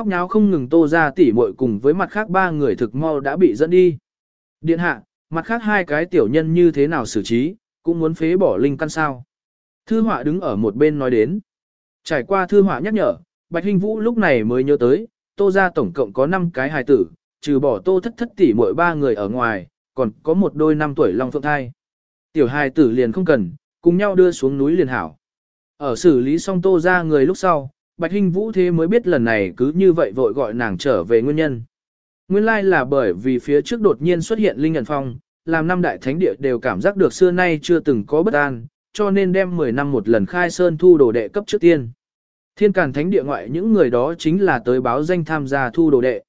Khóc nháo không ngừng tô ra tỉ muội cùng với mặt khác ba người thực mau đã bị dẫn đi. Điện hạ, mặt khác hai cái tiểu nhân như thế nào xử trí, cũng muốn phế bỏ linh căn sao. Thư họa đứng ở một bên nói đến. Trải qua thư họa nhắc nhở, Bạch Hinh Vũ lúc này mới nhớ tới, tô ra tổng cộng có 5 cái hài tử, trừ bỏ tô thất thất tỷ mỗi ba người ở ngoài, còn có một đôi năm tuổi long phượng thai. Tiểu hài tử liền không cần, cùng nhau đưa xuống núi liền hảo. Ở xử lý xong tô ra người lúc sau, Bạch Hinh Vũ thế mới biết lần này cứ như vậy vội gọi nàng trở về nguyên nhân. Nguyên lai là bởi vì phía trước đột nhiên xuất hiện Linh Nhận Phong, làm năm đại thánh địa đều cảm giác được xưa nay chưa từng có bất an, cho nên đem 10 năm một lần khai sơn thu đồ đệ cấp trước tiên. Thiên Càn Thánh địa ngoại những người đó chính là tới báo danh tham gia thu đồ đệ.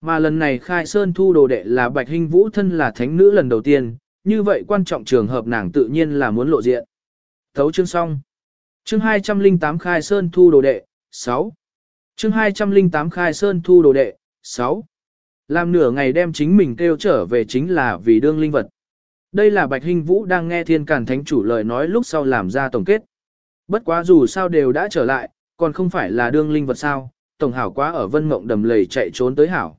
Mà lần này khai sơn thu đồ đệ là Bạch Hinh Vũ thân là thánh nữ lần đầu tiên, như vậy quan trọng trường hợp nàng tự nhiên là muốn lộ diện. Thấu chương xong. Chương 208 khai sơn thu đồ đệ, 6. Chương 208 khai sơn thu đồ đệ, 6. Làm nửa ngày đem chính mình kêu trở về chính là vì đương linh vật. Đây là Bạch hình Vũ đang nghe Thiên Càn Thánh chủ lời nói lúc sau làm ra tổng kết. Bất quá dù sao đều đã trở lại, còn không phải là đương linh vật sao, tổng hảo quá ở vân mộng đầm lầy chạy trốn tới hảo.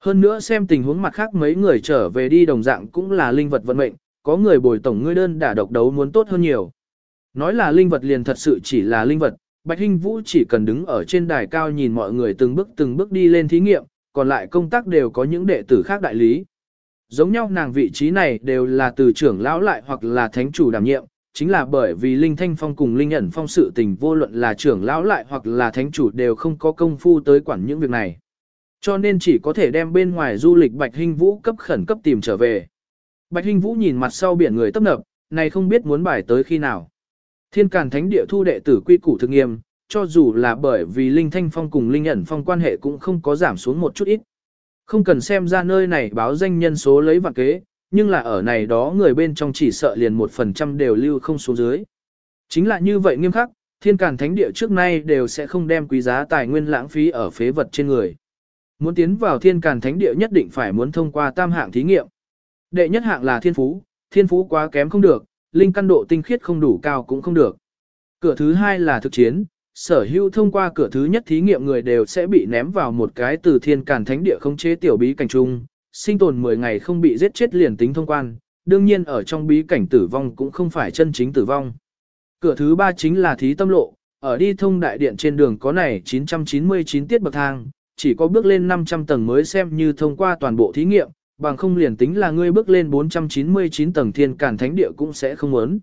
Hơn nữa xem tình huống mặt khác mấy người trở về đi đồng dạng cũng là linh vật vận mệnh, có người bồi tổng ngươi đơn đả độc đấu muốn tốt hơn nhiều. Nói là linh vật liền thật sự chỉ là linh vật, Bạch Hinh Vũ chỉ cần đứng ở trên đài cao nhìn mọi người từng bước từng bước đi lên thí nghiệm, còn lại công tác đều có những đệ tử khác đại lý. Giống nhau nàng vị trí này đều là từ trưởng lão lại hoặc là thánh chủ đảm nhiệm, chính là bởi vì Linh Thanh Phong cùng Linh ẩn phong sự tình vô luận là trưởng lão lại hoặc là thánh chủ đều không có công phu tới quản những việc này. Cho nên chỉ có thể đem bên ngoài du lịch Bạch Hinh Vũ cấp khẩn cấp tìm trở về. Bạch Hinh Vũ nhìn mặt sau biển người tấp nập, này không biết muốn bài tới khi nào. Thiên Càn Thánh Địa thu đệ tử quy củ thực nghiêm, cho dù là bởi vì Linh Thanh Phong cùng Linh ẩn phong quan hệ cũng không có giảm xuống một chút ít. Không cần xem ra nơi này báo danh nhân số lấy vạn kế, nhưng là ở này đó người bên trong chỉ sợ liền một phần trăm đều lưu không xuống dưới. Chính là như vậy nghiêm khắc, thiên càn thánh địa trước nay đều sẽ không đem quý giá tài nguyên lãng phí ở phế vật trên người. Muốn tiến vào thiên càn thánh địa nhất định phải muốn thông qua tam hạng thí nghiệm. Đệ nhất hạng là thiên phú, thiên phú quá kém không được, linh căn độ tinh khiết không đủ cao cũng không được. Cửa thứ hai là thực chiến, sở hữu thông qua cửa thứ nhất thí nghiệm người đều sẽ bị ném vào một cái từ thiên cản thánh địa không chế tiểu bí cảnh trung, sinh tồn 10 ngày không bị giết chết liền tính thông quan, đương nhiên ở trong bí cảnh tử vong cũng không phải chân chính tử vong. Cửa thứ ba chính là thí tâm lộ, ở đi thông đại điện trên đường có này 999 tiết bậc thang, chỉ có bước lên 500 tầng mới xem như thông qua toàn bộ thí nghiệm, bằng không liền tính là ngươi bước lên 499 tầng thiên càn thánh địa cũng sẽ không muốn.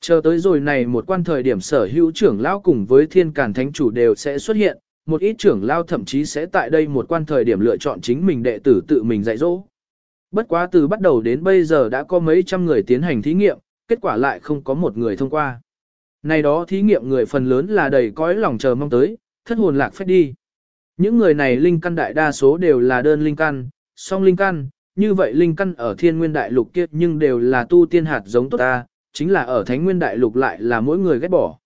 Chờ tới rồi này một quan thời điểm sở hữu trưởng lão cùng với thiên càn thánh chủ đều sẽ xuất hiện, một ít trưởng lão thậm chí sẽ tại đây một quan thời điểm lựa chọn chính mình đệ tử tự mình dạy dỗ. Bất quá từ bắt đầu đến bây giờ đã có mấy trăm người tiến hành thí nghiệm, kết quả lại không có một người thông qua. Này đó thí nghiệm người phần lớn là đầy cõi lòng chờ mong tới, thất hồn lạc phép đi. Những người này linh căn đại đa số đều là đơn linh căn, song linh căn, như vậy linh căn ở thiên nguyên đại lục kia nhưng đều là tu tiên hạt giống tốt ta, chính là ở Thánh Nguyên Đại Lục lại là mỗi người ghét bỏ.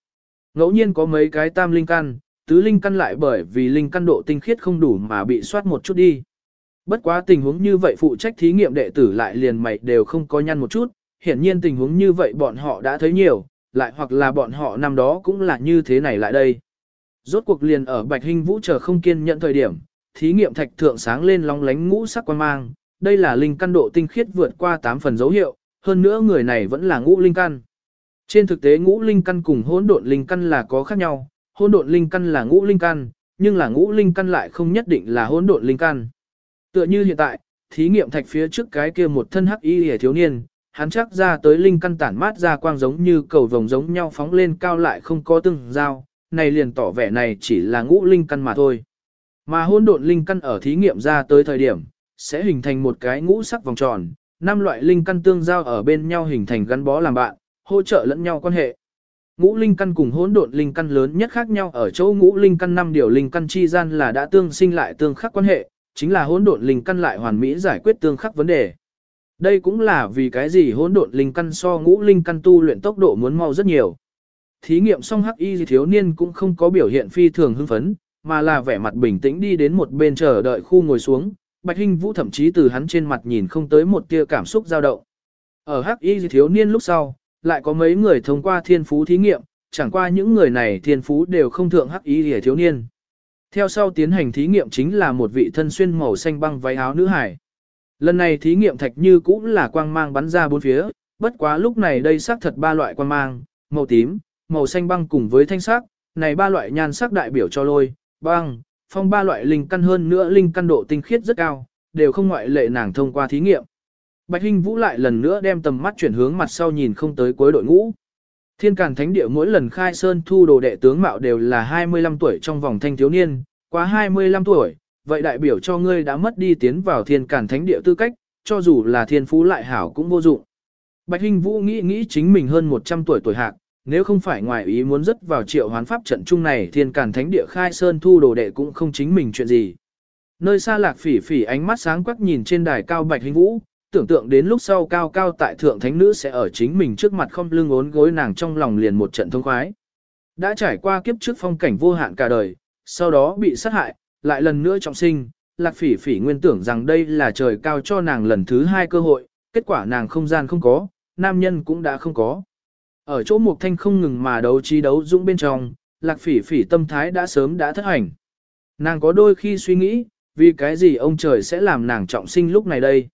Ngẫu nhiên có mấy cái tam linh căn, tứ linh căn lại bởi vì linh căn độ tinh khiết không đủ mà bị soát một chút đi. Bất quá tình huống như vậy phụ trách thí nghiệm đệ tử lại liền mày đều không có nhăn một chút, hiển nhiên tình huống như vậy bọn họ đã thấy nhiều, lại hoặc là bọn họ năm đó cũng là như thế này lại đây. Rốt cuộc liền ở Bạch Hinh Vũ chờ không kiên nhận thời điểm, thí nghiệm thạch thượng sáng lên long lánh ngũ sắc quan mang, đây là linh căn độ tinh khiết vượt qua 8 phần dấu hiệu, hơn nữa người này vẫn là ngũ linh căn. Trên thực tế ngũ linh căn cùng hỗn độn linh căn là có khác nhau, hỗn độn linh căn là ngũ linh căn, nhưng là ngũ linh căn lại không nhất định là hỗn độn linh căn. Tựa như hiện tại, thí nghiệm thạch phía trước cái kia một thân hắc y hề thiếu niên, hắn chắc ra tới linh căn tản mát ra quang giống như cầu vồng giống nhau phóng lên cao lại không có từng giao, này liền tỏ vẻ này chỉ là ngũ linh căn mà thôi. Mà hỗn độn linh căn ở thí nghiệm ra tới thời điểm, sẽ hình thành một cái ngũ sắc vòng tròn, năm loại linh căn tương giao ở bên nhau hình thành gắn bó làm bạn, hỗ trợ lẫn nhau quan hệ. Ngũ linh căn cùng hỗn độn linh căn lớn nhất khác nhau ở chỗ ngũ linh căn năm điều linh căn chi gian là đã tương sinh lại tương khắc quan hệ, chính là hỗn độn linh căn lại hoàn mỹ giải quyết tương khắc vấn đề. Đây cũng là vì cái gì hỗn độn linh căn so ngũ linh căn tu luyện tốc độ muốn mau rất nhiều. Thí nghiệm xong hắc y thiếu niên cũng không có biểu hiện phi thường hưng phấn, mà là vẻ mặt bình tĩnh đi đến một bên chờ đợi khu ngồi xuống, Bạch Hinh Vũ thậm chí từ hắn trên mặt nhìn không tới một tia cảm xúc dao động. Ở Hắc Y thiếu niên lúc sau, lại có mấy người thông qua thiên phú thí nghiệm, chẳng qua những người này thiên phú đều không thượng Hắc Y thiếu niên. Theo sau tiến hành thí nghiệm chính là một vị thân xuyên màu xanh băng váy áo nữ hải. Lần này thí nghiệm thạch như cũng là quang mang bắn ra bốn phía, bất quá lúc này đây xác thật ba loại quang mang, màu tím, màu xanh băng cùng với thanh sắc, này ba loại nhan sắc đại biểu cho lôi, băng, phong ba loại linh căn hơn nữa linh căn độ tinh khiết rất cao, đều không ngoại lệ nàng thông qua thí nghiệm. Bạch Hinh Vũ lại lần nữa đem tầm mắt chuyển hướng mặt sau nhìn không tới cuối đội ngũ. Thiên Càn Thánh Địa mỗi lần khai sơn thu đồ đệ tướng mạo đều là 25 tuổi trong vòng thanh thiếu niên, quá 25 tuổi, vậy đại biểu cho ngươi đã mất đi tiến vào Thiên Càn Thánh Địa tư cách, cho dù là thiên phú lại hảo cũng vô dụng. Bạch Hinh Vũ nghĩ nghĩ chính mình hơn 100 tuổi tuổi hạc, nếu không phải ngoài ý muốn dứt vào triệu hoán pháp trận chung này Thiên Càn Thánh Địa khai sơn thu đồ đệ cũng không chính mình chuyện gì. Nơi xa lạc phỉ phỉ ánh mắt sáng quắc nhìn trên đài cao Bạch hình Vũ, tưởng tượng đến lúc sau cao cao tại thượng thánh nữ sẽ ở chính mình trước mặt không lưng ốn gối nàng trong lòng liền một trận thông khoái. Đã trải qua kiếp trước phong cảnh vô hạn cả đời, sau đó bị sát hại, lại lần nữa trọng sinh, lạc phỉ phỉ nguyên tưởng rằng đây là trời cao cho nàng lần thứ hai cơ hội, kết quả nàng không gian không có, nam nhân cũng đã không có. Ở chỗ mục thanh không ngừng mà đấu trí đấu dũng bên trong, lạc phỉ phỉ tâm thái đã sớm đã thất hành. Nàng có đôi khi suy nghĩ, vì cái gì ông trời sẽ làm nàng trọng sinh lúc này đây.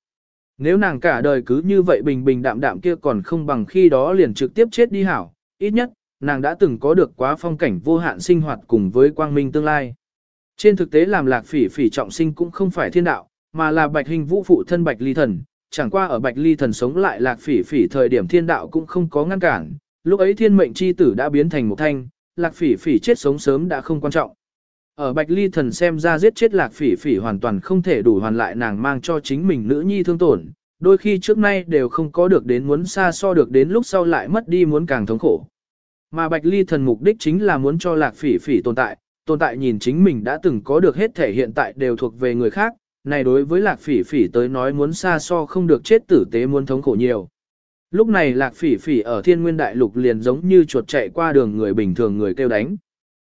Nếu nàng cả đời cứ như vậy bình bình đạm đạm kia còn không bằng khi đó liền trực tiếp chết đi hảo, ít nhất, nàng đã từng có được quá phong cảnh vô hạn sinh hoạt cùng với quang minh tương lai. Trên thực tế làm lạc phỉ phỉ trọng sinh cũng không phải thiên đạo, mà là bạch hình vũ phụ thân bạch ly thần, chẳng qua ở bạch ly thần sống lại lạc phỉ phỉ thời điểm thiên đạo cũng không có ngăn cản, lúc ấy thiên mệnh chi tử đã biến thành một thanh, lạc phỉ phỉ chết sống sớm đã không quan trọng. Ở Bạch Ly thần xem ra giết chết lạc phỉ phỉ hoàn toàn không thể đủ hoàn lại nàng mang cho chính mình nữ nhi thương tổn, đôi khi trước nay đều không có được đến muốn xa so được đến lúc sau lại mất đi muốn càng thống khổ. Mà Bạch Ly thần mục đích chính là muốn cho lạc phỉ phỉ tồn tại, tồn tại nhìn chính mình đã từng có được hết thể hiện tại đều thuộc về người khác, này đối với lạc phỉ phỉ tới nói muốn xa so không được chết tử tế muốn thống khổ nhiều. Lúc này lạc phỉ phỉ ở thiên nguyên đại lục liền giống như chuột chạy qua đường người bình thường người kêu đánh.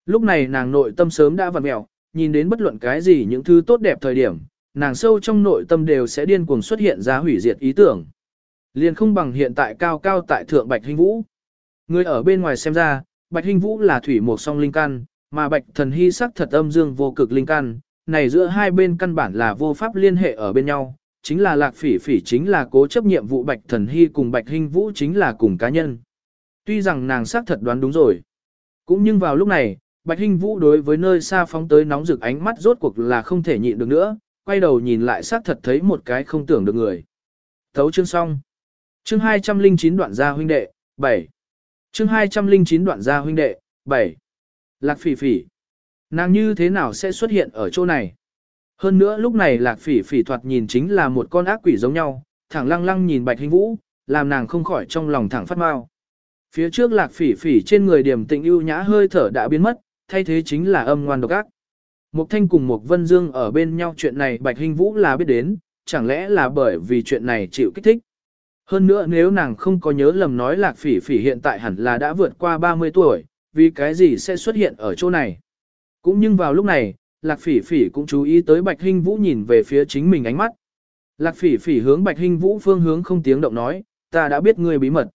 Lúc này nàng nội tâm sớm đã vặn mẹo, nhìn đến bất luận cái gì những thứ tốt đẹp thời điểm, nàng sâu trong nội tâm đều sẽ điên cuồng xuất hiện ra hủy diệt ý tưởng. Liền không bằng hiện tại cao cao tại thượng Bạch Hinh Vũ. Người ở bên ngoài xem ra, Bạch Hinh Vũ là thủy một song linh căn, mà Bạch Thần Hy sắc thật âm dương vô cực linh căn, này giữa hai bên căn bản là vô pháp liên hệ ở bên nhau, chính là Lạc Phỉ Phỉ chính là cố chấp nhiệm vụ Bạch Thần Hy cùng Bạch Hinh Vũ chính là cùng cá nhân. Tuy rằng nàng xác thật đoán đúng rồi, cũng nhưng vào lúc này, Bạch Hinh Vũ đối với nơi xa phóng tới nóng rực ánh mắt rốt cuộc là không thể nhịn được nữa, quay đầu nhìn lại xác thật thấy một cái không tưởng được người. Thấu chương xong. Chương 209 đoạn gia huynh đệ, 7. Chương 209 đoạn gia huynh đệ, 7. Lạc phỉ phỉ. Nàng như thế nào sẽ xuất hiện ở chỗ này? Hơn nữa lúc này lạc phỉ phỉ thoạt nhìn chính là một con ác quỷ giống nhau, thẳng lăng lăng nhìn bạch hình vũ, làm nàng không khỏi trong lòng thẳng phát mau. Phía trước lạc phỉ phỉ trên người điểm tịnh ưu nhã hơi thở đã biến mất, thay thế chính là âm ngoan độc ác. Mục Thanh cùng Mục Vân Dương ở bên nhau chuyện này Bạch Hinh Vũ là biết đến, chẳng lẽ là bởi vì chuyện này chịu kích thích. Hơn nữa nếu nàng không có nhớ lầm nói Lạc Phỉ Phỉ hiện tại hẳn là đã vượt qua 30 tuổi, vì cái gì sẽ xuất hiện ở chỗ này. Cũng nhưng vào lúc này, Lạc Phỉ Phỉ cũng chú ý tới Bạch Hinh Vũ nhìn về phía chính mình ánh mắt. Lạc Phỉ Phỉ hướng Bạch Hinh Vũ phương hướng không tiếng động nói, ta đã biết ngươi bí mật.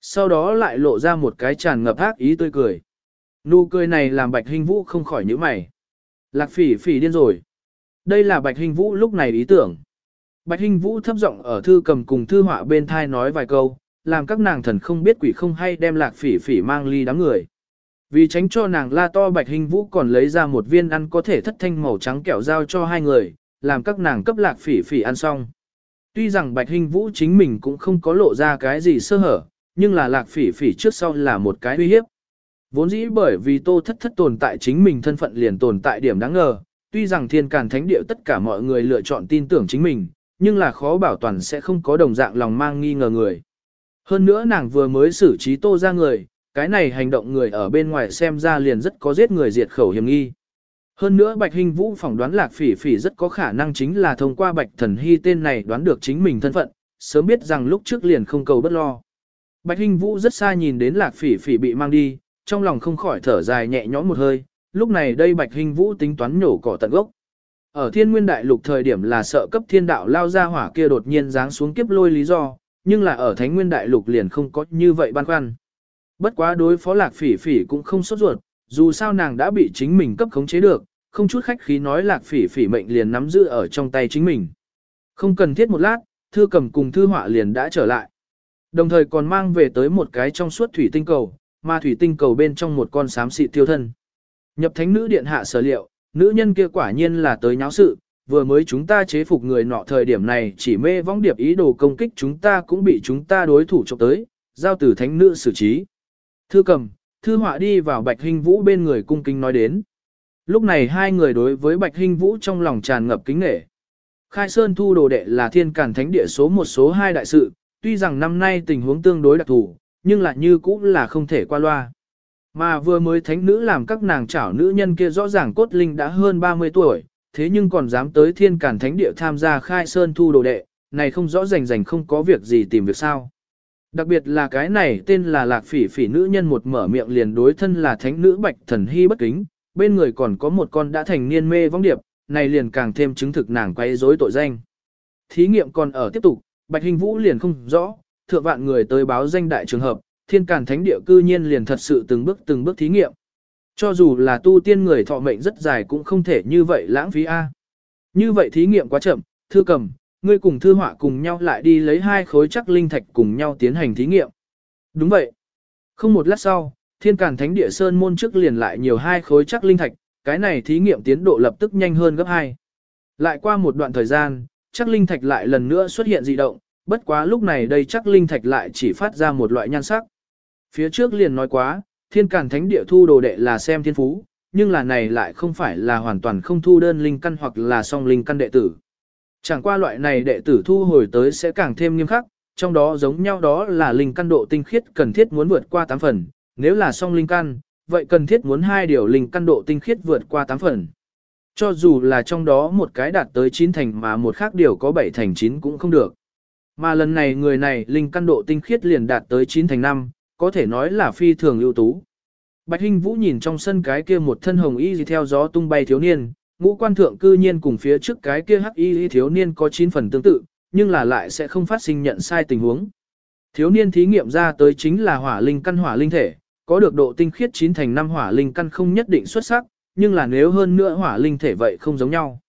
Sau đó lại lộ ra một cái tràn ngập ác ý tươi cười. Nụ cười này làm Bạch Hinh Vũ không khỏi nhíu mày. Lạc phỉ phỉ điên rồi. Đây là Bạch Hinh Vũ lúc này ý tưởng. Bạch Hinh Vũ thấp giọng ở thư cầm cùng thư họa bên thai nói vài câu, làm các nàng thần không biết quỷ không hay đem Lạc phỉ phỉ mang ly đám người. Vì tránh cho nàng la to Bạch hình Vũ còn lấy ra một viên ăn có thể thất thanh màu trắng kẹo dao cho hai người, làm các nàng cấp Lạc phỉ phỉ ăn xong. Tuy rằng Bạch hình Vũ chính mình cũng không có lộ ra cái gì sơ hở, nhưng là Lạc phỉ phỉ trước sau là một cái uy hiếp. Vốn dĩ bởi vì tô thất thất tồn tại chính mình thân phận liền tồn tại điểm đáng ngờ, tuy rằng thiên càn thánh địa tất cả mọi người lựa chọn tin tưởng chính mình, nhưng là khó bảo toàn sẽ không có đồng dạng lòng mang nghi ngờ người. Hơn nữa nàng vừa mới xử trí tô ra người, cái này hành động người ở bên ngoài xem ra liền rất có giết người diệt khẩu hiểm nghi. Hơn nữa Bạch Hình Vũ phỏng đoán Lạc Phỉ Phỉ rất có khả năng chính là thông qua Bạch Thần Hy tên này đoán được chính mình thân phận, sớm biết rằng lúc trước liền không cầu bất lo. Bạch Hình Vũ rất xa nhìn đến Lạc Phỉ Phỉ bị mang đi, trong lòng không khỏi thở dài nhẹ nhõm một hơi, lúc này đây Bạch Hình Vũ tính toán nhổ cỏ tận gốc. Ở thiên nguyên đại lục thời điểm là sợ cấp thiên đạo lao ra hỏa kia đột nhiên giáng xuống kiếp lôi lý do, nhưng là ở thánh nguyên đại lục liền không có như vậy băn khoăn. Bất quá đối phó lạc phỉ phỉ cũng không sốt ruột, dù sao nàng đã bị chính mình cấp khống chế được, không chút khách khí nói lạc phỉ phỉ mệnh liền nắm giữ ở trong tay chính mình. Không cần thiết một lát, thư cầm cùng thư họa liền đã trở lại. Đồng thời còn mang về tới một cái trong suốt thủy tinh cầu, mà thủy tinh cầu bên trong một con xám xịt tiêu thân. Nhập thánh nữ điện hạ sở liệu, nữ nhân kia quả nhiên là tới nháo sự, vừa mới chúng ta chế phục người nọ thời điểm này chỉ mê vong điệp ý đồ công kích chúng ta cũng bị chúng ta đối thủ chụp tới, giao từ thánh nữ xử trí. Thư cầm, thư họa đi vào bạch Hinh vũ bên người cung kính nói đến. Lúc này hai người đối với bạch Hinh vũ trong lòng tràn ngập kính nghệ. Khai Sơn thu đồ đệ là thiên cản thánh địa số một số hai đại sự, tuy rằng năm nay tình huống tương đối đặc thù, nhưng lại như cũng là không thể qua loa. Mà vừa mới thánh nữ làm các nàng chảo nữ nhân kia rõ ràng cốt linh đã hơn 30 tuổi, thế nhưng còn dám tới thiên cản thánh địa tham gia khai sơn thu đồ đệ, này không rõ rành rành không có việc gì tìm việc sao. Đặc biệt là cái này tên là lạc phỉ phỉ nữ nhân một mở miệng liền đối thân là thánh nữ bạch thần hy bất kính, bên người còn có một con đã thành niên mê vong điệp, này liền càng thêm chứng thực nàng quay rối tội danh. Thí nghiệm còn ở tiếp tục, bạch hình vũ liền không rõ, thượng vạn người tới báo danh đại trường hợp, thiên càn thánh địa cư nhiên liền thật sự từng bước từng bước thí nghiệm. Cho dù là tu tiên người thọ mệnh rất dài cũng không thể như vậy lãng phí A. Như vậy thí nghiệm quá chậm, thư cầm, ngươi cùng thư họa cùng nhau lại đi lấy hai khối chắc linh thạch cùng nhau tiến hành thí nghiệm. Đúng vậy. Không một lát sau, thiên càn thánh địa sơn môn trước liền lại nhiều hai khối chắc linh thạch, cái này thí nghiệm tiến độ lập tức nhanh hơn gấp hai. Lại qua một đoạn thời gian, chắc linh thạch lại lần nữa xuất hiện dị động, bất quá lúc này đây chắc linh thạch lại chỉ phát ra một loại nhan sắc. Phía trước liền nói quá, thiên càn thánh địa thu đồ đệ là xem thiên phú, nhưng là này lại không phải là hoàn toàn không thu đơn linh căn hoặc là song linh căn đệ tử. Chẳng qua loại này đệ tử thu hồi tới sẽ càng thêm nghiêm khắc, trong đó giống nhau đó là linh căn độ tinh khiết cần thiết muốn vượt qua 8 phần, nếu là song linh căn, vậy cần thiết muốn hai điều linh căn độ tinh khiết vượt qua 8 phần. Cho dù là trong đó một cái đạt tới 9 thành mà một khác điều có 7 thành 9 cũng không được. Mà lần này người này linh căn độ tinh khiết liền đạt tới 9 thành 5, có thể nói là phi thường ưu tú. Bạch Hinh Vũ nhìn trong sân cái kia một thân hồng y gì theo gió tung bay thiếu niên, ngũ quan thượng cư nhiên cùng phía trước cái kia hắc y thiếu niên có 9 phần tương tự, nhưng là lại sẽ không phát sinh nhận sai tình huống. Thiếu niên thí nghiệm ra tới chính là hỏa linh căn hỏa linh thể, có được độ tinh khiết 9 thành 5 hỏa linh căn không nhất định xuất sắc, nhưng là nếu hơn nữa hỏa linh thể vậy không giống nhau.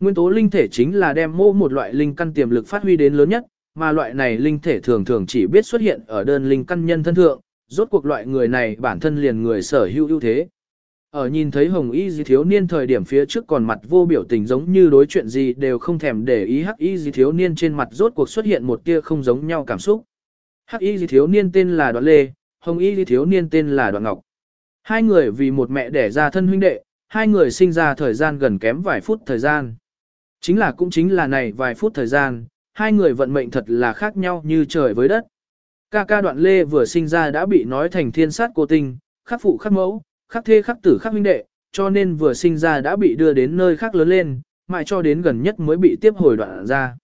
Nguyên tố linh thể chính là đem mô một loại linh căn tiềm lực phát huy đến lớn nhất, mà loại này linh thể thường thường chỉ biết xuất hiện ở đơn linh căn nhân thân thượng, rốt cuộc loại người này bản thân liền người sở hữu ưu thế. Ở nhìn thấy hồng y di thiếu niên thời điểm phía trước còn mặt vô biểu tình giống như đối chuyện gì đều không thèm để ý hắc y di thiếu niên trên mặt rốt cuộc xuất hiện một tia không giống nhau cảm xúc. Hắc y di thiếu niên tên là Đoạn Lê, hồng y di thiếu niên tên là Đoạn Ngọc. Hai người vì một mẹ đẻ ra thân huynh đệ, hai người sinh ra thời gian gần kém vài phút thời gian. Chính là cũng chính là này vài phút thời gian, hai người vận mệnh thật là khác nhau như trời với đất. Ca ca đoạn lê vừa sinh ra đã bị nói thành thiên sát cô tinh, khắc phụ khắc mẫu, khắc thê khắc tử khắc huynh đệ, cho nên vừa sinh ra đã bị đưa đến nơi khác lớn lên, mãi cho đến gần nhất mới bị tiếp hồi đoạn ra.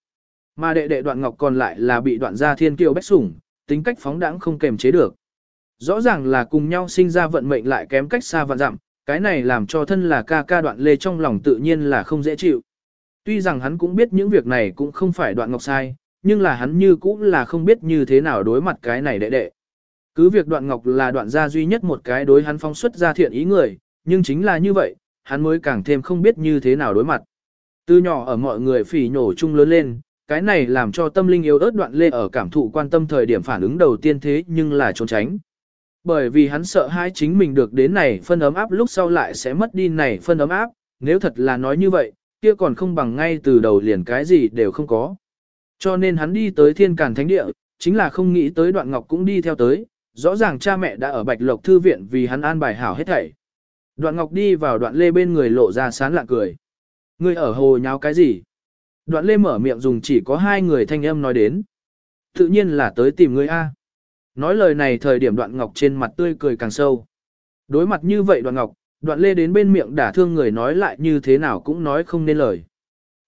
Mà đệ đệ đoạn ngọc còn lại là bị đoạn ra thiên kiêu bách sủng, tính cách phóng đãng không kềm chế được. Rõ ràng là cùng nhau sinh ra vận mệnh lại kém cách xa vạn dặm, cái này làm cho thân là ca ca đoạn lê trong lòng tự nhiên là không dễ chịu. Tuy rằng hắn cũng biết những việc này cũng không phải đoạn ngọc sai, nhưng là hắn như cũng là không biết như thế nào đối mặt cái này đệ đệ. Cứ việc đoạn ngọc là đoạn gia duy nhất một cái đối hắn phong xuất ra thiện ý người, nhưng chính là như vậy, hắn mới càng thêm không biết như thế nào đối mặt. Từ nhỏ ở mọi người phỉ nhổ chung lớn lên, cái này làm cho tâm linh yếu ớt đoạn lê ở cảm thụ quan tâm thời điểm phản ứng đầu tiên thế nhưng là trốn tránh. Bởi vì hắn sợ hai chính mình được đến này phân ấm áp lúc sau lại sẽ mất đi này phân ấm áp, nếu thật là nói như vậy, kia còn không bằng ngay từ đầu liền cái gì đều không có. Cho nên hắn đi tới thiên càn thánh địa, chính là không nghĩ tới đoạn ngọc cũng đi theo tới, rõ ràng cha mẹ đã ở bạch lộc thư viện vì hắn an bài hảo hết thảy. Đoạn ngọc đi vào đoạn lê bên người lộ ra sán lạ cười. Ngươi ở hồ nháo cái gì? Đoạn lê mở miệng dùng chỉ có hai người thanh âm nói đến. Tự nhiên là tới tìm ngươi A. Nói lời này thời điểm đoạn ngọc trên mặt tươi cười càng sâu. Đối mặt như vậy đoạn ngọc, đoạn lê đến bên miệng đả thương người nói lại như thế nào cũng nói không nên lời.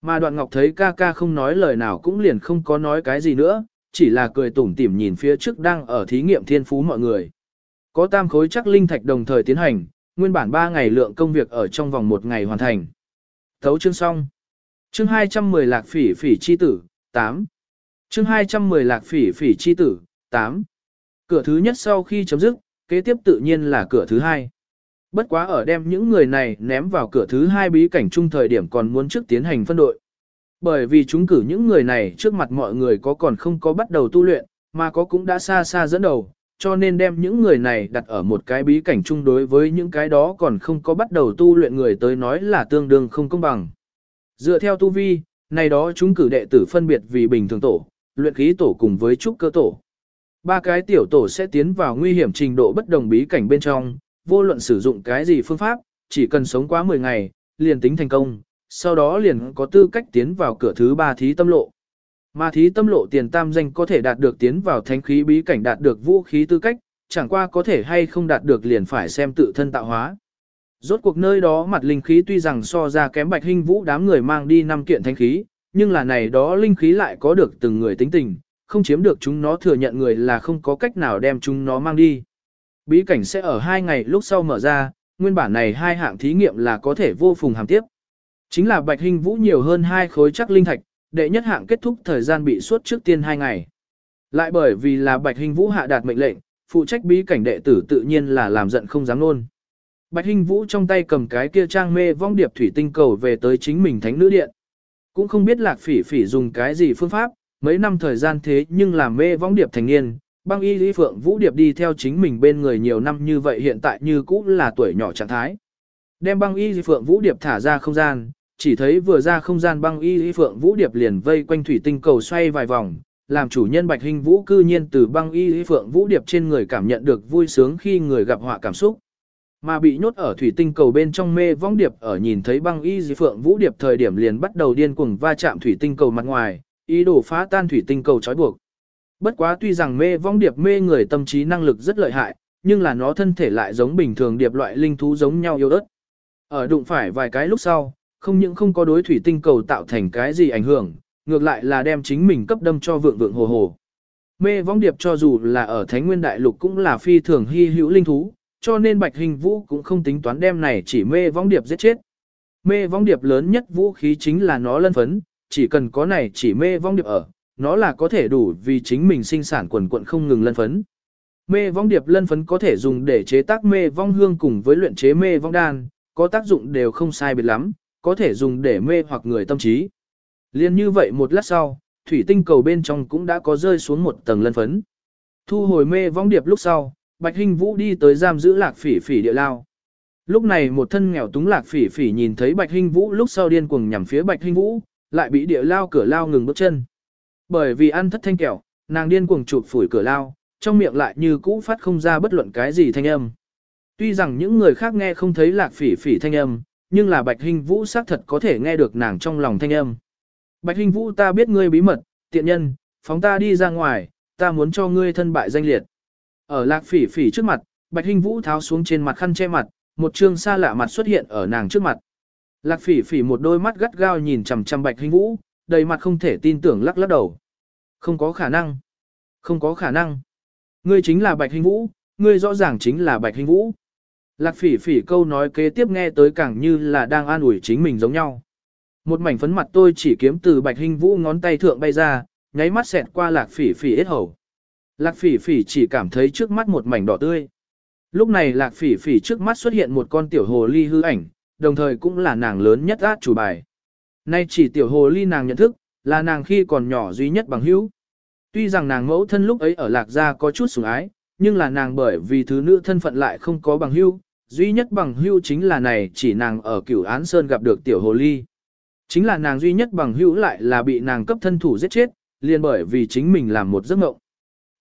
Mà đoạn ngọc thấy ca ca không nói lời nào cũng liền không có nói cái gì nữa, chỉ là cười tủm tỉm nhìn phía trước đang ở thí nghiệm thiên phú mọi người. Có tam khối chắc linh thạch đồng thời tiến hành, nguyên bản 3 ngày lượng công việc ở trong vòng một ngày hoàn thành. Thấu chương xong. Chương 210 lạc phỉ phỉ chi tử, 8. Chương 210 lạc phỉ phỉ chi tử, 8. Cửa thứ nhất sau khi chấm dứt, kế tiếp tự nhiên là cửa thứ hai. Bất quá ở đem những người này ném vào cửa thứ hai bí cảnh chung thời điểm còn muốn trước tiến hành phân đội. Bởi vì chúng cử những người này trước mặt mọi người có còn không có bắt đầu tu luyện, mà có cũng đã xa xa dẫn đầu, cho nên đem những người này đặt ở một cái bí cảnh chung đối với những cái đó còn không có bắt đầu tu luyện người tới nói là tương đương không công bằng. Dựa theo tu vi, này đó chúng cử đệ tử phân biệt vì bình thường tổ, luyện khí tổ cùng với trúc cơ tổ. Ba cái tiểu tổ sẽ tiến vào nguy hiểm trình độ bất đồng bí cảnh bên trong, vô luận sử dụng cái gì phương pháp, chỉ cần sống quá 10 ngày, liền tính thành công, sau đó liền có tư cách tiến vào cửa thứ ba thí tâm lộ. Mà thí tâm lộ tiền tam danh có thể đạt được tiến vào thánh khí bí cảnh đạt được vũ khí tư cách, chẳng qua có thể hay không đạt được liền phải xem tự thân tạo hóa. Rốt cuộc nơi đó mặt linh khí tuy rằng so ra kém bạch hình vũ đám người mang đi năm kiện thánh khí, nhưng là này đó linh khí lại có được từng người tính tình, không chiếm được chúng nó thừa nhận người là không có cách nào đem chúng nó mang đi. Bí cảnh sẽ ở hai ngày lúc sau mở ra, nguyên bản này hai hạng thí nghiệm là có thể vô phùng hàm tiếp. Chính là bạch hình vũ nhiều hơn hai khối chắc linh thạch, đệ nhất hạng kết thúc thời gian bị suốt trước tiên hai ngày. Lại bởi vì là bạch hình vũ hạ đạt mệnh lệnh, phụ trách bí cảnh đệ tử tự nhiên là làm giận không dám luôn. Bạch hình vũ trong tay cầm cái kia trang mê vong điệp thủy tinh cầu về tới chính mình thánh nữ điện. Cũng không biết lạc phỉ phỉ dùng cái gì phương pháp, mấy năm thời gian thế nhưng làm mê vong điệp thành niên, băng y lý phượng vũ điệp đi theo chính mình bên người nhiều năm như vậy hiện tại như cũ là tuổi nhỏ trạng thái. Đem băng y lý phượng vũ điệp thả ra không gian, chỉ thấy vừa ra không gian băng y lý phượng vũ điệp liền vây quanh thủy tinh cầu xoay vài vòng, làm chủ nhân bạch hình vũ cư nhiên từ băng y lý phượng vũ điệp trên người cảm nhận được vui sướng khi người gặp họa cảm xúc. Mà bị nhốt ở thủy tinh cầu bên trong mê vong điệp ở nhìn thấy băng y lý phượng vũ điệp thời điểm liền bắt đầu điên cuồng va chạm thủy tinh cầu mặt ngoài, ý đồ phá tan thủy tinh cầu trói buộc. Bất quá tuy rằng mê vong điệp mê người tâm trí năng lực rất lợi hại, nhưng là nó thân thể lại giống bình thường điệp loại linh thú giống nhau yếu ớt. Ở đụng phải vài cái lúc sau, không những không có đối thủy tinh cầu tạo thành cái gì ảnh hưởng, ngược lại là đem chính mình cấp đâm cho vượng vượng hồ hồ. Mê vong điệp cho dù là ở Thánh Nguyên Đại Lục cũng là phi thường hy hữu linh thú, cho nên Bạch Hình Vũ cũng không tính toán đem này chỉ mê vong điệp giết chết. Mê vong điệp lớn nhất vũ khí chính là nó lân phấn, chỉ cần có này chỉ mê vong điệp ở, nó là có thể đủ vì chính mình sinh sản quần quận không ngừng lân phấn. Mê vong điệp lân phấn có thể dùng để chế tác mê vong hương cùng với luyện chế mê vong đan, có tác dụng đều không sai biệt lắm, có thể dùng để mê hoặc người tâm trí. Liên như vậy một lát sau, thủy tinh cầu bên trong cũng đã có rơi xuống một tầng lân phấn. Thu hồi mê vong điệp lúc sau, Bạch Hinh Vũ đi tới giam giữ lạc phỉ phỉ địa lao. Lúc này một thân nghèo túng lạc phỉ phỉ nhìn thấy Bạch Hinh Vũ lúc sau điên cuồng nhằm phía Bạch Hinh Vũ, lại bị địa lao cửa lao ngừng bước chân. Bởi vì ăn thất thanh kẹo, nàng điên cuồng chụp phủi cửa lao, trong miệng lại như cũ phát không ra bất luận cái gì thanh âm. Tuy rằng những người khác nghe không thấy lạc phỉ phỉ thanh âm, nhưng là Bạch Hinh Vũ xác thật có thể nghe được nàng trong lòng thanh âm. Bạch Hinh Vũ ta biết ngươi bí mật, tiện nhân, phóng ta đi ra ngoài, ta muốn cho ngươi thân bại danh liệt. Ở lạc phỉ phỉ trước mặt, Bạch Hinh Vũ tháo xuống trên mặt khăn che mặt, một trương xa lạ mặt xuất hiện ở nàng trước mặt. Lạc phỉ phỉ một đôi mắt gắt gao nhìn chằm chằm Bạch Hinh Vũ, đầy mặt không thể tin tưởng lắc lắc đầu. Không có khả năng. Không có khả năng. Ngươi chính là Bạch Hinh Vũ, ngươi rõ ràng chính là Bạch Hinh Vũ. Lạc phỉ phỉ câu nói kế tiếp nghe tới càng như là đang an ủi chính mình giống nhau. Một mảnh phấn mặt tôi chỉ kiếm từ Bạch hình Vũ ngón tay thượng bay ra, nháy mắt xẹt qua lạc phỉ phỉ ít hầu. Lạc phỉ phỉ chỉ cảm thấy trước mắt một mảnh đỏ tươi. Lúc này lạc phỉ phỉ trước mắt xuất hiện một con tiểu hồ ly hư ảnh, đồng thời cũng là nàng lớn nhất át chủ bài. Nay chỉ tiểu hồ ly nàng nhận thức, là nàng khi còn nhỏ duy nhất bằng hữu. Tuy rằng nàng mẫu thân lúc ấy ở lạc gia có chút sủng ái, nhưng là nàng bởi vì thứ nữ thân phận lại không có bằng hữu, duy nhất bằng hữu chính là này chỉ nàng ở cửu án sơn gặp được tiểu hồ ly. Chính là nàng duy nhất bằng hữu lại là bị nàng cấp thân thủ giết chết, liền bởi vì chính mình làm một giấc mộng.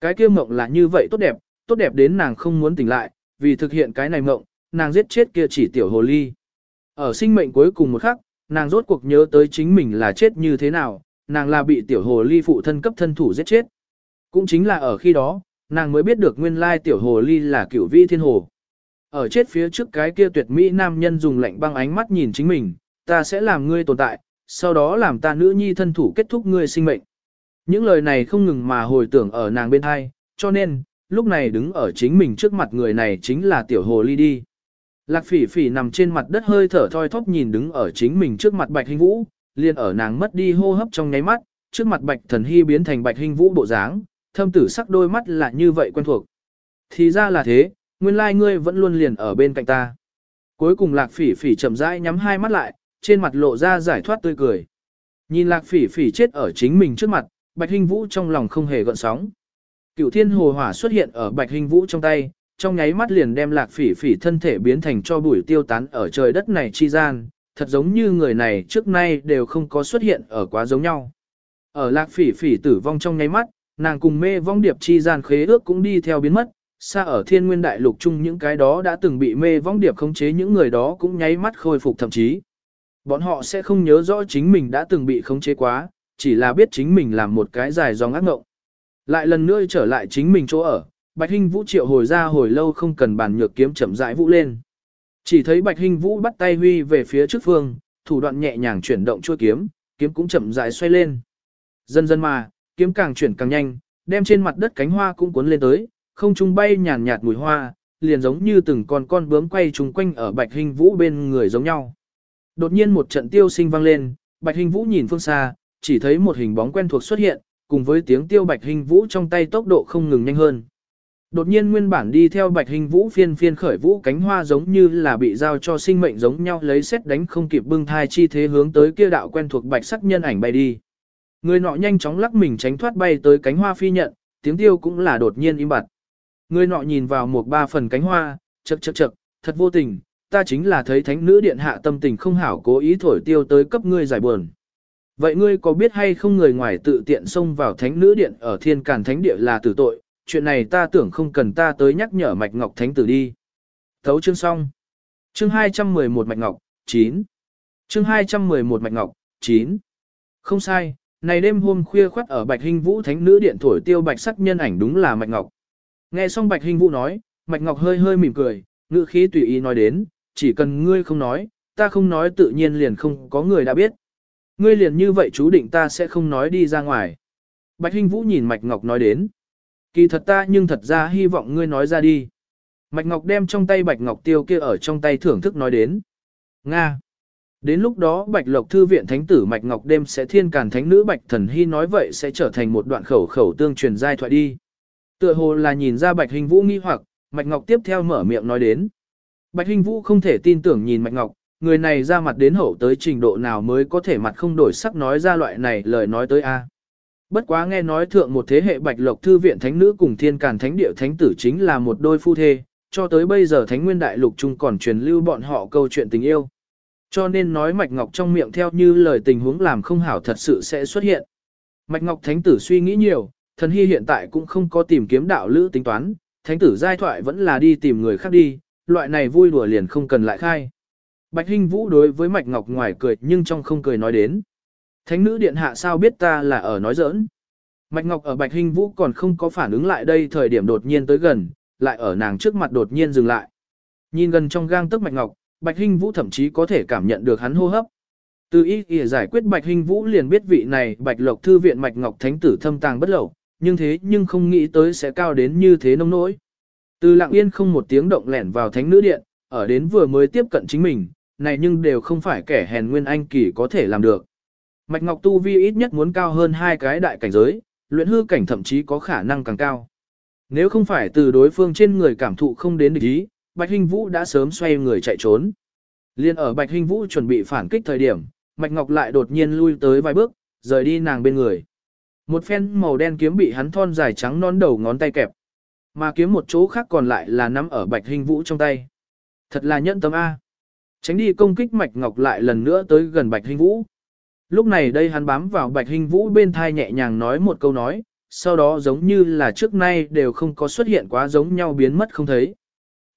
Cái kia mộng là như vậy tốt đẹp, tốt đẹp đến nàng không muốn tỉnh lại, vì thực hiện cái này mộng, nàng giết chết kia chỉ tiểu hồ ly. Ở sinh mệnh cuối cùng một khắc, nàng rốt cuộc nhớ tới chính mình là chết như thế nào, nàng là bị tiểu hồ ly phụ thân cấp thân thủ giết chết. Cũng chính là ở khi đó, nàng mới biết được nguyên lai tiểu hồ ly là cửu vi thiên hồ. Ở chết phía trước cái kia tuyệt mỹ nam nhân dùng lạnh băng ánh mắt nhìn chính mình, ta sẽ làm ngươi tồn tại, sau đó làm ta nữ nhi thân thủ kết thúc ngươi sinh mệnh. Những lời này không ngừng mà hồi tưởng ở nàng bên hai, cho nên, lúc này đứng ở chính mình trước mặt người này chính là tiểu hồ ly đi. Lạc phỉ phỉ nằm trên mặt đất hơi thở thoi thóp nhìn đứng ở chính mình trước mặt bạch hình vũ, liền ở nàng mất đi hô hấp trong nháy mắt, trước mặt bạch thần hy biến thành bạch hình vũ bộ dáng, thâm tử sắc đôi mắt là như vậy quen thuộc. Thì ra là thế, nguyên lai ngươi vẫn luôn liền ở bên cạnh ta. Cuối cùng lạc phỉ phỉ chậm rãi nhắm hai mắt lại, trên mặt lộ ra giải thoát tươi cười. Nhìn lạc phỉ phỉ chết ở chính mình trước mặt, bạch hình vũ trong lòng không hề gợn sóng. Cựu thiên hồ hỏa xuất hiện ở bạch hình vũ trong tay, trong nháy mắt liền đem lạc phỉ phỉ thân thể biến thành cho bụi tiêu tán ở trời đất này chi gian, thật giống như người này trước nay đều không có xuất hiện ở quá giống nhau. Ở lạc phỉ phỉ tử vong trong nháy mắt, nàng cùng mê vong điệp chi gian khế ước cũng đi theo biến mất, xa ở thiên nguyên đại lục chung những cái đó đã từng bị mê vong điệp khống chế những người đó cũng nháy mắt khôi phục thậm chí. Bọn họ sẽ không nhớ rõ chính mình đã từng bị khống chế quá, chỉ là biết chính mình làm một cái dài dòng ác ngộng. Lại lần nữa trở lại chính mình chỗ ở, Bạch Hinh Vũ triệu hồi ra hồi lâu không cần bàn nhược kiếm chậm rãi vũ lên. Chỉ thấy Bạch Hinh Vũ bắt tay huy về phía trước phương, thủ đoạn nhẹ nhàng chuyển động chuôi kiếm, kiếm cũng chậm rãi xoay lên. Dần dần mà, kiếm càng chuyển càng nhanh, đem trên mặt đất cánh hoa cũng cuốn lên tới, không trung bay nhàn nhạt mùi hoa, liền giống như từng con con bướm quay chung quanh ở Bạch hình Vũ bên người giống nhau. Đột nhiên một trận tiêu sinh vang lên, Bạch hình Vũ nhìn phương xa, chỉ thấy một hình bóng quen thuộc xuất hiện, cùng với tiếng tiêu Bạch hình Vũ trong tay tốc độ không ngừng nhanh hơn. Đột nhiên nguyên bản đi theo bạch hình vũ phiên phiên khởi vũ cánh hoa giống như là bị giao cho sinh mệnh giống nhau lấy xét đánh không kịp bưng thai chi thế hướng tới kia đạo quen thuộc bạch sắc nhân ảnh bay đi. Người nọ nhanh chóng lắc mình tránh thoát bay tới cánh hoa phi nhận, tiếng tiêu cũng là đột nhiên im bặt. Người nọ nhìn vào một ba phần cánh hoa, chậc chậc chậc, thật vô tình, ta chính là thấy thánh nữ điện hạ tâm tình không hảo cố ý thổi tiêu tới cấp ngươi giải buồn. Vậy ngươi có biết hay không người ngoài tự tiện xông vào thánh nữ điện ở thiên càn thánh địa là tử tội, chuyện này ta tưởng không cần ta tới nhắc nhở Mạch Ngọc Thánh Tử đi. Thấu chương xong. Chương 211 Mạch Ngọc, 9. Chương 211 Mạch Ngọc, 9. Không sai, này đêm hôm khuya khoắt ở Bạch Hinh Vũ Thánh Nữ Điện thổi tiêu bạch sắc nhân ảnh đúng là Mạch Ngọc. Nghe xong Bạch Hinh Vũ nói, Mạch Ngọc hơi hơi mỉm cười, ngữ khí tùy ý nói đến, chỉ cần ngươi không nói, ta không nói tự nhiên liền không có người đã biết. Ngươi liền như vậy chú định ta sẽ không nói đi ra ngoài. Bạch Hinh Vũ nhìn Mạch Ngọc nói đến. Kỳ thật ta nhưng thật ra hy vọng ngươi nói ra đi. Mạch Ngọc đem trong tay Bạch Ngọc Tiêu kia ở trong tay thưởng thức nói đến. Nga. Đến lúc đó Bạch Lộc Thư viện Thánh tử Mạch Ngọc đêm sẽ thiên càn thánh nữ Bạch Thần Hy nói vậy sẽ trở thành một đoạn khẩu khẩu tương truyền giai thoại đi. Tựa hồ là nhìn ra Bạch Hình Vũ nghi hoặc, Mạch Ngọc tiếp theo mở miệng nói đến. Bạch Hình Vũ không thể tin tưởng nhìn Mạch Ngọc, người này ra mặt đến hậu tới trình độ nào mới có thể mặt không đổi sắc nói ra loại này lời nói tới a. Bất quá nghe nói thượng một thế hệ bạch lộc thư viện thánh nữ cùng thiên càn thánh địa thánh tử chính là một đôi phu thê, cho tới bây giờ thánh nguyên đại lục chung còn truyền lưu bọn họ câu chuyện tình yêu. Cho nên nói Mạch Ngọc trong miệng theo như lời tình huống làm không hảo thật sự sẽ xuất hiện. Mạch Ngọc thánh tử suy nghĩ nhiều, thần hy hiện tại cũng không có tìm kiếm đạo lữ tính toán, thánh tử giai thoại vẫn là đi tìm người khác đi, loại này vui đùa liền không cần lại khai. Bạch Hinh Vũ đối với Mạch Ngọc ngoài cười nhưng trong không cười nói đến. Thánh nữ điện hạ sao biết ta là ở nói giỡn. Mạch Ngọc ở Bạch Hinh Vũ còn không có phản ứng lại đây thời điểm đột nhiên tới gần, lại ở nàng trước mặt đột nhiên dừng lại. Nhìn gần trong gang tức Mạch Ngọc, Bạch Hinh Vũ thậm chí có thể cảm nhận được hắn hô hấp. Từ ý ỉa giải quyết Bạch Hinh Vũ liền biết vị này Bạch Lộc Thư viện Mạch Ngọc Thánh tử thâm tàng bất lậu, nhưng thế nhưng không nghĩ tới sẽ cao đến như thế nông nỗi. Từ lặng yên không một tiếng động lẻn vào thánh nữ điện, ở đến vừa mới tiếp cận chính mình, này nhưng đều không phải kẻ hèn nguyên anh kỳ có thể làm được. Mạch Ngọc Tu Vi ít nhất muốn cao hơn hai cái đại cảnh giới, luyện hư cảnh thậm chí có khả năng càng cao. Nếu không phải từ đối phương trên người cảm thụ không đến địch ý, Bạch Hinh Vũ đã sớm xoay người chạy trốn. Liên ở Bạch Hinh Vũ chuẩn bị phản kích thời điểm, Mạch Ngọc lại đột nhiên lui tới vài bước, rời đi nàng bên người. Một phen màu đen kiếm bị hắn thon dài trắng non đầu ngón tay kẹp. Mà kiếm một chỗ khác còn lại là nắm ở Bạch hình Vũ trong tay. Thật là nhẫn tâm A. Tránh đi công kích Mạch Ngọc lại lần nữa tới gần Bạch hình Vũ. Lúc này đây hắn bám vào Bạch Hình Vũ bên thai nhẹ nhàng nói một câu nói, sau đó giống như là trước nay đều không có xuất hiện quá giống nhau biến mất không thấy.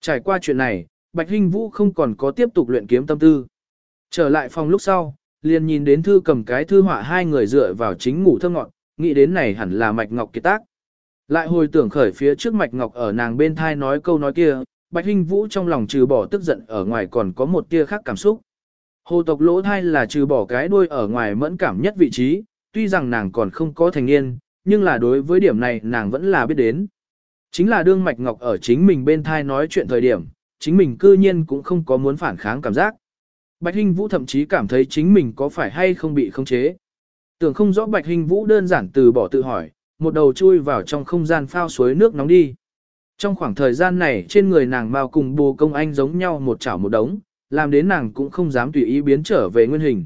Trải qua chuyện này, Bạch Hình Vũ không còn có tiếp tục luyện kiếm tâm tư. Trở lại phòng lúc sau, liền nhìn đến thư cầm cái thư họa hai người dựa vào chính ngủ thơ ngọn, nghĩ đến này hẳn là Mạch Ngọc kiệt tác. Lại hồi tưởng khởi phía trước Mạch Ngọc ở nàng bên thai nói câu nói kia, Bạch Hình Vũ trong lòng trừ bỏ tức giận ở ngoài còn có một tia khác cảm xúc. Hồ tộc lỗ thai là trừ bỏ cái đuôi ở ngoài mẫn cảm nhất vị trí, tuy rằng nàng còn không có thành niên, nhưng là đối với điểm này nàng vẫn là biết đến. Chính là đương mạch ngọc ở chính mình bên thai nói chuyện thời điểm, chính mình cư nhiên cũng không có muốn phản kháng cảm giác. Bạch Hinh Vũ thậm chí cảm thấy chính mình có phải hay không bị khống chế. Tưởng không rõ Bạch hình Vũ đơn giản từ bỏ tự hỏi, một đầu chui vào trong không gian phao suối nước nóng đi. Trong khoảng thời gian này trên người nàng mau cùng bồ công anh giống nhau một chảo một đống, làm đến nàng cũng không dám tùy ý biến trở về nguyên hình.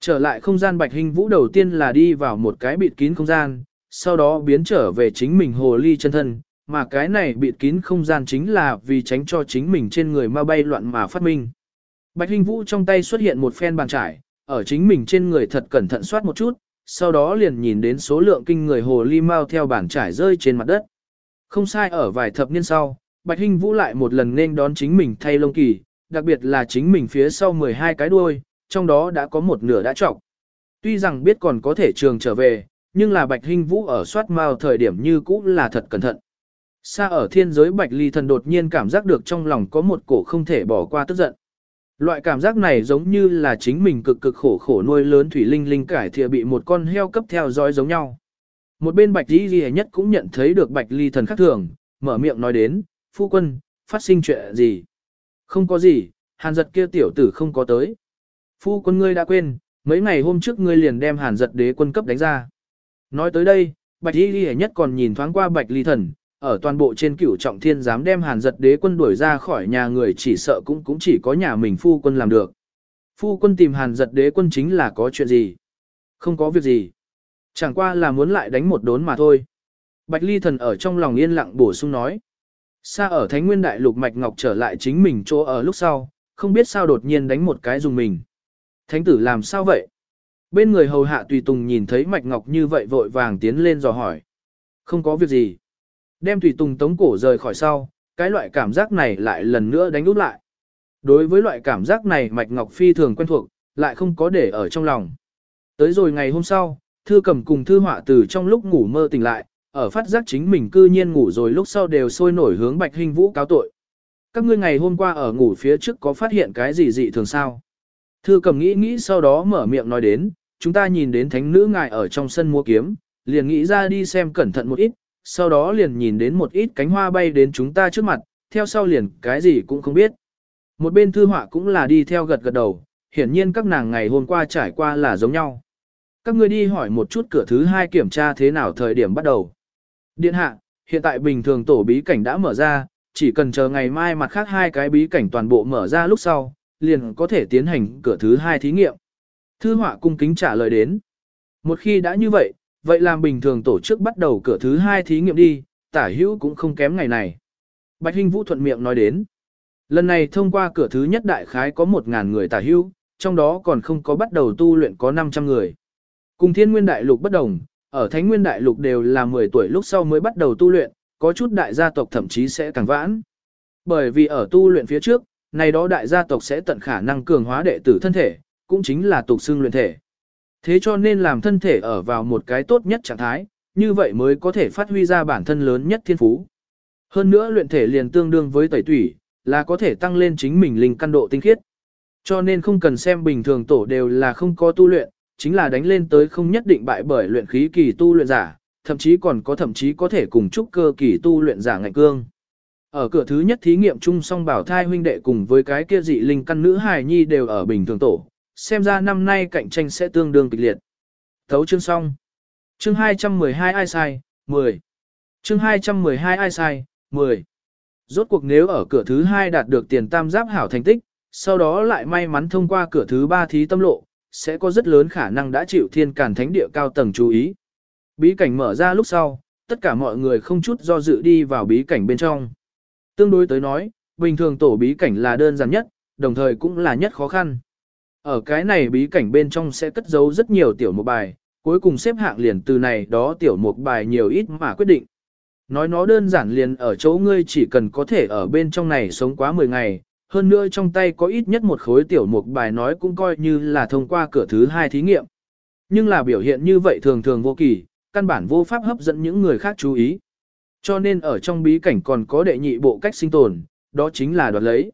Trở lại không gian bạch hình vũ đầu tiên là đi vào một cái bịt kín không gian, sau đó biến trở về chính mình hồ ly chân thân, mà cái này bịt kín không gian chính là vì tránh cho chính mình trên người ma bay loạn mà phát minh. Bạch hình vũ trong tay xuất hiện một phen bàn trải, ở chính mình trên người thật cẩn thận soát một chút, sau đó liền nhìn đến số lượng kinh người hồ ly mau theo bản trải rơi trên mặt đất. Không sai ở vài thập niên sau, Bạch Hinh Vũ lại một lần nên đón chính mình thay lông kỳ, đặc biệt là chính mình phía sau 12 cái đuôi, trong đó đã có một nửa đã trọc. Tuy rằng biết còn có thể trường trở về, nhưng là Bạch Hinh Vũ ở soát mao thời điểm như cũ là thật cẩn thận. Xa ở thiên giới Bạch Ly thần đột nhiên cảm giác được trong lòng có một cổ không thể bỏ qua tức giận. Loại cảm giác này giống như là chính mình cực cực khổ khổ nuôi lớn thủy linh linh cải thìa bị một con heo cấp theo dõi giống nhau. Một bên Bạch Ly Ghi nhất cũng nhận thấy được Bạch Ly thần khác thường, mở miệng nói đến, phu quân, phát sinh chuyện gì? Không có gì, hàn giật kia tiểu tử không có tới. Phu quân ngươi đã quên, mấy ngày hôm trước ngươi liền đem hàn giật đế quân cấp đánh ra. Nói tới đây, Bạch Y Ghi nhất còn nhìn thoáng qua Bạch Ly thần, ở toàn bộ trên cửu trọng thiên dám đem hàn giật đế quân đuổi ra khỏi nhà người chỉ sợ cũng cũng chỉ có nhà mình phu quân làm được. Phu quân tìm hàn giật đế quân chính là có chuyện gì? Không có việc gì. Chẳng qua là muốn lại đánh một đốn mà thôi. Bạch ly thần ở trong lòng yên lặng bổ sung nói. Xa ở Thánh Nguyên Đại Lục Mạch Ngọc trở lại chính mình chỗ ở lúc sau, không biết sao đột nhiên đánh một cái dùng mình. Thánh tử làm sao vậy? Bên người hầu hạ tùy tùng nhìn thấy Mạch Ngọc như vậy vội vàng tiến lên dò hỏi. Không có việc gì. Đem thủy tùng tống cổ rời khỏi sau, cái loại cảm giác này lại lần nữa đánh úp lại. Đối với loại cảm giác này Mạch Ngọc phi thường quen thuộc, lại không có để ở trong lòng. Tới rồi ngày hôm sau, thư cầm cùng thư họa từ trong lúc ngủ mơ tỉnh lại, ở phát giác chính mình cư nhiên ngủ rồi lúc sau đều sôi nổi hướng Bạch Hình Vũ cáo tội. Các ngươi ngày hôm qua ở ngủ phía trước có phát hiện cái gì dị thường sao? Thư cầm nghĩ nghĩ sau đó mở miệng nói đến, chúng ta nhìn đến thánh nữ ngài ở trong sân mua kiếm, liền nghĩ ra đi xem cẩn thận một ít, sau đó liền nhìn đến một ít cánh hoa bay đến chúng ta trước mặt, theo sau liền cái gì cũng không biết. Một bên thư họa cũng là đi theo gật gật đầu, hiển nhiên các nàng ngày hôm qua trải qua là giống nhau. Các ngươi đi hỏi một chút cửa thứ hai kiểm tra thế nào thời điểm bắt đầu. Điện hạ, hiện tại bình thường tổ bí cảnh đã mở ra, chỉ cần chờ ngày mai mặt khác hai cái bí cảnh toàn bộ mở ra lúc sau, liền có thể tiến hành cửa thứ hai thí nghiệm. Thư họa cung kính trả lời đến. Một khi đã như vậy, vậy làm bình thường tổ chức bắt đầu cửa thứ hai thí nghiệm đi, tả hữu cũng không kém ngày này. Bạch Hinh Vũ thuận miệng nói đến. Lần này thông qua cửa thứ nhất đại khái có 1.000 người tả hữu, trong đó còn không có bắt đầu tu luyện có 500 người. Cùng thiên nguyên đại lục bất đồng, ở thánh nguyên đại lục đều là 10 tuổi lúc sau mới bắt đầu tu luyện, có chút đại gia tộc thậm chí sẽ càng vãn. Bởi vì ở tu luyện phía trước, này đó đại gia tộc sẽ tận khả năng cường hóa đệ tử thân thể, cũng chính là tục xương luyện thể. Thế cho nên làm thân thể ở vào một cái tốt nhất trạng thái, như vậy mới có thể phát huy ra bản thân lớn nhất thiên phú. Hơn nữa luyện thể liền tương đương với tẩy tủy, là có thể tăng lên chính mình linh căn độ tinh khiết. Cho nên không cần xem bình thường tổ đều là không có tu luyện, chính là đánh lên tới không nhất định bại bởi luyện khí kỳ tu luyện giả, thậm chí còn có thậm chí có thể cùng trúc cơ kỳ tu luyện giả ngạnh cương. Ở cửa thứ nhất thí nghiệm chung song bảo thai huynh đệ cùng với cái kia dị linh căn nữ hài nhi đều ở bình thường tổ, xem ra năm nay cạnh tranh sẽ tương đương kịch liệt. Thấu chương xong. Chương 212 ai sai, 10. Chương 212 ai sai, 10. Rốt cuộc nếu ở cửa thứ hai đạt được tiền tam giáp hảo thành tích, sau đó lại may mắn thông qua cửa thứ ba thí tâm lộ, sẽ có rất lớn khả năng đã chịu thiên cản thánh địa cao tầng chú ý. Bí cảnh mở ra lúc sau, tất cả mọi người không chút do dự đi vào bí cảnh bên trong. Tương đối tới nói, bình thường tổ bí cảnh là đơn giản nhất, đồng thời cũng là nhất khó khăn. Ở cái này bí cảnh bên trong sẽ cất giấu rất nhiều tiểu mục bài, cuối cùng xếp hạng liền từ này đó tiểu mục bài nhiều ít mà quyết định. Nói nó đơn giản liền ở chỗ ngươi chỉ cần có thể ở bên trong này sống quá 10 ngày, hơn nữa trong tay có ít nhất một khối tiểu mục bài nói cũng coi như là thông qua cửa thứ hai thí nghiệm. Nhưng là biểu hiện như vậy thường thường vô kỳ, căn bản vô pháp hấp dẫn những người khác chú ý. Cho nên ở trong bí cảnh còn có đệ nhị bộ cách sinh tồn, đó chính là đoạt lấy.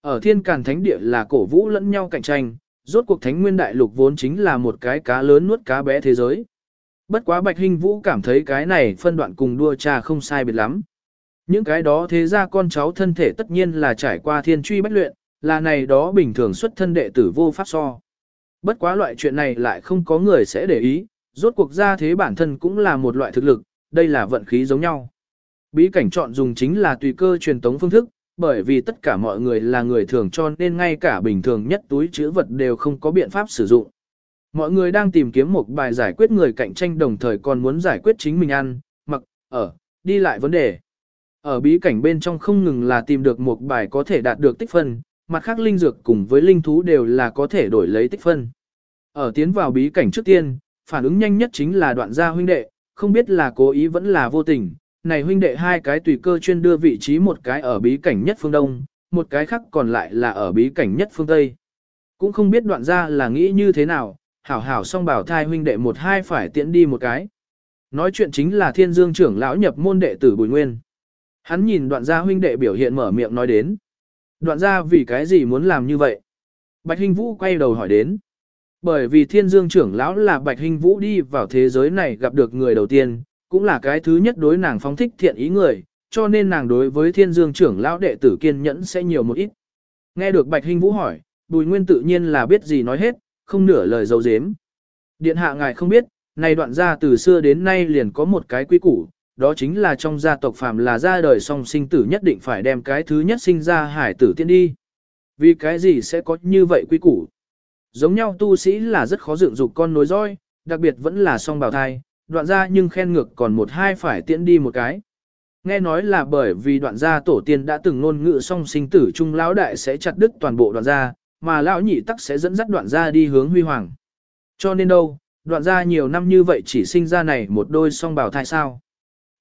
Ở thiên càn thánh địa là cổ vũ lẫn nhau cạnh tranh, rốt cuộc thánh nguyên đại lục vốn chính là một cái cá lớn nuốt cá bé thế giới. Bất quá Bạch Hinh Vũ cảm thấy cái này phân đoạn cùng đua cha không sai biệt lắm. Những cái đó thế ra con cháu thân thể tất nhiên là trải qua thiên truy bách luyện, là này đó bình thường xuất thân đệ tử vô pháp so. Bất quá loại chuyện này lại không có người sẽ để ý, rốt cuộc ra thế bản thân cũng là một loại thực lực, đây là vận khí giống nhau. Bí cảnh chọn dùng chính là tùy cơ truyền tống phương thức, bởi vì tất cả mọi người là người thường cho nên ngay cả bình thường nhất túi chữ vật đều không có biện pháp sử dụng. Mọi người đang tìm kiếm một bài giải quyết người cạnh tranh đồng thời còn muốn giải quyết chính mình ăn, mặc, ở, đi lại vấn đề. Ở bí cảnh bên trong không ngừng là tìm được một bài có thể đạt được tích phân, mặt khác linh dược cùng với linh thú đều là có thể đổi lấy tích phân. Ở tiến vào bí cảnh trước tiên, phản ứng nhanh nhất chính là đoạn gia huynh đệ, không biết là cố ý vẫn là vô tình. Này huynh đệ hai cái tùy cơ chuyên đưa vị trí một cái ở bí cảnh nhất phương Đông, một cái khác còn lại là ở bí cảnh nhất phương Tây. Cũng không biết đoạn gia là nghĩ như thế nào, hảo hảo song bảo thai huynh đệ một hai phải tiễn đi một cái. Nói chuyện chính là thiên dương trưởng lão nhập môn đệ tử Bùi Nguyên. Hắn nhìn đoạn gia huynh đệ biểu hiện mở miệng nói đến. Đoạn gia vì cái gì muốn làm như vậy? Bạch Hinh Vũ quay đầu hỏi đến. Bởi vì thiên dương trưởng lão là Bạch Hinh Vũ đi vào thế giới này gặp được người đầu tiên, cũng là cái thứ nhất đối nàng phóng thích thiện ý người, cho nên nàng đối với thiên dương trưởng lão đệ tử kiên nhẫn sẽ nhiều một ít. Nghe được Bạch Hinh Vũ hỏi, Bùi Nguyên tự nhiên là biết gì nói hết, không nửa lời dấu dếm. Điện hạ ngài không biết, này đoạn gia từ xưa đến nay liền có một cái quy củ, đó chính là trong gia tộc phàm là ra đời song sinh tử nhất định phải đem cái thứ nhất sinh ra hải tử tiên đi. Vì cái gì sẽ có như vậy quy củ? Giống nhau tu sĩ là rất khó dựng dục con nối roi, đặc biệt vẫn là song bào thai, đoạn gia nhưng khen ngược còn một hai phải tiễn đi một cái. Nghe nói là bởi vì đoạn gia tổ tiên đã từng ngôn ngữ song sinh tử trung lão đại sẽ chặt đứt toàn bộ đoạn gia, mà lão nhị tắc sẽ dẫn dắt đoạn gia đi hướng huy hoàng. Cho nên đâu, đoạn gia nhiều năm như vậy chỉ sinh ra này một đôi song bào thai sao.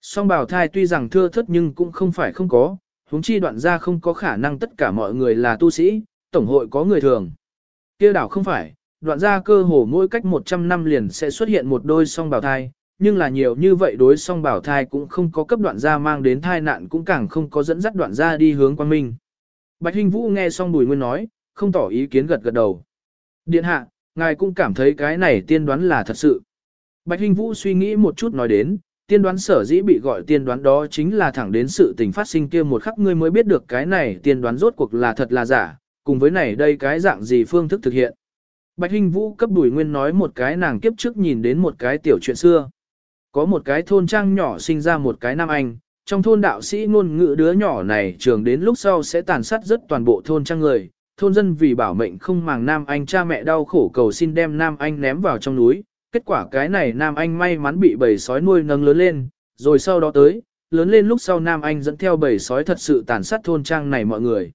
Song bào thai tuy rằng thưa thất nhưng cũng không phải không có, huống chi đoạn gia không có khả năng tất cả mọi người là tu sĩ, tổng hội có người thường. kia đảo không phải, đoạn gia cơ hồ mỗi cách 100 năm liền sẽ xuất hiện một đôi song bào thai, nhưng là nhiều như vậy đối song bảo thai cũng không có cấp đoạn gia mang đến thai nạn cũng càng không có dẫn dắt đoạn gia đi hướng quan minh. Bạch Hinh Vũ nghe xong Bùi Nguyên nói, không tỏ ý kiến gật gật đầu. Điện hạ, ngài cũng cảm thấy cái này tiên đoán là thật sự. Bạch Hinh Vũ suy nghĩ một chút nói đến, tiên đoán sở dĩ bị gọi tiên đoán đó chính là thẳng đến sự tình phát sinh kia một khắc ngươi mới biết được cái này tiên đoán rốt cuộc là thật là giả, cùng với này đây cái dạng gì phương thức thực hiện. Bạch Hinh Vũ cấp đùi nguyên nói một cái nàng kiếp trước nhìn đến một cái tiểu chuyện xưa. Có một cái thôn trang nhỏ sinh ra một cái nam anh, trong thôn đạo sĩ ngôn ngữ đứa nhỏ này trường đến lúc sau sẽ tàn sát rất toàn bộ thôn trang người. Thôn dân vì bảo mệnh không màng nam anh cha mẹ đau khổ cầu xin đem nam anh ném vào trong núi, kết quả cái này Nam Anh may mắn bị bầy sói nuôi nâng lớn lên, rồi sau đó tới, lớn lên lúc sau Nam Anh dẫn theo bầy sói thật sự tàn sát thôn trang này mọi người.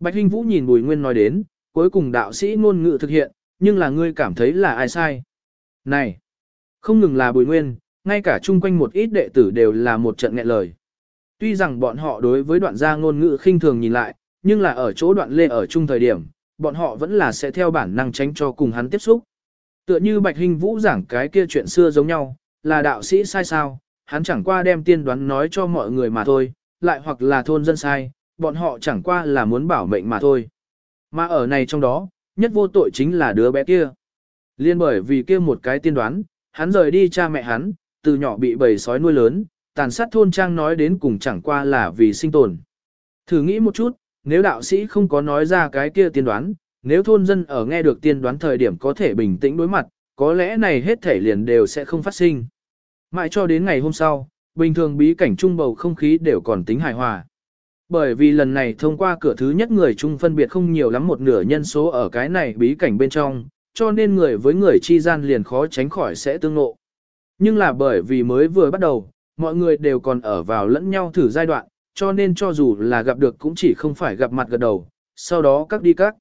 Bạch Hinh Vũ nhìn Bùi Nguyên nói đến, cuối cùng đạo sĩ ngôn ngữ thực hiện, nhưng là ngươi cảm thấy là ai sai. Này, không ngừng là Bùi Nguyên, ngay cả chung quanh một ít đệ tử đều là một trận nghẹn lời. Tuy rằng bọn họ đối với đoạn gia ngôn ngữ khinh thường nhìn lại, nhưng là ở chỗ đoạn lê ở chung thời điểm, bọn họ vẫn là sẽ theo bản năng tránh cho cùng hắn tiếp xúc. Tựa như Bạch Hình Vũ giảng cái kia chuyện xưa giống nhau, là đạo sĩ sai sao, hắn chẳng qua đem tiên đoán nói cho mọi người mà thôi, lại hoặc là thôn dân sai, bọn họ chẳng qua là muốn bảo mệnh mà thôi. Mà ở này trong đó, nhất vô tội chính là đứa bé kia. Liên bởi vì kia một cái tiên đoán, hắn rời đi cha mẹ hắn, từ nhỏ bị bầy sói nuôi lớn, tàn sát thôn trang nói đến cùng chẳng qua là vì sinh tồn. Thử nghĩ một chút, nếu đạo sĩ không có nói ra cái kia tiên đoán, nếu thôn dân ở nghe được tiên đoán thời điểm có thể bình tĩnh đối mặt, có lẽ này hết thể liền đều sẽ không phát sinh. Mãi cho đến ngày hôm sau, bình thường bí cảnh trung bầu không khí đều còn tính hài hòa. Bởi vì lần này thông qua cửa thứ nhất người chung phân biệt không nhiều lắm một nửa nhân số ở cái này bí cảnh bên trong, cho nên người với người chi gian liền khó tránh khỏi sẽ tương ngộ. Nhưng là bởi vì mới vừa bắt đầu, mọi người đều còn ở vào lẫn nhau thử giai đoạn, cho nên cho dù là gặp được cũng chỉ không phải gặp mặt gật đầu, sau đó các đi các.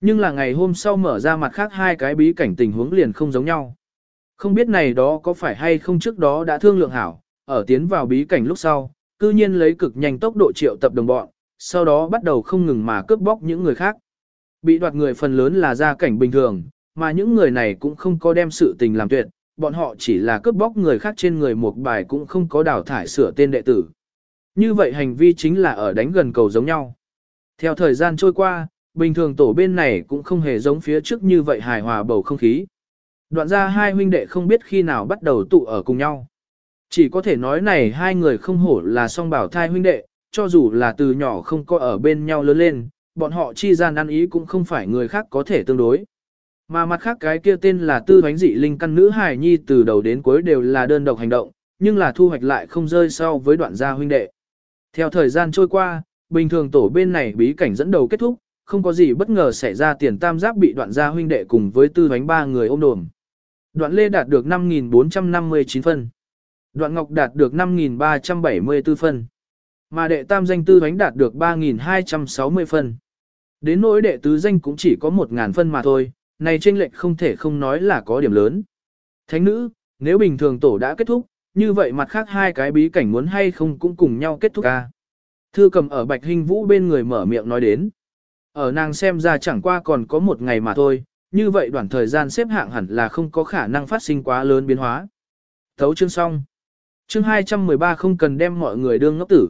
Nhưng là ngày hôm sau mở ra mặt khác hai cái bí cảnh tình huống liền không giống nhau. Không biết này đó có phải hay không trước đó đã thương lượng hảo, ở tiến vào bí cảnh lúc sau, cư nhiên lấy cực nhanh tốc độ triệu tập đồng bọn, sau đó bắt đầu không ngừng mà cướp bóc những người khác. Bị đoạt người phần lớn là gia cảnh bình thường, mà những người này cũng không có đem sự tình làm tuyệt, bọn họ chỉ là cướp bóc người khác trên người một bài cũng không có đào thải sửa tên đệ tử. Như vậy hành vi chính là ở đánh gần cầu giống nhau. Theo thời gian trôi qua, bình thường tổ bên này cũng không hề giống phía trước như vậy hài hòa bầu không khí. Đoạn ra hai huynh đệ không biết khi nào bắt đầu tụ ở cùng nhau. Chỉ có thể nói này hai người không hổ là song bảo thai huynh đệ, cho dù là từ nhỏ không có ở bên nhau lớn lên, bọn họ chi gian ăn ý cũng không phải người khác có thể tương đối. Mà mặt khác cái kia tên là tư hoánh dị linh căn nữ hài nhi từ đầu đến cuối đều là đơn độc hành động, nhưng là thu hoạch lại không rơi sau với đoạn gia huynh đệ. Theo thời gian trôi qua, bình thường tổ bên này bí cảnh dẫn đầu kết thúc, không có gì bất ngờ xảy ra tiền tam giáp bị đoạn gia huynh đệ cùng với tư hoánh ba người ôm đồm. Đoạn lê đạt được 5.459 phân. Đoạn ngọc đạt được 5.374 phân. Mà đệ tam danh tư hoánh đạt được 3.260 phân. Đến nỗi đệ tứ danh cũng chỉ có 1.000 phân mà thôi, này tranh lệch không thể không nói là có điểm lớn. Thánh nữ, nếu bình thường tổ đã kết thúc, như vậy mặt khác hai cái bí cảnh muốn hay không cũng cùng nhau kết thúc ca. Thư cầm ở bạch hình vũ bên người mở miệng nói đến. Ở nàng xem ra chẳng qua còn có một ngày mà thôi, như vậy đoạn thời gian xếp hạng hẳn là không có khả năng phát sinh quá lớn biến hóa. Thấu chương xong. Chương 213 không cần đem mọi người đương ngốc tử.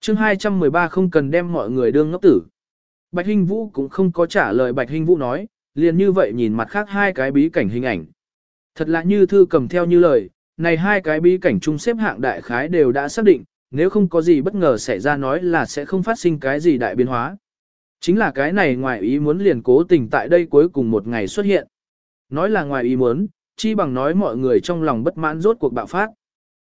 Chương 213 không cần đem mọi người đương ngốc tử. Bạch Hinh Vũ cũng không có trả lời Bạch Hinh Vũ nói, liền như vậy nhìn mặt khác hai cái bí cảnh hình ảnh. Thật là như thư cầm theo như lời, này hai cái bí cảnh chung xếp hạng đại khái đều đã xác định, nếu không có gì bất ngờ xảy ra nói là sẽ không phát sinh cái gì đại biến hóa. Chính là cái này ngoài ý muốn liền cố tình tại đây cuối cùng một ngày xuất hiện. Nói là ngoài ý muốn, chi bằng nói mọi người trong lòng bất mãn rốt cuộc bạo phát.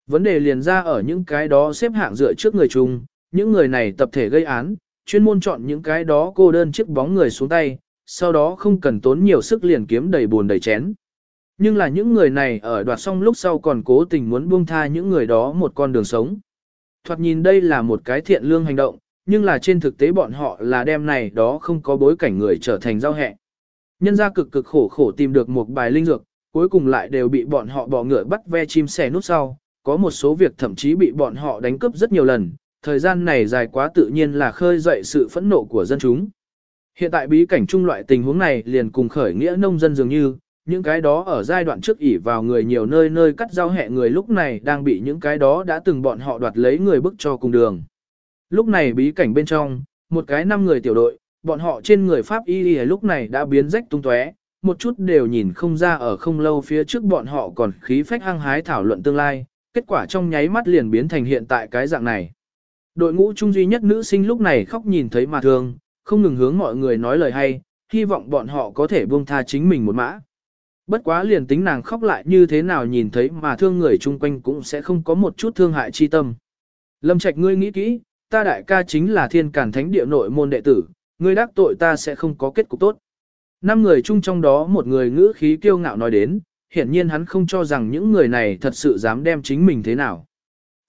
Vấn đề liền ra ở những cái đó xếp hạng dựa trước người chung, những người này tập thể gây án, chuyên môn chọn những cái đó cô đơn chiếc bóng người xuống tay, sau đó không cần tốn nhiều sức liền kiếm đầy buồn đầy chén. Nhưng là những người này ở đoạt xong lúc sau còn cố tình muốn buông tha những người đó một con đường sống. Thoạt nhìn đây là một cái thiện lương hành động, nhưng là trên thực tế bọn họ là đem này đó không có bối cảnh người trở thành giao hẹ. Nhân ra cực cực khổ khổ tìm được một bài linh dược, cuối cùng lại đều bị bọn họ bỏ ngựa bắt ve chim sẻ nút sau, có một số việc thậm chí bị bọn họ đánh cướp rất nhiều lần, thời gian này dài quá tự nhiên là khơi dậy sự phẫn nộ của dân chúng. Hiện tại bí cảnh trung loại tình huống này liền cùng khởi nghĩa nông dân dường như, những cái đó ở giai đoạn trước ỉ vào người nhiều nơi nơi cắt giao hẹ người lúc này đang bị những cái đó đã từng bọn họ đoạt lấy người bức cho cùng đường. Lúc này bí cảnh bên trong, một cái năm người tiểu đội, bọn họ trên người Pháp y lúc này đã biến rách tung tóe, một chút đều nhìn không ra ở không lâu phía trước bọn họ còn khí phách hăng hái thảo luận tương lai, kết quả trong nháy mắt liền biến thành hiện tại cái dạng này. Đội ngũ trung duy nhất nữ sinh lúc này khóc nhìn thấy mà thương, không ngừng hướng mọi người nói lời hay, hy vọng bọn họ có thể buông tha chính mình một mã. Bất quá liền tính nàng khóc lại như thế nào nhìn thấy mà thương người chung quanh cũng sẽ không có một chút thương hại chi tâm. Lâm Trạch ngươi nghĩ kỹ, ta đại ca chính là thiên cản thánh địa nội môn đệ tử, ngươi đắc tội ta sẽ không có kết cục tốt. Năm người chung trong đó một người ngữ khí kiêu ngạo nói đến, hiển nhiên hắn không cho rằng những người này thật sự dám đem chính mình thế nào.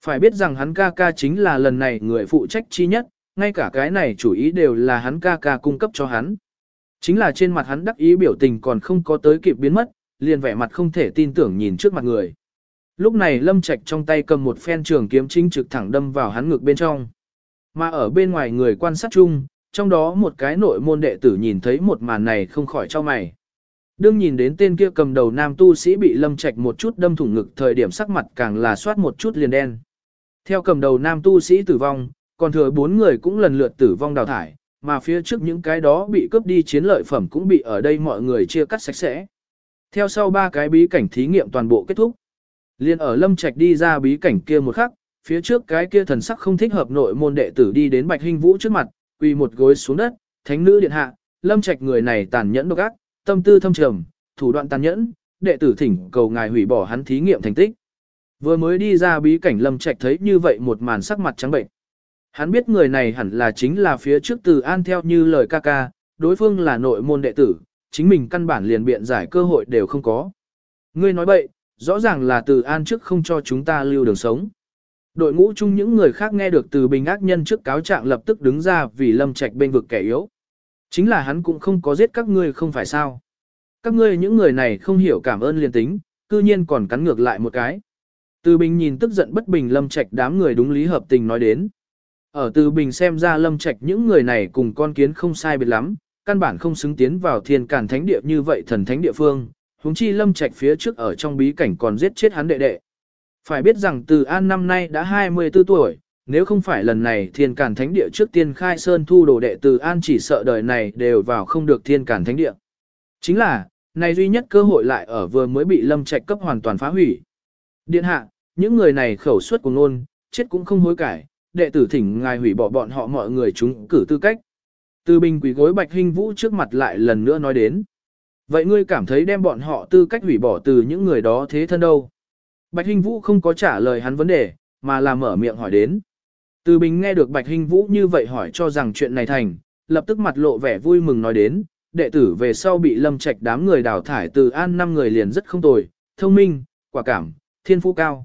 Phải biết rằng hắn ca ca chính là lần này người phụ trách chi nhất, ngay cả cái này chủ ý đều là hắn ca ca cung cấp cho hắn. Chính là trên mặt hắn đắc ý biểu tình còn không có tới kịp biến mất, liền vẻ mặt không thể tin tưởng nhìn trước mặt người. Lúc này Lâm Trạch trong tay cầm một phen trường kiếm chính trực thẳng đâm vào hắn ngực bên trong. Mà ở bên ngoài người quan sát chung, trong đó một cái nội môn đệ tử nhìn thấy một màn này không khỏi cho mày. Đương nhìn đến tên kia cầm đầu nam tu sĩ bị lâm trạch một chút đâm thủng ngực thời điểm sắc mặt càng là soát một chút liền đen. Theo cầm đầu nam tu sĩ tử vong, còn thừa bốn người cũng lần lượt tử vong đào thải, mà phía trước những cái đó bị cướp đi chiến lợi phẩm cũng bị ở đây mọi người chia cắt sạch sẽ. Theo sau ba cái bí cảnh thí nghiệm toàn bộ kết thúc. Liên ở lâm trạch đi ra bí cảnh kia một khắc, phía trước cái kia thần sắc không thích hợp nội môn đệ tử đi đến Bạch Hinh Vũ trước mặt, quỳ một gối xuống đất, "Thánh nữ điện hạ, Lâm Trạch người này tàn nhẫn độc ác, tâm tư thâm trầm, thủ đoạn tàn nhẫn, đệ tử thỉnh cầu ngài hủy bỏ hắn thí nghiệm thành tích." Vừa mới đi ra bí cảnh Lâm Trạch thấy như vậy một màn sắc mặt trắng bệnh. Hắn biết người này hẳn là chính là phía trước Từ An theo như lời ca ca, đối phương là nội môn đệ tử, chính mình căn bản liền biện giải cơ hội đều không có. Ngươi nói bậy, rõ ràng là Từ An trước không cho chúng ta lưu đường sống. Đội ngũ chung những người khác nghe được từ bình ác nhân trước cáo trạng lập tức đứng ra vì lâm trạch bên vực kẻ yếu. Chính là hắn cũng không có giết các ngươi không phải sao. Các ngươi những người này không hiểu cảm ơn liền tính, cư nhiên còn cắn ngược lại một cái. Từ bình nhìn tức giận bất bình lâm trạch đám người đúng lý hợp tình nói đến. Ở từ bình xem ra lâm trạch những người này cùng con kiến không sai biệt lắm, căn bản không xứng tiến vào thiên cản thánh địa như vậy thần thánh địa phương, huống chi lâm trạch phía trước ở trong bí cảnh còn giết chết hắn đệ đệ. Phải biết rằng từ An năm nay đã 24 tuổi, nếu không phải lần này thiên cản thánh địa trước tiên khai sơn thu đồ đệ từ An chỉ sợ đời này đều vào không được thiên cản thánh địa. Chính là, này duy nhất cơ hội lại ở vừa mới bị lâm trạch cấp hoàn toàn phá hủy. Điện hạ, những người này khẩu suất của ngôn, chết cũng không hối cải, đệ tử thỉnh ngài hủy bỏ bọn họ mọi người chúng cử tư cách. Từ bình quỷ gối bạch hình vũ trước mặt lại lần nữa nói đến. Vậy ngươi cảm thấy đem bọn họ tư cách hủy bỏ từ những người đó thế thân đâu? Bạch Hinh Vũ không có trả lời hắn vấn đề, mà là mở miệng hỏi đến. Từ Bình nghe được Bạch Hinh Vũ như vậy hỏi cho rằng chuyện này thành, lập tức mặt lộ vẻ vui mừng nói đến, đệ tử về sau bị lâm trạch đám người đào thải từ an năm người liền rất không tồi, thông minh, quả cảm, thiên phú cao.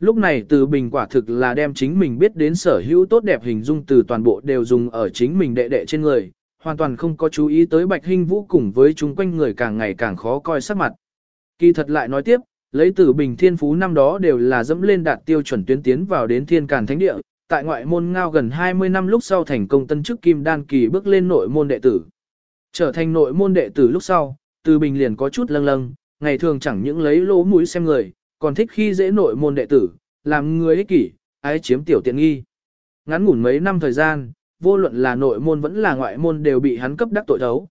Lúc này từ bình quả thực là đem chính mình biết đến sở hữu tốt đẹp hình dung từ toàn bộ đều dùng ở chính mình đệ đệ trên người, hoàn toàn không có chú ý tới bạch hình vũ cùng với chúng quanh người càng ngày càng khó coi sắc mặt. Kỳ thật lại nói tiếp, lấy từ bình thiên phú năm đó đều là dẫm lên đạt tiêu chuẩn tuyến tiến vào đến thiên càn thánh địa, tại ngoại môn ngao gần 20 năm lúc sau thành công tân chức kim đan kỳ bước lên nội môn đệ tử. Trở thành nội môn đệ tử lúc sau, từ bình liền có chút lâng lâng, ngày thường chẳng những lấy lỗ mũi xem người, còn thích khi dễ nội môn đệ tử, làm người ích kỷ, ái chiếm tiểu tiện nghi. Ngắn ngủn mấy năm thời gian, vô luận là nội môn vẫn là ngoại môn đều bị hắn cấp đắc tội thấu.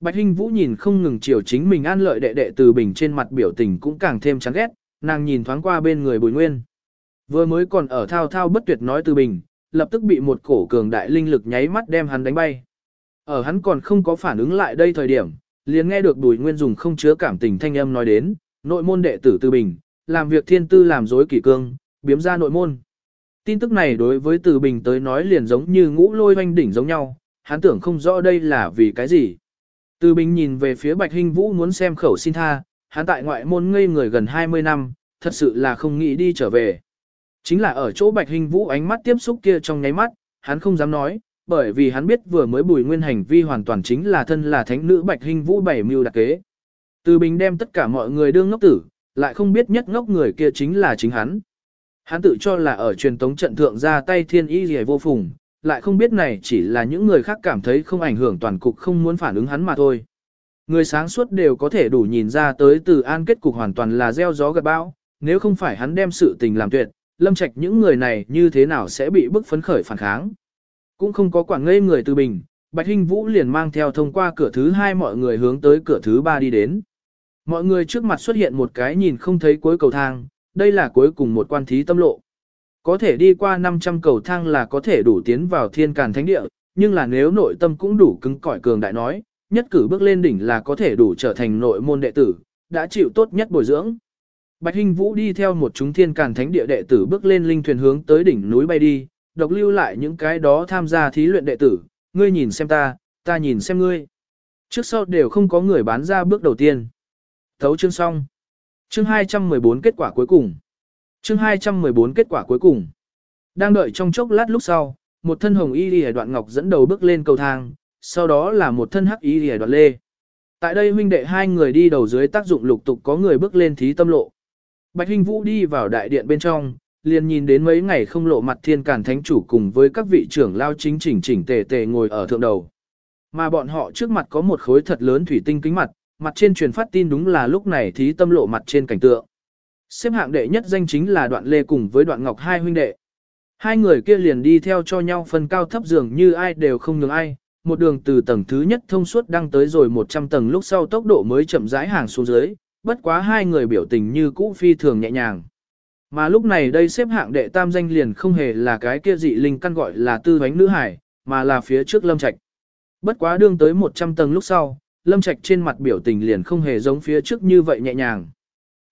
Bạch Hinh Vũ nhìn không ngừng chiều chính mình an lợi đệ đệ từ bình trên mặt biểu tình cũng càng thêm chán ghét, nàng nhìn thoáng qua bên người Bùi Nguyên. Vừa mới còn ở thao thao bất tuyệt nói từ bình, lập tức bị một cổ cường đại linh lực nháy mắt đem hắn đánh bay. Ở hắn còn không có phản ứng lại đây thời điểm, liền nghe được Bùi Nguyên dùng không chứa cảm tình thanh âm nói đến, nội môn đệ tử Từ Bình, làm việc thiên tư làm dối kỷ cương, biếm ra nội môn. Tin tức này đối với Từ Bình tới nói liền giống như ngũ lôi hoanh đỉnh giống nhau, hắn tưởng không rõ đây là vì cái gì. Từ Bình nhìn về phía Bạch Hinh Vũ muốn xem khẩu xin tha, hắn tại ngoại môn ngây người gần 20 năm, thật sự là không nghĩ đi trở về. Chính là ở chỗ Bạch Hinh Vũ ánh mắt tiếp xúc kia trong nháy mắt, hắn không dám nói, bởi vì hắn biết vừa mới bùi nguyên hành vi hoàn toàn chính là thân là thánh nữ Bạch Hinh Vũ bảy mưu đặc kế. Từ Bình đem tất cả mọi người đương ngốc tử, lại không biết nhất ngốc người kia chính là chính hắn. Hắn tự cho là ở truyền tống trận thượng ra tay thiên y gì vô phùng, lại không biết này chỉ là những người khác cảm thấy không ảnh hưởng toàn cục không muốn phản ứng hắn mà thôi. Người sáng suốt đều có thể đủ nhìn ra tới từ an kết cục hoàn toàn là gieo gió gặt bão, nếu không phải hắn đem sự tình làm tuyệt, lâm trạch những người này như thế nào sẽ bị bức phấn khởi phản kháng. Cũng không có quản ngây người từ bình, Bạch Hinh Vũ liền mang theo thông qua cửa thứ hai mọi người hướng tới cửa thứ ba đi đến. Mọi người trước mặt xuất hiện một cái nhìn không thấy cuối cầu thang, đây là cuối cùng một quan thí tâm lộ. Có thể đi qua 500 cầu thang là có thể đủ tiến vào thiên càn thánh địa, nhưng là nếu nội tâm cũng đủ cứng cỏi cường đại nói, nhất cử bước lên đỉnh là có thể đủ trở thành nội môn đệ tử, đã chịu tốt nhất bồi dưỡng. Bạch Hinh Vũ đi theo một chúng thiên càn thánh địa đệ tử bước lên linh thuyền hướng tới đỉnh núi bay đi, độc lưu lại những cái đó tham gia thí luyện đệ tử, ngươi nhìn xem ta, ta nhìn xem ngươi. Trước sau đều không có người bán ra bước đầu tiên. Thấu chương xong. Chương 214 kết quả cuối cùng. Chương 214 kết quả cuối cùng. Đang đợi trong chốc lát lúc sau, một thân hồng y lìa đoạn ngọc dẫn đầu bước lên cầu thang, sau đó là một thân hắc y lìa đoạn lê. Tại đây huynh đệ hai người đi đầu dưới tác dụng lục tục có người bước lên thí tâm lộ. Bạch Hinh Vũ đi vào đại điện bên trong, liền nhìn đến mấy ngày không lộ mặt thiên càn thánh chủ cùng với các vị trưởng lao chính chỉnh chỉnh tề tề ngồi ở thượng đầu. Mà bọn họ trước mặt có một khối thật lớn thủy tinh kính mặt, mặt trên truyền phát tin đúng là lúc này thí tâm lộ mặt trên cảnh tượng. Xếp hạng đệ nhất danh chính là đoạn lê cùng với đoạn ngọc hai huynh đệ. Hai người kia liền đi theo cho nhau phân cao thấp dường như ai đều không nhường ai, một đường từ tầng thứ nhất thông suốt đăng tới rồi 100 tầng lúc sau tốc độ mới chậm rãi hàng xuống dưới, bất quá hai người biểu tình như cũ phi thường nhẹ nhàng. Mà lúc này đây xếp hạng đệ tam danh liền không hề là cái kia dị linh căn gọi là tư bánh nữ hải, mà là phía trước lâm trạch. Bất quá đương tới 100 tầng lúc sau, lâm trạch trên mặt biểu tình liền không hề giống phía trước như vậy nhẹ nhàng.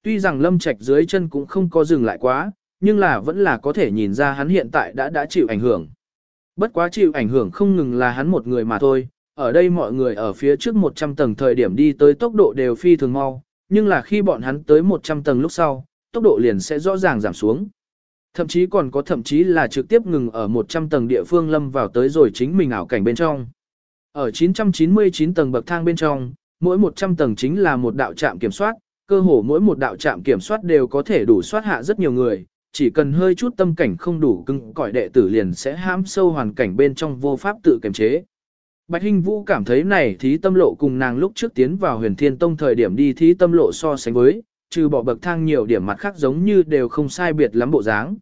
Tuy rằng lâm trạch dưới chân cũng không có dừng lại quá, nhưng là vẫn là có thể nhìn ra hắn hiện tại đã đã chịu ảnh hưởng. Bất quá chịu ảnh hưởng không ngừng là hắn một người mà thôi, ở đây mọi người ở phía trước 100 tầng thời điểm đi tới tốc độ đều phi thường mau, nhưng là khi bọn hắn tới 100 tầng lúc sau, tốc độ liền sẽ rõ ràng giảm xuống. Thậm chí còn có thậm chí là trực tiếp ngừng ở 100 tầng địa phương lâm vào tới rồi chính mình ảo cảnh bên trong. Ở 999 tầng bậc thang bên trong, mỗi 100 tầng chính là một đạo trạm kiểm soát, cơ hồ mỗi một đạo trạm kiểm soát đều có thể đủ soát hạ rất nhiều người, chỉ cần hơi chút tâm cảnh không đủ cứng cỏi đệ tử liền sẽ hãm sâu hoàn cảnh bên trong vô pháp tự kiềm chế. Bạch Hinh Vũ cảm thấy này thí tâm lộ cùng nàng lúc trước tiến vào huyền thiên tông thời điểm đi thí tâm lộ so sánh với, trừ bỏ bậc thang nhiều điểm mặt khác giống như đều không sai biệt lắm bộ dáng.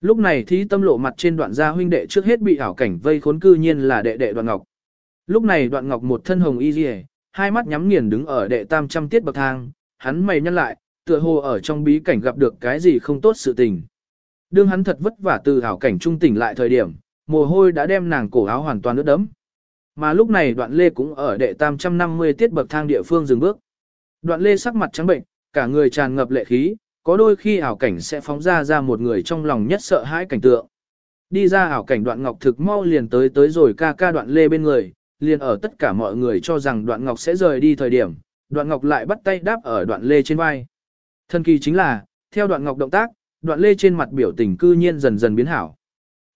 Lúc này thí tâm lộ mặt trên đoạn gia huynh đệ trước hết bị ảo cảnh vây khốn cư nhiên là đệ đệ đoạn ngọc. Lúc này đoạn ngọc một thân hồng y dì hai mắt nhắm nghiền đứng ở đệ tam trăm tiết bậc thang, hắn mày nhăn lại, tựa hồ ở trong bí cảnh gặp được cái gì không tốt sự tình. Đương hắn thật vất vả từ hảo cảnh trung tỉnh lại thời điểm, mồ hôi đã đem nàng cổ áo hoàn toàn ướt đẫm. Mà lúc này đoạn lê cũng ở đệ tam trăm năm mươi tiết bậc thang địa phương dừng bước. Đoạn lê sắc mặt trắng bệnh, cả người tràn ngập lệ khí, có đôi khi ảo cảnh sẽ phóng ra ra một người trong lòng nhất sợ hãi cảnh tượng. đi ra ảo cảnh đoạn ngọc thực mau liền tới tới rồi ca ca đoạn lê bên người, liền ở tất cả mọi người cho rằng đoạn ngọc sẽ rời đi thời điểm, đoạn ngọc lại bắt tay đáp ở đoạn lê trên vai. thần kỳ chính là, theo đoạn ngọc động tác, đoạn lê trên mặt biểu tình cư nhiên dần dần biến hảo.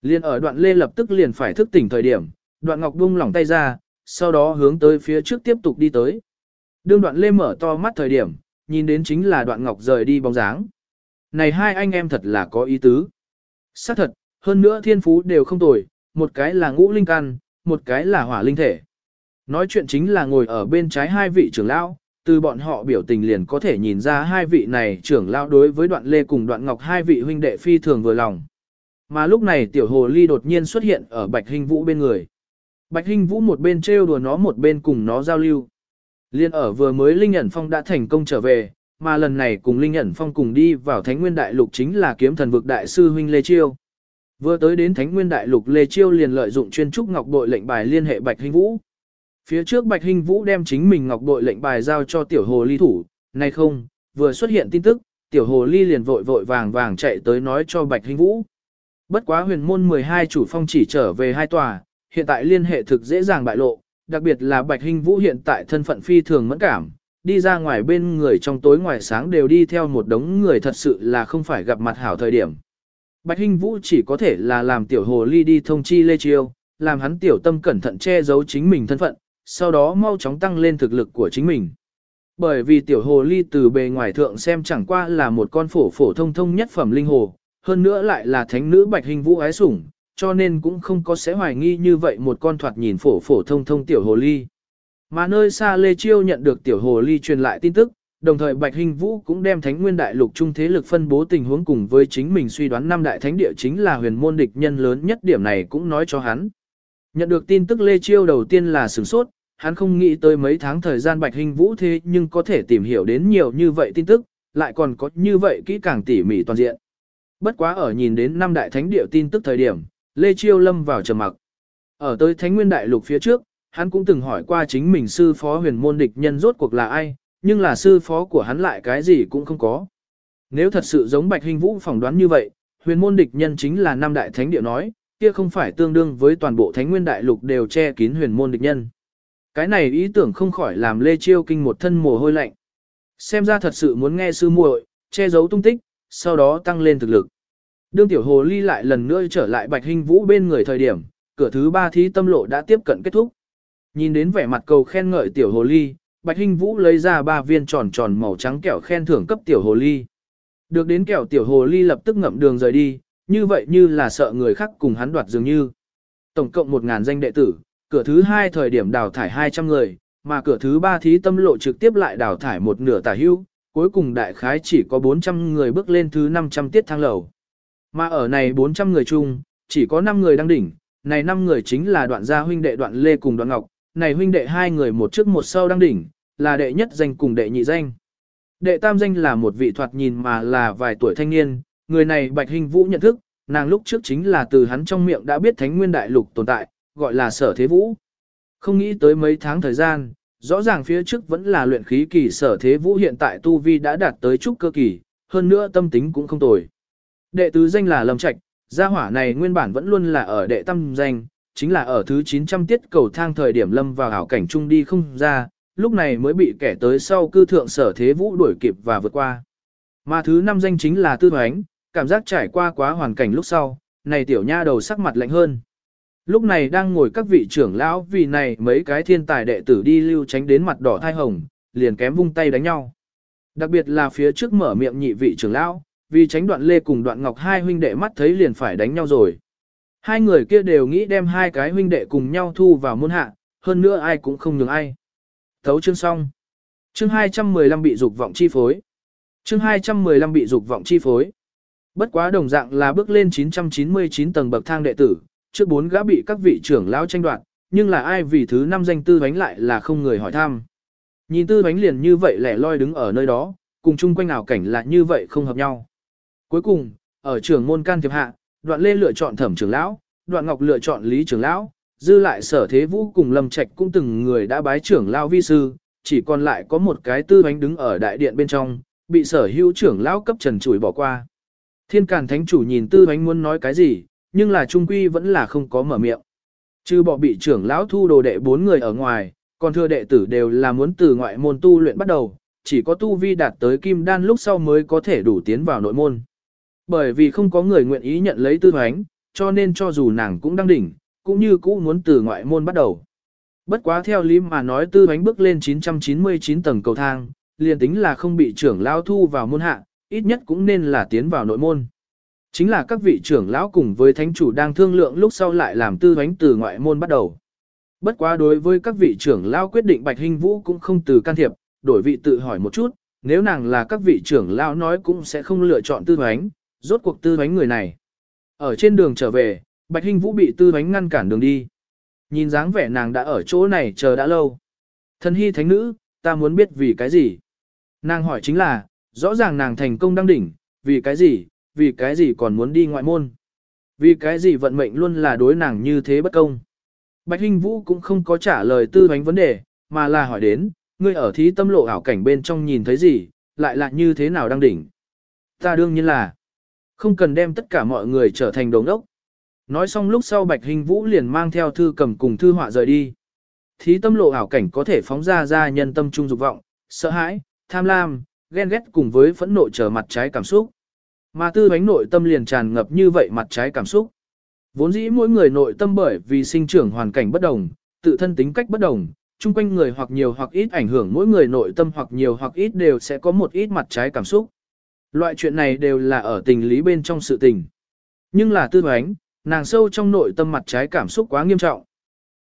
Liên ở đoạn lê lập tức liền phải thức tỉnh thời điểm, đoạn ngọc buông lỏng tay ra, sau đó hướng tới phía trước tiếp tục đi tới. Đương đoạn lê mở to mắt thời điểm, nhìn đến chính là đoạn ngọc rời đi bóng dáng. Này hai anh em thật là có ý tứ. xác thật, hơn nữa thiên phú đều không tồi, một cái là ngũ linh căn, một cái là hỏa linh thể. Nói chuyện chính là ngồi ở bên trái hai vị trưởng lão, từ bọn họ biểu tình liền có thể nhìn ra hai vị này trưởng lão đối với đoạn lê cùng đoạn ngọc hai vị huynh đệ phi thường vừa lòng. Mà lúc này tiểu hồ ly đột nhiên xuất hiện ở bạch hình vũ bên người. Bạch hình vũ một bên trêu đùa nó một bên cùng nó giao lưu. Liên ở vừa mới Linh ẩn phong đã thành công trở về, mà lần này cùng Linh ẩn phong cùng đi vào Thánh Nguyên Đại Lục chính là kiếm thần vực đại sư huynh Lê Chiêu. Vừa tới đến Thánh Nguyên Đại Lục Lê Chiêu liền lợi dụng chuyên trúc ngọc bội lệnh bài liên hệ Bạch Hinh Vũ. Phía trước Bạch Hinh Vũ đem chính mình ngọc bội lệnh bài giao cho tiểu hồ ly thủ, nay không, vừa xuất hiện tin tức, tiểu hồ ly liền vội vội vàng vàng chạy tới nói cho Bạch Hinh Vũ. Bất quá huyền môn 12 chủ phong chỉ trở về hai tòa, hiện tại liên hệ thực dễ dàng bại lộ, đặc biệt là Bạch Hinh Vũ hiện tại thân phận phi thường mẫn cảm, đi ra ngoài bên người trong tối ngoài sáng đều đi theo một đống người thật sự là không phải gặp mặt hảo thời điểm. Bạch Hinh Vũ chỉ có thể là làm tiểu hồ ly đi thông chi Lê Chiêu, làm hắn tiểu tâm cẩn thận che giấu chính mình thân phận, sau đó mau chóng tăng lên thực lực của chính mình. Bởi vì tiểu hồ ly từ bề ngoài thượng xem chẳng qua là một con phổ phổ thông thông nhất phẩm linh hồ, hơn nữa lại là thánh nữ Bạch Hinh Vũ ái sủng, cho nên cũng không có sẽ hoài nghi như vậy một con thoạt nhìn phổ phổ thông thông tiểu hồ ly. Mà nơi xa Lê Chiêu nhận được tiểu hồ ly truyền lại tin tức, đồng thời Bạch Hình Vũ cũng đem Thánh Nguyên Đại Lục trung thế lực phân bố tình huống cùng với chính mình suy đoán năm đại thánh địa chính là huyền môn địch nhân lớn nhất điểm này cũng nói cho hắn. Nhận được tin tức Lê Chiêu đầu tiên là sửng sốt, hắn không nghĩ tới mấy tháng thời gian Bạch Hình Vũ thế nhưng có thể tìm hiểu đến nhiều như vậy tin tức, lại còn có như vậy kỹ càng tỉ mỉ toàn diện. Bất quá ở nhìn đến năm đại thánh địa tin tức thời điểm, Lê Chiêu lâm vào trầm mặc. Ở tới Thánh Nguyên Đại Lục phía trước, hắn cũng từng hỏi qua chính mình sư phó huyền môn địch nhân rốt cuộc là ai, nhưng là sư phó của hắn lại cái gì cũng không có. Nếu thật sự giống Bạch Hình Vũ phỏng đoán như vậy, huyền môn địch nhân chính là năm đại thánh địa nói, kia không phải tương đương với toàn bộ thánh nguyên đại lục đều che kín huyền môn địch nhân. Cái này ý tưởng không khỏi làm Lê Chiêu kinh một thân mồ hôi lạnh. Xem ra thật sự muốn nghe sư muội, che giấu tung tích, sau đó tăng lên thực lực. Đương tiểu hồ ly lại lần nữa trở lại Bạch Hình Vũ bên người thời điểm, cửa thứ ba thí tâm lộ đã tiếp cận kết thúc. Nhìn đến vẻ mặt cầu khen ngợi tiểu hồ ly, Bạch Hinh Vũ lấy ra ba viên tròn tròn màu trắng kẹo khen thưởng cấp tiểu hồ ly. Được đến kẹo tiểu hồ ly lập tức ngậm đường rời đi, như vậy như là sợ người khác cùng hắn đoạt dường như. Tổng cộng 1.000 danh đệ tử, cửa thứ hai thời điểm đào thải 200 người, mà cửa thứ ba thí tâm lộ trực tiếp lại đào thải một nửa tả hưu, cuối cùng đại khái chỉ có 400 người bước lên thứ 500 tiết thang lầu. Mà ở này 400 người chung, chỉ có 5 người đang đỉnh, này 5 người chính là đoạn gia huynh đệ đoạn lê cùng đoạn ngọc, này huynh đệ hai người một trước một sau đang đỉnh, là đệ nhất danh cùng đệ nhị danh. Đệ tam danh là một vị thoạt nhìn mà là vài tuổi thanh niên, người này Bạch Hình Vũ nhận thức, nàng lúc trước chính là từ hắn trong miệng đã biết Thánh Nguyên Đại Lục tồn tại, gọi là Sở Thế Vũ. Không nghĩ tới mấy tháng thời gian, rõ ràng phía trước vẫn là luyện khí kỳ Sở Thế Vũ hiện tại tu vi đã đạt tới trúc cơ kỳ, hơn nữa tâm tính cũng không tồi. Đệ tứ danh là Lâm Trạch, gia hỏa này nguyên bản vẫn luôn là ở đệ tam danh, chính là ở thứ 900 tiết cầu thang thời điểm lâm vào ảo cảnh trung đi không ra, lúc này mới bị kẻ tới sau cư thượng sở thế vũ đuổi kịp và vượt qua. Mà thứ năm danh chính là tư hoánh, cảm giác trải qua quá hoàn cảnh lúc sau, này tiểu nha đầu sắc mặt lạnh hơn. Lúc này đang ngồi các vị trưởng lão vì này mấy cái thiên tài đệ tử đi lưu tránh đến mặt đỏ thai hồng, liền kém vung tay đánh nhau. Đặc biệt là phía trước mở miệng nhị vị trưởng lão, vì tránh đoạn lê cùng đoạn ngọc hai huynh đệ mắt thấy liền phải đánh nhau rồi. Hai người kia đều nghĩ đem hai cái huynh đệ cùng nhau thu vào môn hạ, hơn nữa ai cũng không nhường ai. Thấu chương xong. Chương 215 bị dục vọng chi phối. Chương 215 bị dục vọng chi phối. Bất quá đồng dạng là bước lên 999 tầng bậc thang đệ tử, trước bốn gã bị các vị trưởng lão tranh đoạt, nhưng là ai vì thứ năm danh tư bánh lại là không người hỏi thăm. Nhìn tư bánh liền như vậy lẻ loi đứng ở nơi đó, cùng chung quanh ảo cảnh là như vậy không hợp nhau. Cuối cùng, ở trưởng môn can thiệp hạ, đoạn lê lựa chọn thẩm trưởng lão, đoạn ngọc lựa chọn lý trưởng lão, dư lại sở thế vũ cùng lâm trạch cũng từng người đã bái trưởng lão vi sư, chỉ còn lại có một cái tư bánh đứng ở đại điện bên trong, bị sở hữu trưởng lão cấp trần chủi bỏ qua. Thiên Càn Thánh Chủ nhìn tư bánh muốn nói cái gì, nhưng là trung quy vẫn là không có mở miệng. Chứ bỏ bị trưởng lão thu đồ đệ bốn người ở ngoài, còn thưa đệ tử đều là muốn từ ngoại môn tu luyện bắt đầu, chỉ có tu vi đạt tới kim đan lúc sau mới có thể đủ tiến vào nội môn. Bởi vì không có người nguyện ý nhận lấy tư thoánh, cho nên cho dù nàng cũng đang đỉnh, cũng như cũ muốn từ ngoại môn bắt đầu. Bất quá theo lý mà nói tư bánh bước lên 999 tầng cầu thang, liền tính là không bị trưởng lão thu vào môn hạ, ít nhất cũng nên là tiến vào nội môn. Chính là các vị trưởng lão cùng với thánh chủ đang thương lượng lúc sau lại làm tư bánh từ ngoại môn bắt đầu. Bất quá đối với các vị trưởng lão quyết định Bạch Hinh Vũ cũng không từ can thiệp, đổi vị tự hỏi một chút, nếu nàng là các vị trưởng lão nói cũng sẽ không lựa chọn tư bánh, rốt cuộc tư bánh người này. Ở trên đường trở về, Bạch Hinh Vũ bị tư thoánh ngăn cản đường đi. Nhìn dáng vẻ nàng đã ở chỗ này chờ đã lâu. Thần hy thánh nữ, ta muốn biết vì cái gì. Nàng hỏi chính là, rõ ràng nàng thành công đăng đỉnh, vì cái gì, vì cái gì còn muốn đi ngoại môn. Vì cái gì vận mệnh luôn là đối nàng như thế bất công. Bạch Hinh Vũ cũng không có trả lời tư vấn vấn đề, mà là hỏi đến, ngươi ở thí tâm lộ ảo cảnh bên trong nhìn thấy gì, lại là như thế nào đang đỉnh. Ta đương nhiên là, không cần đem tất cả mọi người trở thành đồng đốc. Nói xong lúc sau Bạch hình Vũ liền mang theo thư cầm cùng thư họa rời đi. Thí tâm lộ ảo cảnh có thể phóng ra ra nhân tâm trung dục vọng, sợ hãi, tham lam, ghen ghét cùng với phẫn nộ trở mặt trái cảm xúc. Mà tư bánh nội tâm liền tràn ngập như vậy mặt trái cảm xúc. Vốn dĩ mỗi người nội tâm bởi vì sinh trưởng hoàn cảnh bất đồng, tự thân tính cách bất đồng, chung quanh người hoặc nhiều hoặc ít ảnh hưởng mỗi người nội tâm hoặc nhiều hoặc ít đều sẽ có một ít mặt trái cảm xúc. Loại chuyện này đều là ở tình lý bên trong sự tình. Nhưng là tư đoán, nàng sâu trong nội tâm mặt trái cảm xúc quá nghiêm trọng.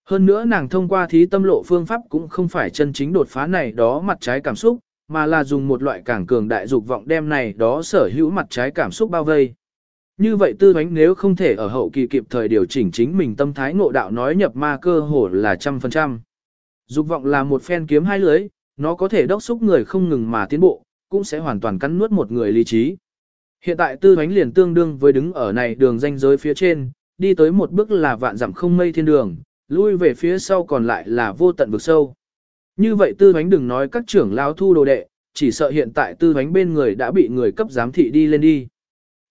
Hơn nữa nàng thông qua thí tâm lộ phương pháp cũng không phải chân chính đột phá này đó mặt trái cảm xúc, mà là dùng một loại càng cường đại dục vọng đem này đó sở hữu mặt trái cảm xúc bao vây. Như vậy tư bánh nếu không thể ở hậu kỳ kịp thời điều chỉnh chính mình tâm thái ngộ đạo nói nhập ma cơ hồ là trăm phần trăm. Dục vọng là một phen kiếm hai lưới, nó có thể đốc xúc người không ngừng mà tiến bộ, cũng sẽ hoàn toàn cắn nuốt một người lý trí. Hiện tại tư hoánh liền tương đương với đứng ở này đường danh giới phía trên, đi tới một bước là vạn dặm không mây thiên đường, lui về phía sau còn lại là vô tận vực sâu. Như vậy tư hoánh đừng nói các trưởng lao thu đồ đệ, chỉ sợ hiện tại tư hoánh bên người đã bị người cấp giám thị đi lên đi.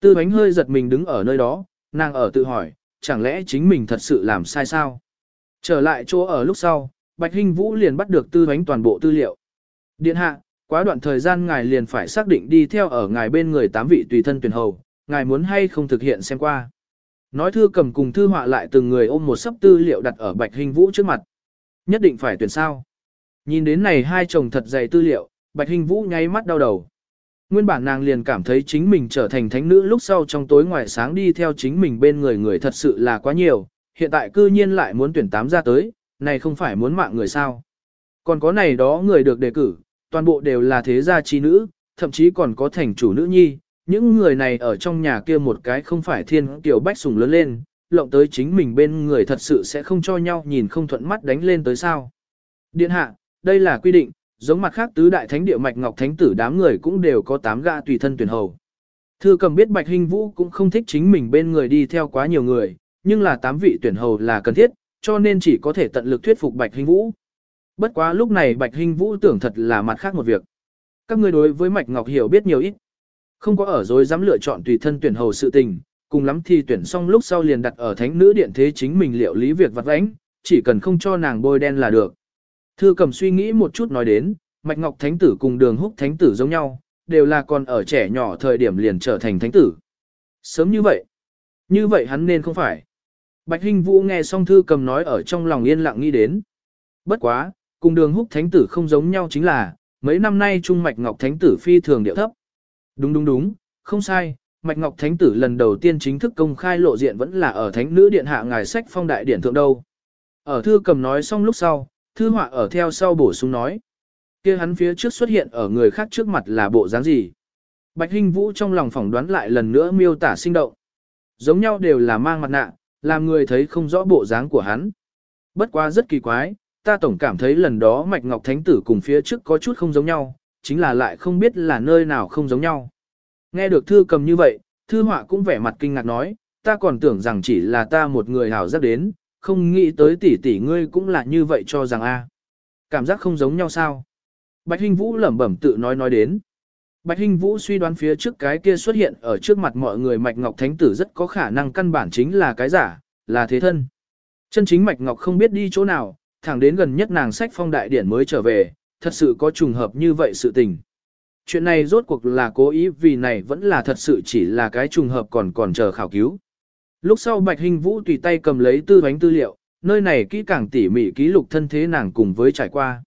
Tư hoánh hơi giật mình đứng ở nơi đó, nàng ở tự hỏi, chẳng lẽ chính mình thật sự làm sai sao? Trở lại chỗ ở lúc sau, Bạch Hinh Vũ liền bắt được tư hoánh toàn bộ tư liệu. Điện hạ, quá đoạn thời gian ngài liền phải xác định đi theo ở ngài bên người tám vị tùy thân tuyển hầu, ngài muốn hay không thực hiện xem qua. Nói thư cầm cùng thư họa lại từng người ôm một sấp tư liệu đặt ở Bạch hình Vũ trước mặt. Nhất định phải tuyển sao. Nhìn đến này hai chồng thật dày tư liệu, Bạch hình Vũ nháy mắt đau đầu. Nguyên bản nàng liền cảm thấy chính mình trở thành thánh nữ lúc sau trong tối ngoài sáng đi theo chính mình bên người người thật sự là quá nhiều, hiện tại cư nhiên lại muốn tuyển tám ra tới, này không phải muốn mạng người sao. Còn có này đó người được đề cử, toàn bộ đều là thế gia chi nữ, thậm chí còn có thành chủ nữ nhi, những người này ở trong nhà kia một cái không phải thiên tiểu bách sùng lớn lên, lộng tới chính mình bên người thật sự sẽ không cho nhau nhìn không thuận mắt đánh lên tới sao. Điện hạ, đây là quy định, giống mặt khác tứ đại thánh địa mạch ngọc thánh tử đám người cũng đều có tám gã tùy thân tuyển hầu. Thư cầm biết Bạch Hinh Vũ cũng không thích chính mình bên người đi theo quá nhiều người, nhưng là tám vị tuyển hầu là cần thiết, cho nên chỉ có thể tận lực thuyết phục Bạch Hinh Vũ. Bất quá lúc này Bạch Hinh Vũ tưởng thật là mặt khác một việc. Các ngươi đối với Mạch Ngọc hiểu biết nhiều ít. Không có ở dối dám lựa chọn tùy thân tuyển hầu sự tình, cùng lắm thì tuyển xong lúc sau liền đặt ở thánh nữ điện thế chính mình liệu lý việc vặt vãnh, chỉ cần không cho nàng bôi đen là được. Thư cầm suy nghĩ một chút nói đến, Mạch Ngọc Thánh Tử cùng Đường Húc Thánh Tử giống nhau, đều là còn ở trẻ nhỏ thời điểm liền trở thành Thánh Tử. Sớm như vậy. Như vậy hắn nên không phải. Bạch Hinh Vũ nghe xong thư cầm nói ở trong lòng yên lặng nghĩ đến. Bất quá, cùng Đường Húc Thánh Tử không giống nhau chính là, mấy năm nay Trung Mạch Ngọc Thánh Tử phi thường điệu thấp. Đúng đúng đúng, không sai. Mạch Ngọc Thánh Tử lần đầu tiên chính thức công khai lộ diện vẫn là ở Thánh Nữ Điện Hạ Ngài Sách Phong Đại Điển Thượng đâu. Ở thư cầm nói xong lúc sau, Thư họa ở theo sau bổ sung nói. kia hắn phía trước xuất hiện ở người khác trước mặt là bộ dáng gì? Bạch Hinh Vũ trong lòng phỏng đoán lại lần nữa miêu tả sinh động. Giống nhau đều là mang mặt nạ, làm người thấy không rõ bộ dáng của hắn. Bất quá rất kỳ quái, ta tổng cảm thấy lần đó Mạch Ngọc Thánh Tử cùng phía trước có chút không giống nhau, chính là lại không biết là nơi nào không giống nhau. Nghe được thư cầm như vậy, thư họa cũng vẻ mặt kinh ngạc nói, ta còn tưởng rằng chỉ là ta một người hảo giác đến, không nghĩ tới tỷ tỷ ngươi cũng là như vậy cho rằng a. Cảm giác không giống nhau sao? Bạch Hinh Vũ lẩm bẩm tự nói nói đến. Bạch Hinh Vũ suy đoán phía trước cái kia xuất hiện ở trước mặt mọi người Mạch Ngọc Thánh Tử rất có khả năng căn bản chính là cái giả, là thế thân. Chân chính Mạch Ngọc không biết đi chỗ nào, thẳng đến gần nhất nàng sách phong đại điển mới trở về, thật sự có trùng hợp như vậy sự tình. Chuyện này rốt cuộc là cố ý vì này vẫn là thật sự chỉ là cái trùng hợp còn còn chờ khảo cứu. Lúc sau Bạch hình Vũ tùy tay cầm lấy tư bánh tư liệu, nơi này kỹ càng tỉ mỉ ký lục thân thế nàng cùng với trải qua.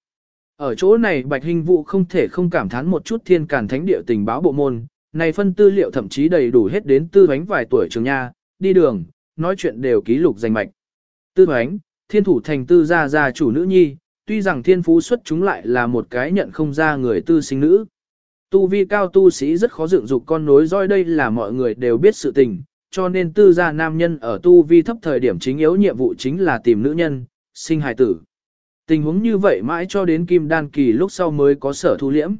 Ở chỗ này Bạch hình Vũ không thể không cảm thán một chút thiên càn thánh địa tình báo bộ môn, này phân tư liệu thậm chí đầy đủ hết đến tư bánh vài tuổi trường nha, đi đường, nói chuyện đều ký lục danh mạch. Tư bánh, thiên thủ thành tư gia gia chủ nữ nhi, tuy rằng thiên phú xuất chúng lại là một cái nhận không ra người tư sinh nữ. Tu vi cao tu sĩ rất khó dựng dục con nối roi đây là mọi người đều biết sự tình, cho nên tư gia nam nhân ở tu vi thấp thời điểm chính yếu nhiệm vụ chính là tìm nữ nhân, sinh hài tử. Tình huống như vậy mãi cho đến kim đan kỳ lúc sau mới có sở thu liễm.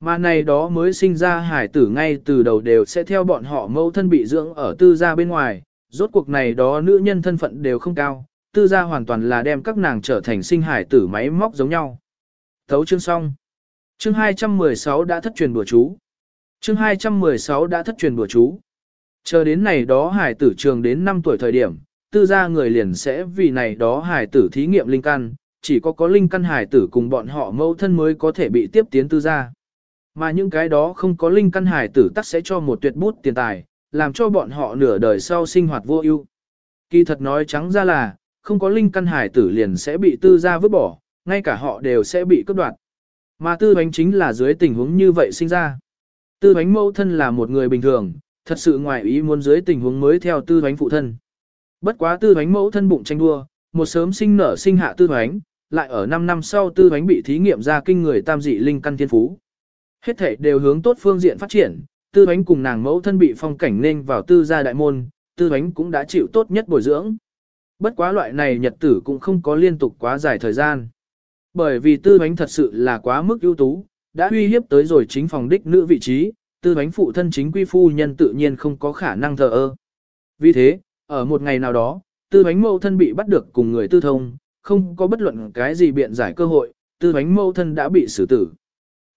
Mà này đó mới sinh ra hải tử ngay từ đầu đều sẽ theo bọn họ mâu thân bị dưỡng ở tư gia bên ngoài, rốt cuộc này đó nữ nhân thân phận đều không cao, tư gia hoàn toàn là đem các nàng trở thành sinh hải tử máy móc giống nhau. Thấu chương xong. Chương 216 đã thất truyền bùa chú. Chương 216 đã thất truyền bùa chú. Chờ đến này đó hải tử trường đến 5 tuổi thời điểm, tư gia người liền sẽ vì này đó hải tử thí nghiệm linh căn, chỉ có có linh căn hải tử cùng bọn họ mâu thân mới có thể bị tiếp tiến tư gia. Mà những cái đó không có linh căn hải tử tắc sẽ cho một tuyệt bút tiền tài, làm cho bọn họ nửa đời sau sinh hoạt vô ưu. Kỳ thật nói trắng ra là, không có linh căn hải tử liền sẽ bị tư gia vứt bỏ, ngay cả họ đều sẽ bị cướp đoạt. Mà tư bánh chính là dưới tình huống như vậy sinh ra. Tư bánh mẫu thân là một người bình thường, thật sự ngoài ý muốn dưới tình huống mới theo tư bánh phụ thân. Bất quá tư bánh mẫu thân bụng tranh đua, một sớm sinh nở sinh hạ tư bánh, lại ở 5 năm sau tư bánh bị thí nghiệm ra kinh người tam dị linh căn thiên phú. Hết thể đều hướng tốt phương diện phát triển, tư bánh cùng nàng mẫu thân bị phong cảnh nên vào tư gia đại môn, tư bánh cũng đã chịu tốt nhất bồi dưỡng. Bất quá loại này nhật tử cũng không có liên tục quá dài thời gian. Bởi vì tư bánh thật sự là quá mức ưu tú, đã uy hiếp tới rồi chính phòng đích nữ vị trí, tư bánh phụ thân chính quy phu nhân tự nhiên không có khả năng thờ ơ. Vì thế, ở một ngày nào đó, tư bánh mẫu thân bị bắt được cùng người tư thông, không có bất luận cái gì biện giải cơ hội, tư bánh mẫu thân đã bị xử tử.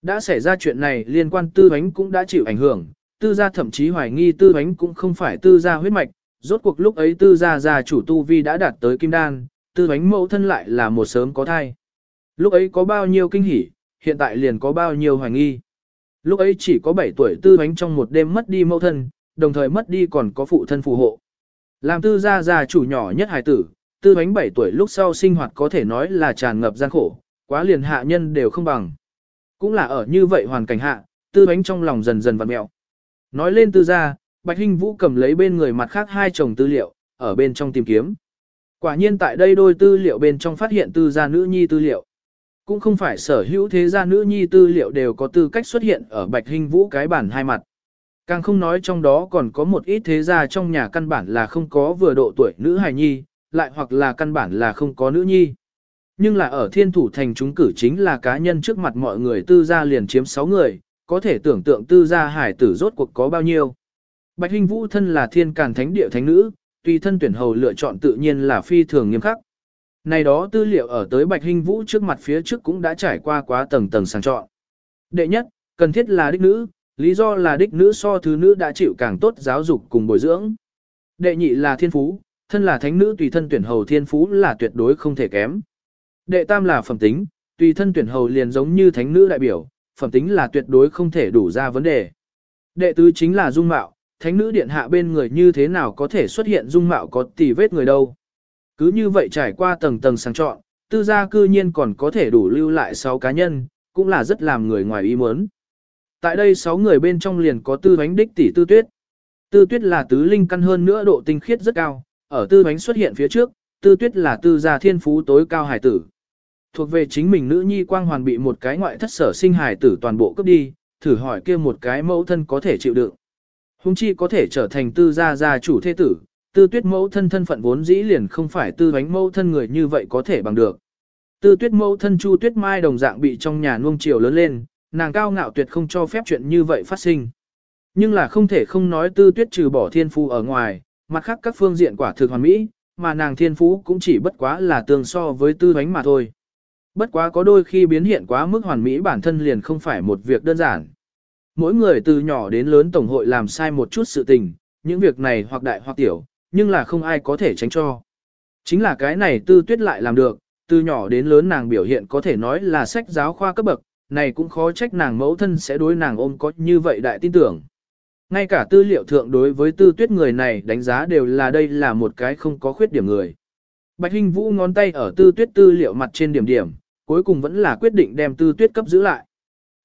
Đã xảy ra chuyện này liên quan tư bánh cũng đã chịu ảnh hưởng, tư gia thậm chí hoài nghi tư bánh cũng không phải tư gia huyết mạch, rốt cuộc lúc ấy tư gia gia chủ tu vi đã đạt tới kim đan, tư bánh mẫu thân lại là một sớm có thai. Lúc ấy có bao nhiêu kinh hỉ, hiện tại liền có bao nhiêu hoài nghi. Lúc ấy chỉ có 7 tuổi tư bánh trong một đêm mất đi mẫu thân, đồng thời mất đi còn có phụ thân phù hộ. Làm tư gia gia chủ nhỏ nhất hài tử, tư bánh 7 tuổi lúc sau sinh hoạt có thể nói là tràn ngập gian khổ, quá liền hạ nhân đều không bằng. Cũng là ở như vậy hoàn cảnh hạ, tư bánh trong lòng dần dần vặn mẹo. Nói lên tư gia, Bạch Hinh Vũ cầm lấy bên người mặt khác hai chồng tư liệu, ở bên trong tìm kiếm. Quả nhiên tại đây đôi tư liệu bên trong phát hiện tư gia nữ nhi tư liệu. Cũng không phải sở hữu thế gia nữ nhi tư liệu đều có tư cách xuất hiện ở Bạch Hinh Vũ cái bản hai mặt. Càng không nói trong đó còn có một ít thế gia trong nhà căn bản là không có vừa độ tuổi nữ hài nhi, lại hoặc là căn bản là không có nữ nhi. Nhưng là ở thiên thủ thành chúng cử chính là cá nhân trước mặt mọi người tư gia liền chiếm 6 người, có thể tưởng tượng tư gia hải tử rốt cuộc có bao nhiêu. Bạch Hinh Vũ thân là thiên càn thánh địa thánh nữ, tùy thân tuyển hầu lựa chọn tự nhiên là phi thường nghiêm khắc. Này đó tư liệu ở tới Bạch Hinh Vũ trước mặt phía trước cũng đã trải qua quá tầng tầng sàng chọn. Đệ nhất, cần thiết là đích nữ, lý do là đích nữ so thứ nữ đã chịu càng tốt giáo dục cùng bồi dưỡng. Đệ nhị là thiên phú, thân là thánh nữ tùy thân tuyển hầu thiên phú là tuyệt đối không thể kém. Đệ tam là phẩm tính, tùy thân tuyển hầu liền giống như thánh nữ đại biểu, phẩm tính là tuyệt đối không thể đủ ra vấn đề. Đệ tứ chính là dung mạo, thánh nữ điện hạ bên người như thế nào có thể xuất hiện dung mạo có tỷ vết người đâu. Cứ như vậy trải qua tầng tầng sang chọn, tư gia cư nhiên còn có thể đủ lưu lại 6 cá nhân, cũng là rất làm người ngoài ý muốn. Tại đây 6 người bên trong liền có tư bánh đích tỷ tư tuyết. Tư tuyết là tứ linh căn hơn nữa độ tinh khiết rất cao, ở tư bánh xuất hiện phía trước, tư tuyết là tư gia thiên phú tối cao hải tử. Thuộc về chính mình nữ nhi quang hoàn bị một cái ngoại thất sở sinh hải tử toàn bộ cướp đi, thử hỏi kia một cái mẫu thân có thể chịu đựng. Hùng chi có thể trở thành tư gia gia chủ thế tử, tư tuyết mẫu thân thân phận vốn dĩ liền không phải tư bánh mẫu thân người như vậy có thể bằng được. Tư tuyết mẫu thân chu tuyết mai đồng dạng bị trong nhà nuông chiều lớn lên, nàng cao ngạo tuyệt không cho phép chuyện như vậy phát sinh. Nhưng là không thể không nói tư tuyết trừ bỏ thiên phu ở ngoài, mặt khác các phương diện quả thực hoàn mỹ, mà nàng thiên phú cũng chỉ bất quá là tương so với tư bánh mà thôi. Bất quá có đôi khi biến hiện quá mức hoàn mỹ bản thân liền không phải một việc đơn giản mỗi người từ nhỏ đến lớn tổng hội làm sai một chút sự tình, những việc này hoặc đại hoặc tiểu, nhưng là không ai có thể tránh cho. Chính là cái này tư tuyết lại làm được, từ nhỏ đến lớn nàng biểu hiện có thể nói là sách giáo khoa cấp bậc, này cũng khó trách nàng mẫu thân sẽ đối nàng ôm có như vậy đại tin tưởng. Ngay cả tư liệu thượng đối với tư tuyết người này đánh giá đều là đây là một cái không có khuyết điểm người. Bạch Hinh Vũ ngón tay ở tư tuyết tư liệu mặt trên điểm điểm, cuối cùng vẫn là quyết định đem tư tuyết cấp giữ lại.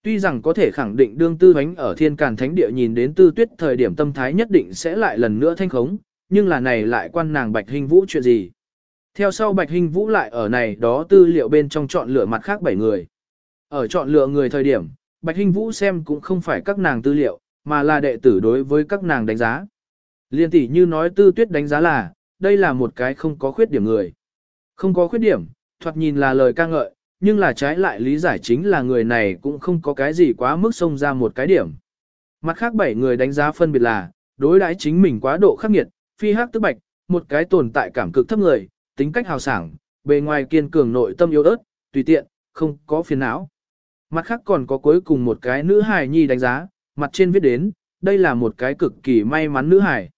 Tuy rằng có thể khẳng định đương tư bánh ở thiên càn thánh địa nhìn đến tư tuyết thời điểm tâm thái nhất định sẽ lại lần nữa thanh khống, nhưng là này lại quan nàng Bạch Hinh Vũ chuyện gì. Theo sau Bạch Hinh Vũ lại ở này đó tư liệu bên trong chọn lựa mặt khác 7 người. Ở chọn lựa người thời điểm, Bạch Hinh Vũ xem cũng không phải các nàng tư liệu, mà là đệ tử đối với các nàng đánh giá. Liên tỷ như nói tư tuyết đánh giá là, đây là một cái không có khuyết điểm người. Không có khuyết điểm, thoạt nhìn là lời ca ngợi, nhưng là trái lại lý giải chính là người này cũng không có cái gì quá mức xông ra một cái điểm. Mặt khác bảy người đánh giá phân biệt là, đối đãi chính mình quá độ khắc nghiệt, phi hắc tức bạch, một cái tồn tại cảm cực thấp người, tính cách hào sảng, bề ngoài kiên cường nội tâm yếu ớt, tùy tiện, không có phiền não. Mặt khác còn có cuối cùng một cái nữ hài nhi đánh giá, mặt trên viết đến, đây là một cái cực kỳ may mắn nữ hài.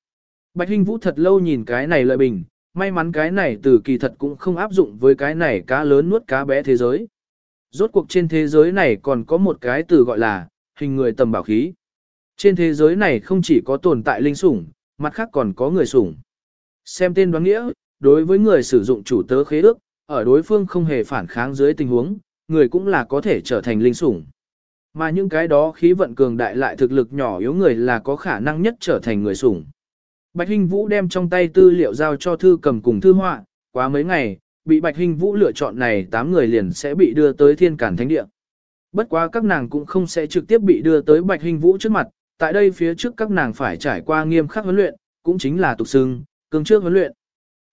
Bạch Hinh Vũ thật lâu nhìn cái này lợi bình, may mắn cái này từ kỳ thật cũng không áp dụng với cái này cá lớn nuốt cá bé thế giới. Rốt cuộc trên thế giới này còn có một cái từ gọi là, hình người tầm bảo khí. Trên thế giới này không chỉ có tồn tại linh sủng, mặt khác còn có người sủng. Xem tên đoán nghĩa, đối với người sử dụng chủ tớ khế ước, ở đối phương không hề phản kháng dưới tình huống, người cũng là có thể trở thành linh sủng. Mà những cái đó khí vận cường đại lại thực lực nhỏ yếu người là có khả năng nhất trở thành người sủng. Bạch Hinh Vũ đem trong tay tư liệu giao cho thư cầm cùng thư họa, quá mấy ngày, bị Bạch Hinh Vũ lựa chọn này 8 người liền sẽ bị đưa tới thiên cản thánh địa. Bất quá các nàng cũng không sẽ trực tiếp bị đưa tới Bạch Hinh Vũ trước mặt, tại đây phía trước các nàng phải trải qua nghiêm khắc huấn luyện, cũng chính là tục xưng, cương trước huấn luyện.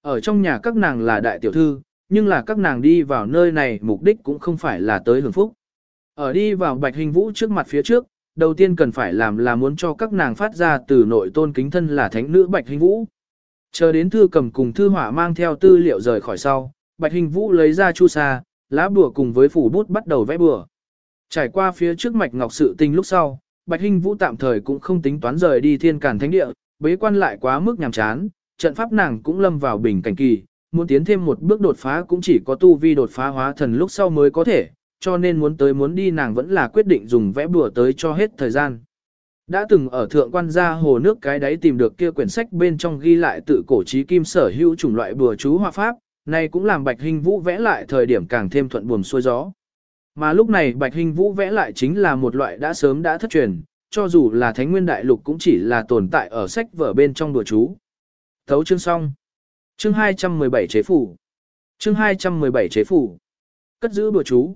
Ở trong nhà các nàng là đại tiểu thư, nhưng là các nàng đi vào nơi này mục đích cũng không phải là tới hưởng phúc. Ở đi vào Bạch Hình Vũ trước mặt phía trước, đầu tiên cần phải làm là muốn cho các nàng phát ra từ nội tôn kính thân là thánh nữ Bạch Hình Vũ. Chờ đến thư cầm cùng thư hỏa mang theo tư liệu rời khỏi sau, Bạch Hình Vũ lấy ra chu sa, lá bùa cùng với phủ bút bắt đầu vẽ bùa. Trải qua phía trước mạch ngọc sự tình lúc sau, Bạch Hình Vũ tạm thời cũng không tính toán rời đi thiên cản thánh địa, bế quan lại quá mức nhàm chán, trận pháp nàng cũng lâm vào bình cảnh kỳ, muốn tiến thêm một bước đột phá cũng chỉ có tu vi đột phá hóa thần lúc sau mới có thể, cho nên muốn tới muốn đi nàng vẫn là quyết định dùng vẽ bùa tới cho hết thời gian. Đã từng ở thượng quan gia hồ nước cái đấy tìm được kia quyển sách bên trong ghi lại tự cổ trí kim sở hữu chủng loại bùa chú hoa pháp, này cũng làm Bạch Hình Vũ vẽ lại thời điểm càng thêm thuận buồm xuôi gió. Mà lúc này Bạch Hình Vũ vẽ lại chính là một loại đã sớm đã thất truyền, cho dù là Thánh Nguyên Đại Lục cũng chỉ là tồn tại ở sách vở bên trong bùa chú. Thấu chương xong. Chương 217 chế phủ. Chương 217 chế phủ. Cất giữ bùa chú.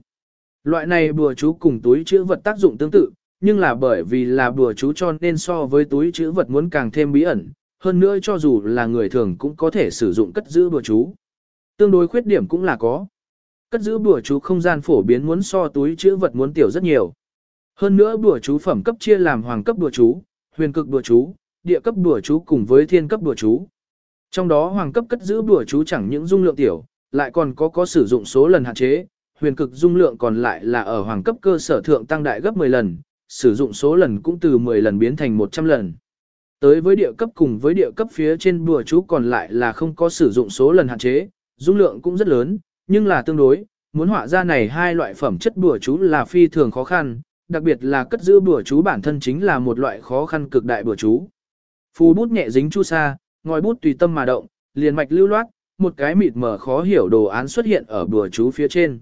Loại này bùa chú cùng túi chữ vật tác dụng tương tự, nhưng là bởi vì là bùa chú cho nên so với túi chữ vật muốn càng thêm bí ẩn, hơn nữa cho dù là người thường cũng có thể sử dụng cất giữ bùa chú. Tương đối khuyết điểm cũng là có. Cất giữ bùa chú không gian phổ biến muốn so túi chữ vật muốn tiểu rất nhiều. Hơn nữa bùa chú phẩm cấp chia làm hoàng cấp bùa chú, huyền cực bùa chú, địa cấp bùa chú cùng với thiên cấp bùa chú. Trong đó hoàng cấp cất giữ bùa chú chẳng những dung lượng tiểu, lại còn có có sử dụng số lần hạn chế, huyền cực dung lượng còn lại là ở hoàng cấp cơ sở thượng tăng đại gấp 10 lần, sử dụng số lần cũng từ 10 lần biến thành 100 lần. Tới với địa cấp cùng với địa cấp phía trên bùa chú còn lại là không có sử dụng số lần hạn chế, dung lượng cũng rất lớn, nhưng là tương đối, muốn họa ra này hai loại phẩm chất bùa chú là phi thường khó khăn, đặc biệt là cất giữ bùa chú bản thân chính là một loại khó khăn cực đại bùa chú. Phù bút nhẹ dính chu sa, ngòi bút tùy tâm mà động, liền mạch lưu loát, một cái mịt mờ khó hiểu đồ án xuất hiện ở bùa chú phía trên.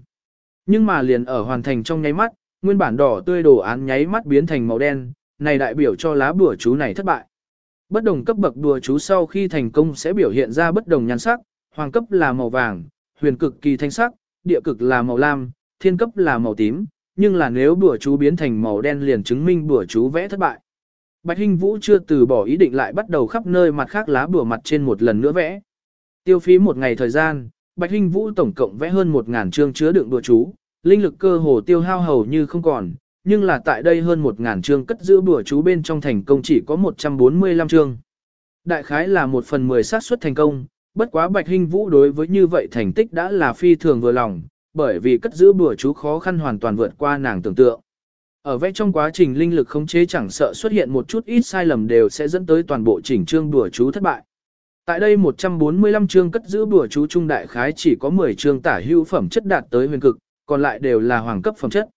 Nhưng mà liền ở hoàn thành trong nháy mắt, nguyên bản đỏ tươi đồ án nháy mắt biến thành màu đen, này đại biểu cho lá bùa chú này thất bại. Bất đồng cấp bậc bùa chú sau khi thành công sẽ biểu hiện ra bất đồng nhan sắc, hoàng cấp là màu vàng, huyền cực kỳ thanh sắc, địa cực là màu lam, thiên cấp là màu tím, nhưng là nếu bùa chú biến thành màu đen liền chứng minh bùa chú vẽ thất bại. Bạch Hinh Vũ chưa từ bỏ ý định lại bắt đầu khắp nơi mặt khác lá bùa mặt trên một lần nữa vẽ. Tiêu phí một ngày thời gian, Bạch Hinh Vũ tổng cộng vẽ hơn 1.000 chương chứa đựng đùa chú, linh lực cơ hồ tiêu hao hầu như không còn, nhưng là tại đây hơn 1.000 chương cất giữ đùa chú bên trong thành công chỉ có 145 chương. Đại khái là một phần 10 xác suất thành công, bất quá Bạch Hinh Vũ đối với như vậy thành tích đã là phi thường vừa lòng, bởi vì cất giữ đùa chú khó khăn hoàn toàn vượt qua nàng tưởng tượng. Ở vẽ trong quá trình linh lực khống chế chẳng sợ xuất hiện một chút ít sai lầm đều sẽ dẫn tới toàn bộ chỉnh chương đùa chú thất bại. Tại đây 145 chương cất giữ bùa chú trung đại khái chỉ có 10 chương tả hữu phẩm chất đạt tới huyền cực, còn lại đều là hoàng cấp phẩm chất.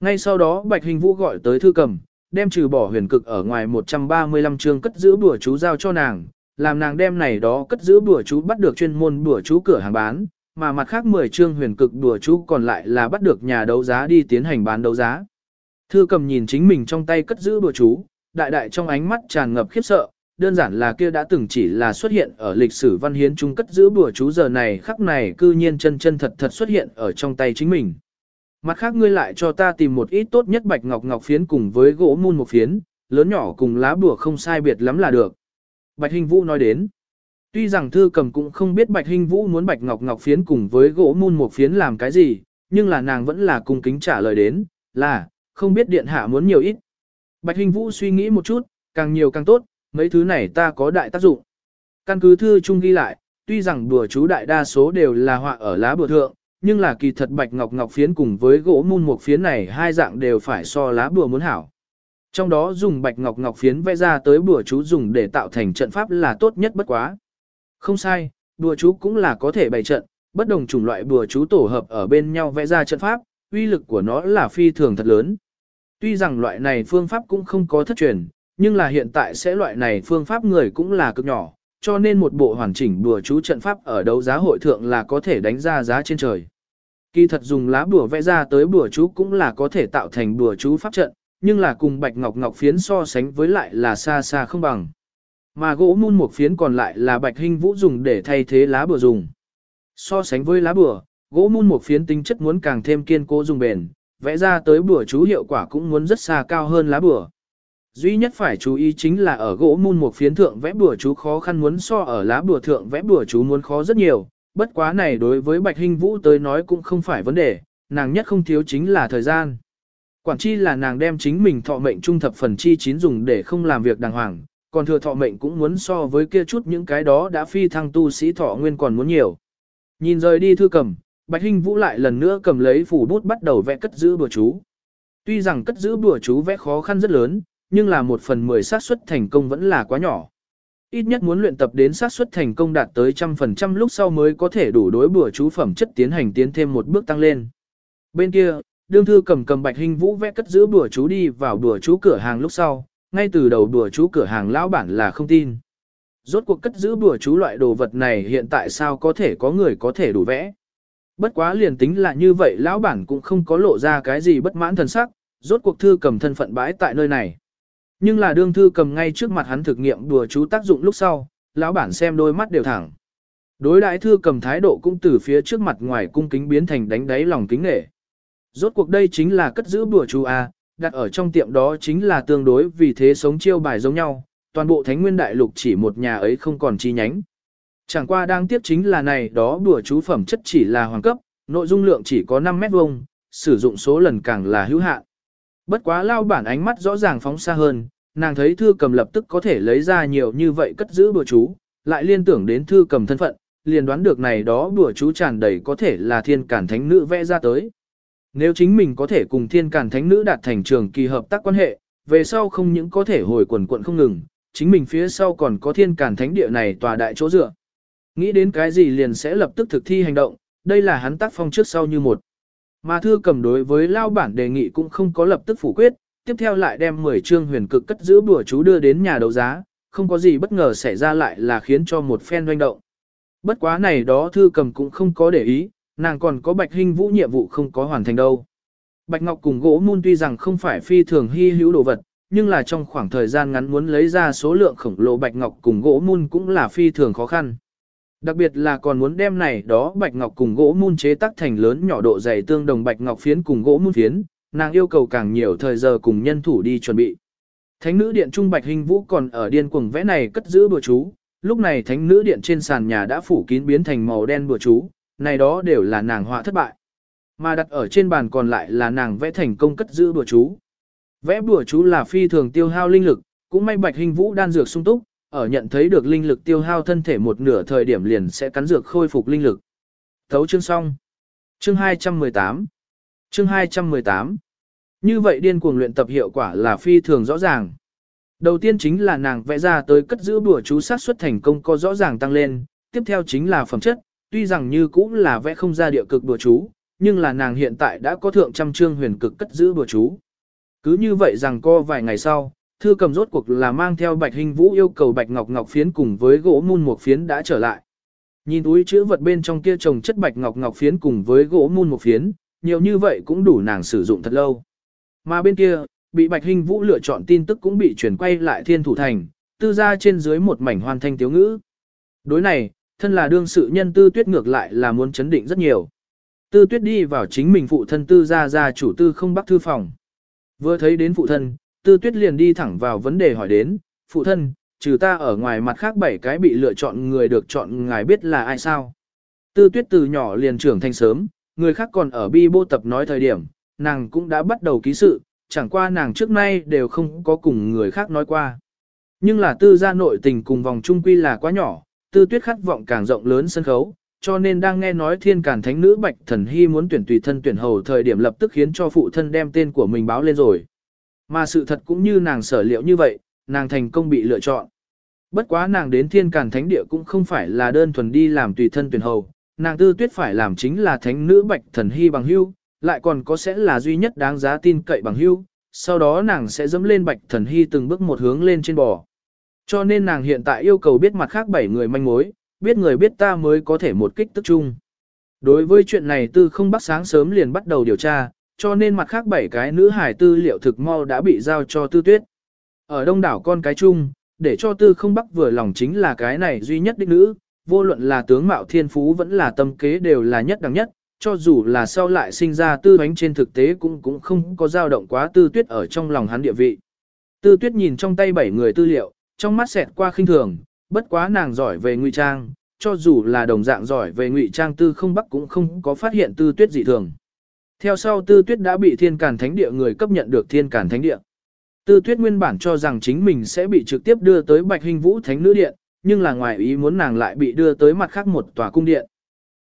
Ngay sau đó Bạch Hình Vũ gọi tới thư cầm, đem trừ bỏ huyền cực ở ngoài 135 chương cất giữ bùa chú giao cho nàng, làm nàng đem này đó cất giữ bùa chú bắt được chuyên môn bùa chú cửa hàng bán, mà mặt khác 10 chương huyền cực bùa chú còn lại là bắt được nhà đấu giá đi tiến hành bán đấu giá. Thư cầm nhìn chính mình trong tay cất giữ bùa chú, đại đại trong ánh mắt tràn ngập khiếp sợ, đơn giản là kia đã từng chỉ là xuất hiện ở lịch sử văn hiến trung cất giữ bùa chú giờ này khắc này cư nhiên chân chân thật thật xuất hiện ở trong tay chính mình. Mặt khác ngươi lại cho ta tìm một ít tốt nhất bạch ngọc ngọc phiến cùng với gỗ mun một phiến, lớn nhỏ cùng lá bùa không sai biệt lắm là được. Bạch Hình Vũ nói đến. Tuy rằng thư cầm cũng không biết Bạch Hình Vũ muốn bạch ngọc ngọc phiến cùng với gỗ mun một phiến làm cái gì, nhưng là nàng vẫn là cung kính trả lời đến, là, không biết điện hạ muốn nhiều ít. Bạch Hình Vũ suy nghĩ một chút, càng nhiều càng tốt, mấy thứ này ta có đại tác dụng. Căn cứ thư chung ghi lại, tuy rằng đùa chú đại đa số đều là họa ở lá bùa thượng, nhưng là kỳ thật bạch ngọc ngọc phiến cùng với gỗ mun một phiến này hai dạng đều phải so lá bùa muốn hảo. Trong đó dùng bạch ngọc ngọc phiến vẽ ra tới bùa chú dùng để tạo thành trận pháp là tốt nhất bất quá. Không sai, bùa chú cũng là có thể bày trận, bất đồng chủng loại bùa chú tổ hợp ở bên nhau vẽ ra trận pháp, uy lực của nó là phi thường thật lớn. Tuy rằng loại này phương pháp cũng không có thất truyền, nhưng là hiện tại sẽ loại này phương pháp người cũng là cực nhỏ, cho nên một bộ hoàn chỉnh bùa chú trận pháp ở đấu giá hội thượng là có thể đánh ra giá trên trời. Kỳ thật dùng lá bùa vẽ ra tới bùa chú cũng là có thể tạo thành bùa chú pháp trận, nhưng là cùng bạch ngọc ngọc phiến so sánh với lại là xa xa không bằng. Mà gỗ mun một phiến còn lại là bạch hình vũ dùng để thay thế lá bùa dùng. So sánh với lá bùa, gỗ mun một phiến tính chất muốn càng thêm kiên cố dùng bền, vẽ ra tới bùa chú hiệu quả cũng muốn rất xa cao hơn lá bùa. Duy nhất phải chú ý chính là ở gỗ mun một phiến thượng vẽ bùa chú khó khăn muốn so ở lá bùa thượng vẽ bùa chú muốn khó rất nhiều, bất quá này đối với Bạch Hinh Vũ tới nói cũng không phải vấn đề, nàng nhất không thiếu chính là thời gian. Quản chi là nàng đem chính mình thọ mệnh trung thập phần chi chín dùng để không làm việc đàng hoàng, còn thừa thọ mệnh cũng muốn so với kia chút những cái đó đã phi thăng tu sĩ thọ nguyên còn muốn nhiều. Nhìn rời đi thư cầm, Bạch Hinh Vũ lại lần nữa cầm lấy phủ bút bắt đầu vẽ cất giữ bùa chú. Tuy rằng cất giữ bùa chú vẽ khó khăn rất lớn, nhưng là một phần mười xác suất thành công vẫn là quá nhỏ. Ít nhất muốn luyện tập đến xác suất thành công đạt tới trăm phần trăm lúc sau mới có thể đủ đối bữa chú phẩm chất tiến hành tiến thêm một bước tăng lên. Bên kia, đương thư cầm cầm bạch hình vũ vẽ cất giữ bữa chú đi vào bữa chú cửa hàng lúc sau, ngay từ đầu bữa chú cửa hàng lão bản là không tin. Rốt cuộc cất giữ bữa chú loại đồ vật này hiện tại sao có thể có người có thể đủ vẽ. Bất quá liền tính là như vậy lão bản cũng không có lộ ra cái gì bất mãn thần sắc, rốt cuộc thư cầm thân phận bãi tại nơi này. Nhưng là đương thư cầm ngay trước mặt hắn thực nghiệm đùa chú tác dụng lúc sau, lão bản xem đôi mắt đều thẳng. Đối đại thư cầm thái độ cũng từ phía trước mặt ngoài cung kính biến thành đánh đáy lòng kính nghệ. Rốt cuộc đây chính là cất giữ bùa chú A, đặt ở trong tiệm đó chính là tương đối vì thế sống chiêu bài giống nhau, toàn bộ thánh nguyên đại lục chỉ một nhà ấy không còn chi nhánh. Chẳng qua đang tiếp chính là này đó đùa chú phẩm chất chỉ là hoàng cấp, nội dung lượng chỉ có 5 mét vuông, sử dụng số lần càng là hữu hạn. Bất quá lao bản ánh mắt rõ ràng phóng xa hơn, nàng thấy thư cầm lập tức có thể lấy ra nhiều như vậy cất giữ bùa chú, lại liên tưởng đến thư cầm thân phận, liền đoán được này đó bùa chú tràn đầy có thể là thiên cản thánh nữ vẽ ra tới. Nếu chính mình có thể cùng thiên cản thánh nữ đạt thành trường kỳ hợp tác quan hệ, về sau không những có thể hồi quần quận không ngừng, chính mình phía sau còn có thiên cản thánh địa này tòa đại chỗ dựa. Nghĩ đến cái gì liền sẽ lập tức thực thi hành động, đây là hắn tác phong trước sau như một. Mà thư cầm đối với lao bản đề nghị cũng không có lập tức phủ quyết, tiếp theo lại đem 10 chương huyền cực cất giữ bùa chú đưa đến nhà đấu giá, không có gì bất ngờ xảy ra lại là khiến cho một phen doanh động. Bất quá này đó thư cầm cũng không có để ý, nàng còn có bạch hình vũ nhiệm vụ không có hoàn thành đâu. Bạch Ngọc cùng gỗ mun tuy rằng không phải phi thường hy hữu đồ vật, nhưng là trong khoảng thời gian ngắn muốn lấy ra số lượng khổng lồ Bạch Ngọc cùng gỗ mun cũng là phi thường khó khăn. Đặc biệt là còn muốn đem này đó Bạch Ngọc cùng gỗ mun chế tác thành lớn nhỏ độ dày tương đồng Bạch Ngọc phiến cùng gỗ mun phiến, nàng yêu cầu càng nhiều thời giờ cùng nhân thủ đi chuẩn bị. Thánh nữ điện trung bạch hình vũ còn ở điên cuồng vẽ này cất giữ bùa chú, lúc này thánh nữ điện trên sàn nhà đã phủ kín biến thành màu đen bùa chú, này đó đều là nàng họa thất bại. Mà đặt ở trên bàn còn lại là nàng vẽ thành công cất giữ bùa chú. Vẽ bùa chú là phi thường tiêu hao linh lực, cũng may bạch hình vũ đan dược sung túc, ở nhận thấy được linh lực tiêu hao thân thể một nửa thời điểm liền sẽ cắn dược khôi phục linh lực. Thấu chương xong. Chương 218 Chương 218 Như vậy điên cuồng luyện tập hiệu quả là phi thường rõ ràng. Đầu tiên chính là nàng vẽ ra tới cất giữ bùa chú sát xuất thành công có rõ ràng tăng lên, tiếp theo chính là phẩm chất, tuy rằng như cũng là vẽ không ra địa cực bùa chú, nhưng là nàng hiện tại đã có thượng trăm chương huyền cực cất giữ bùa chú. Cứ như vậy rằng co vài ngày sau, thư cầm rốt cuộc là mang theo bạch hình vũ yêu cầu bạch ngọc ngọc phiến cùng với gỗ mun một phiến đã trở lại. Nhìn túi chữ vật bên trong kia trồng chất bạch ngọc ngọc phiến cùng với gỗ mun một phiến, nhiều như vậy cũng đủ nàng sử dụng thật lâu. Mà bên kia, bị bạch hình vũ lựa chọn tin tức cũng bị chuyển quay lại thiên thủ thành, tư ra trên dưới một mảnh hoàn thanh tiếu ngữ. Đối này, thân là đương sự nhân tư tuyết ngược lại là muốn chấn định rất nhiều. Tư tuyết đi vào chính mình phụ thân tư ra ra chủ tư không bắc thư phòng. Vừa thấy đến phụ thân, tư tuyết liền đi thẳng vào vấn đề hỏi đến, phụ thân, trừ ta ở ngoài mặt khác bảy cái bị lựa chọn người được chọn ngài biết là ai sao. Tư tuyết từ nhỏ liền trưởng thành sớm, người khác còn ở bi bô tập nói thời điểm, nàng cũng đã bắt đầu ký sự, chẳng qua nàng trước nay đều không có cùng người khác nói qua. Nhưng là tư gia nội tình cùng vòng trung quy là quá nhỏ, tư tuyết khát vọng càng rộng lớn sân khấu, cho nên đang nghe nói thiên cản thánh nữ Bạch Thần Hy muốn tuyển tùy thân tuyển hầu thời điểm lập tức khiến cho phụ thân đem tên của mình báo lên rồi. Mà sự thật cũng như nàng sở liệu như vậy, nàng thành công bị lựa chọn. Bất quá nàng đến thiên càn thánh địa cũng không phải là đơn thuần đi làm tùy thân tuyển hầu, nàng tư tuyết phải làm chính là thánh nữ Bạch Thần Hy bằng hưu, lại còn có sẽ là duy nhất đáng giá tin cậy bằng hưu, sau đó nàng sẽ dẫm lên Bạch Thần Hy từng bước một hướng lên trên bò. Cho nên nàng hiện tại yêu cầu biết mặt khác bảy người manh mối, biết người biết ta mới có thể một kích tức chung. Đối với chuyện này tư không bắt sáng sớm liền bắt đầu điều tra, cho nên mặt khác bảy cái nữ hải tư liệu thực mau đã bị giao cho tư tuyết. Ở đông đảo con cái chung, để cho tư không bắc vừa lòng chính là cái này duy nhất đích nữ, vô luận là tướng mạo thiên phú vẫn là tâm kế đều là nhất đẳng nhất, cho dù là sau lại sinh ra tư ánh trên thực tế cũng cũng không có dao động quá tư tuyết ở trong lòng hắn địa vị. Tư tuyết nhìn trong tay bảy người tư liệu, trong mắt xẹt qua khinh thường, bất quá nàng giỏi về ngụy trang, cho dù là đồng dạng giỏi về ngụy trang tư không bắc cũng không có phát hiện tư tuyết dị thường. Theo sau tư tuyết đã bị thiên càn thánh địa người cấp nhận được thiên càn thánh địa. Tư tuyết nguyên bản cho rằng chính mình sẽ bị trực tiếp đưa tới bạch hình vũ thánh nữ điện, nhưng là ngoài ý muốn nàng lại bị đưa tới mặt khác một tòa cung điện.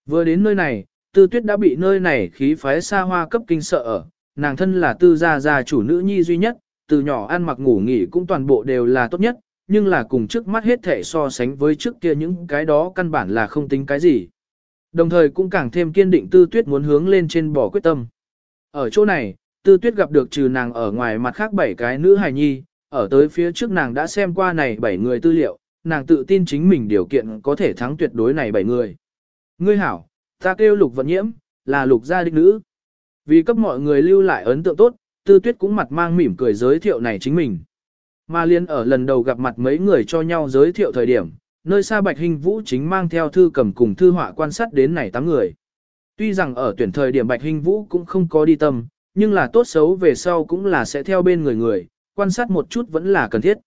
Vừa đến nơi này, tư tuyết đã bị nơi này khí phái xa hoa cấp kinh sợ ở, nàng thân là tư gia gia chủ nữ nhi duy nhất, từ nhỏ ăn mặc ngủ nghỉ cũng toàn bộ đều là tốt nhất, nhưng là cùng trước mắt hết thể so sánh với trước kia những cái đó căn bản là không tính cái gì. Đồng thời cũng càng thêm kiên định tư tuyết muốn hướng lên trên bỏ quyết tâm. Ở chỗ này, tư tuyết gặp được trừ nàng ở ngoài mặt khác bảy cái nữ hài nhi, ở tới phía trước nàng đã xem qua này bảy người tư liệu, nàng tự tin chính mình điều kiện có thể thắng tuyệt đối này bảy người. Ngươi hảo, ta kêu lục vận nhiễm, là lục gia đích nữ. Vì cấp mọi người lưu lại ấn tượng tốt, tư tuyết cũng mặt mang mỉm cười giới thiệu này chính mình. Mà liên ở lần đầu gặp mặt mấy người cho nhau giới thiệu thời điểm, nơi xa Bạch Hình Vũ chính mang theo thư cầm cùng thư họa quan sát đến này tám người. Tuy rằng ở tuyển thời điểm Bạch Hình Vũ cũng không có đi tâm, nhưng là tốt xấu về sau cũng là sẽ theo bên người người, quan sát một chút vẫn là cần thiết.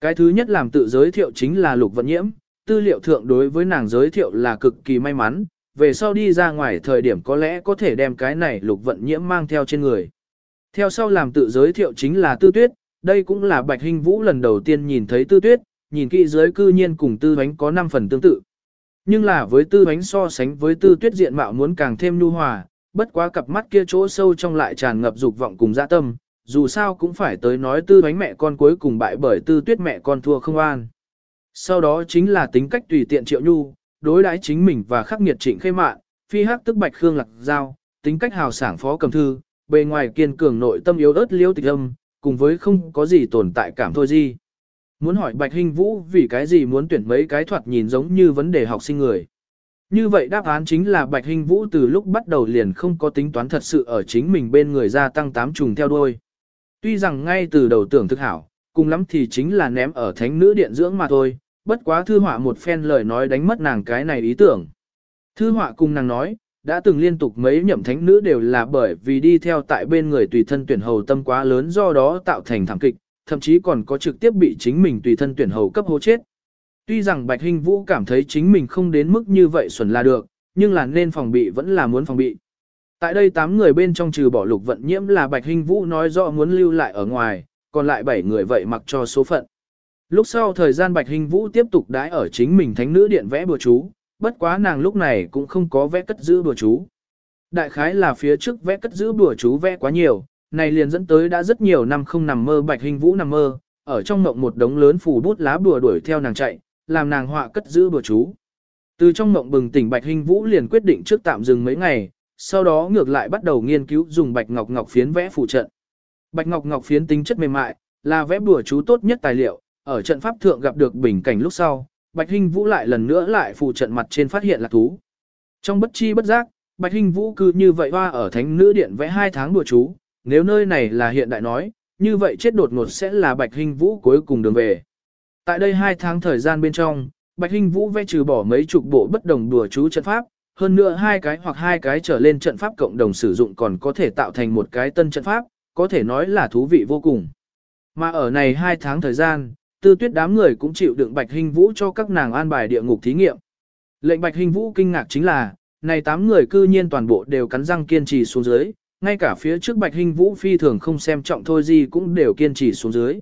Cái thứ nhất làm tự giới thiệu chính là Lục Vận Nhiễm, tư liệu thượng đối với nàng giới thiệu là cực kỳ may mắn, về sau đi ra ngoài thời điểm có lẽ có thể đem cái này Lục Vận Nhiễm mang theo trên người. Theo sau làm tự giới thiệu chính là Tư Tuyết, đây cũng là Bạch hình Vũ lần đầu tiên nhìn thấy tư tuyết, nhìn kỹ dưới cư nhiên cùng tư bánh có 5 phần tương tự. Nhưng là với tư bánh so sánh với tư tuyết diện mạo muốn càng thêm nhu hòa, bất quá cặp mắt kia chỗ sâu trong lại tràn ngập dục vọng cùng dạ tâm, dù sao cũng phải tới nói tư bánh mẹ con cuối cùng bại bởi tư tuyết mẹ con thua không an. Sau đó chính là tính cách tùy tiện triệu nhu, đối đãi chính mình và khắc nghiệt trịnh khê mạn, phi hắc tức bạch khương lạc giao, tính cách hào sảng phó cầm thư, bề ngoài kiên cường nội tâm yếu ớt liêu tịch âm, cùng với không có gì tồn tại cảm thôi gì. Muốn hỏi Bạch Hinh Vũ vì cái gì muốn tuyển mấy cái thoạt nhìn giống như vấn đề học sinh người. Như vậy đáp án chính là Bạch Hinh Vũ từ lúc bắt đầu liền không có tính toán thật sự ở chính mình bên người gia tăng tám trùng theo đuôi. Tuy rằng ngay từ đầu tưởng thức hảo, cùng lắm thì chính là ném ở thánh nữ điện dưỡng mà thôi, bất quá thư họa một phen lời nói đánh mất nàng cái này ý tưởng. Thư họa cùng nàng nói, đã từng liên tục mấy nhậm thánh nữ đều là bởi vì đi theo tại bên người tùy thân tuyển hầu tâm quá lớn do đó tạo thành thảm kịch, thậm chí còn có trực tiếp bị chính mình tùy thân tuyển hầu cấp hố chết. Tuy rằng Bạch Hinh Vũ cảm thấy chính mình không đến mức như vậy xuẩn là được, nhưng là nên phòng bị vẫn là muốn phòng bị. Tại đây 8 người bên trong trừ bỏ lục vận nhiễm là Bạch Hinh Vũ nói rõ muốn lưu lại ở ngoài, còn lại 7 người vậy mặc cho số phận. Lúc sau thời gian Bạch Hinh Vũ tiếp tục đái ở chính mình thánh nữ điện vẽ bùa chú, bất quá nàng lúc này cũng không có vẽ cất giữ bùa chú. Đại khái là phía trước vẽ cất giữ bùa chú vẽ quá nhiều, này liền dẫn tới đã rất nhiều năm không nằm mơ Bạch Hình Vũ nằm mơ, ở trong mộng một đống lớn phủ bút lá bùa đuổi theo nàng chạy, làm nàng họa cất giữ bùa chú. Từ trong mộng bừng tỉnh Bạch Hình Vũ liền quyết định trước tạm dừng mấy ngày, sau đó ngược lại bắt đầu nghiên cứu dùng Bạch Ngọc Ngọc phiến vẽ phụ trận. Bạch Ngọc Ngọc phiến tính chất mềm mại, là vẽ bùa chú tốt nhất tài liệu, ở trận pháp thượng gặp được bình cảnh lúc sau, Bạch hình Vũ lại lần nữa lại phụ trận mặt trên phát hiện là thú. Trong bất chi bất giác, Bạch hình Vũ cứ như vậy hoa ở thánh nữ điện vẽ hai tháng đùa chú, nếu nơi này là hiện đại nói, như vậy chết đột ngột sẽ là Bạch Hinh Vũ cuối cùng đường về. Tại đây hai tháng thời gian bên trong, Bạch Hinh Vũ vẽ trừ bỏ mấy chục bộ bất đồng đùa chú trận pháp, hơn nữa hai cái hoặc hai cái trở lên trận pháp cộng đồng sử dụng còn có thể tạo thành một cái tân trận pháp, có thể nói là thú vị vô cùng. Mà ở này hai tháng thời gian, tư tuyết đám người cũng chịu đựng Bạch Hinh Vũ cho các nàng an bài địa ngục thí nghiệm. Lệnh Bạch Hinh Vũ kinh ngạc chính là, này tám người cư nhiên toàn bộ đều cắn răng kiên trì xuống dưới, ngay cả phía trước Bạch Hinh Vũ phi thường không xem trọng thôi gì cũng đều kiên trì xuống dưới.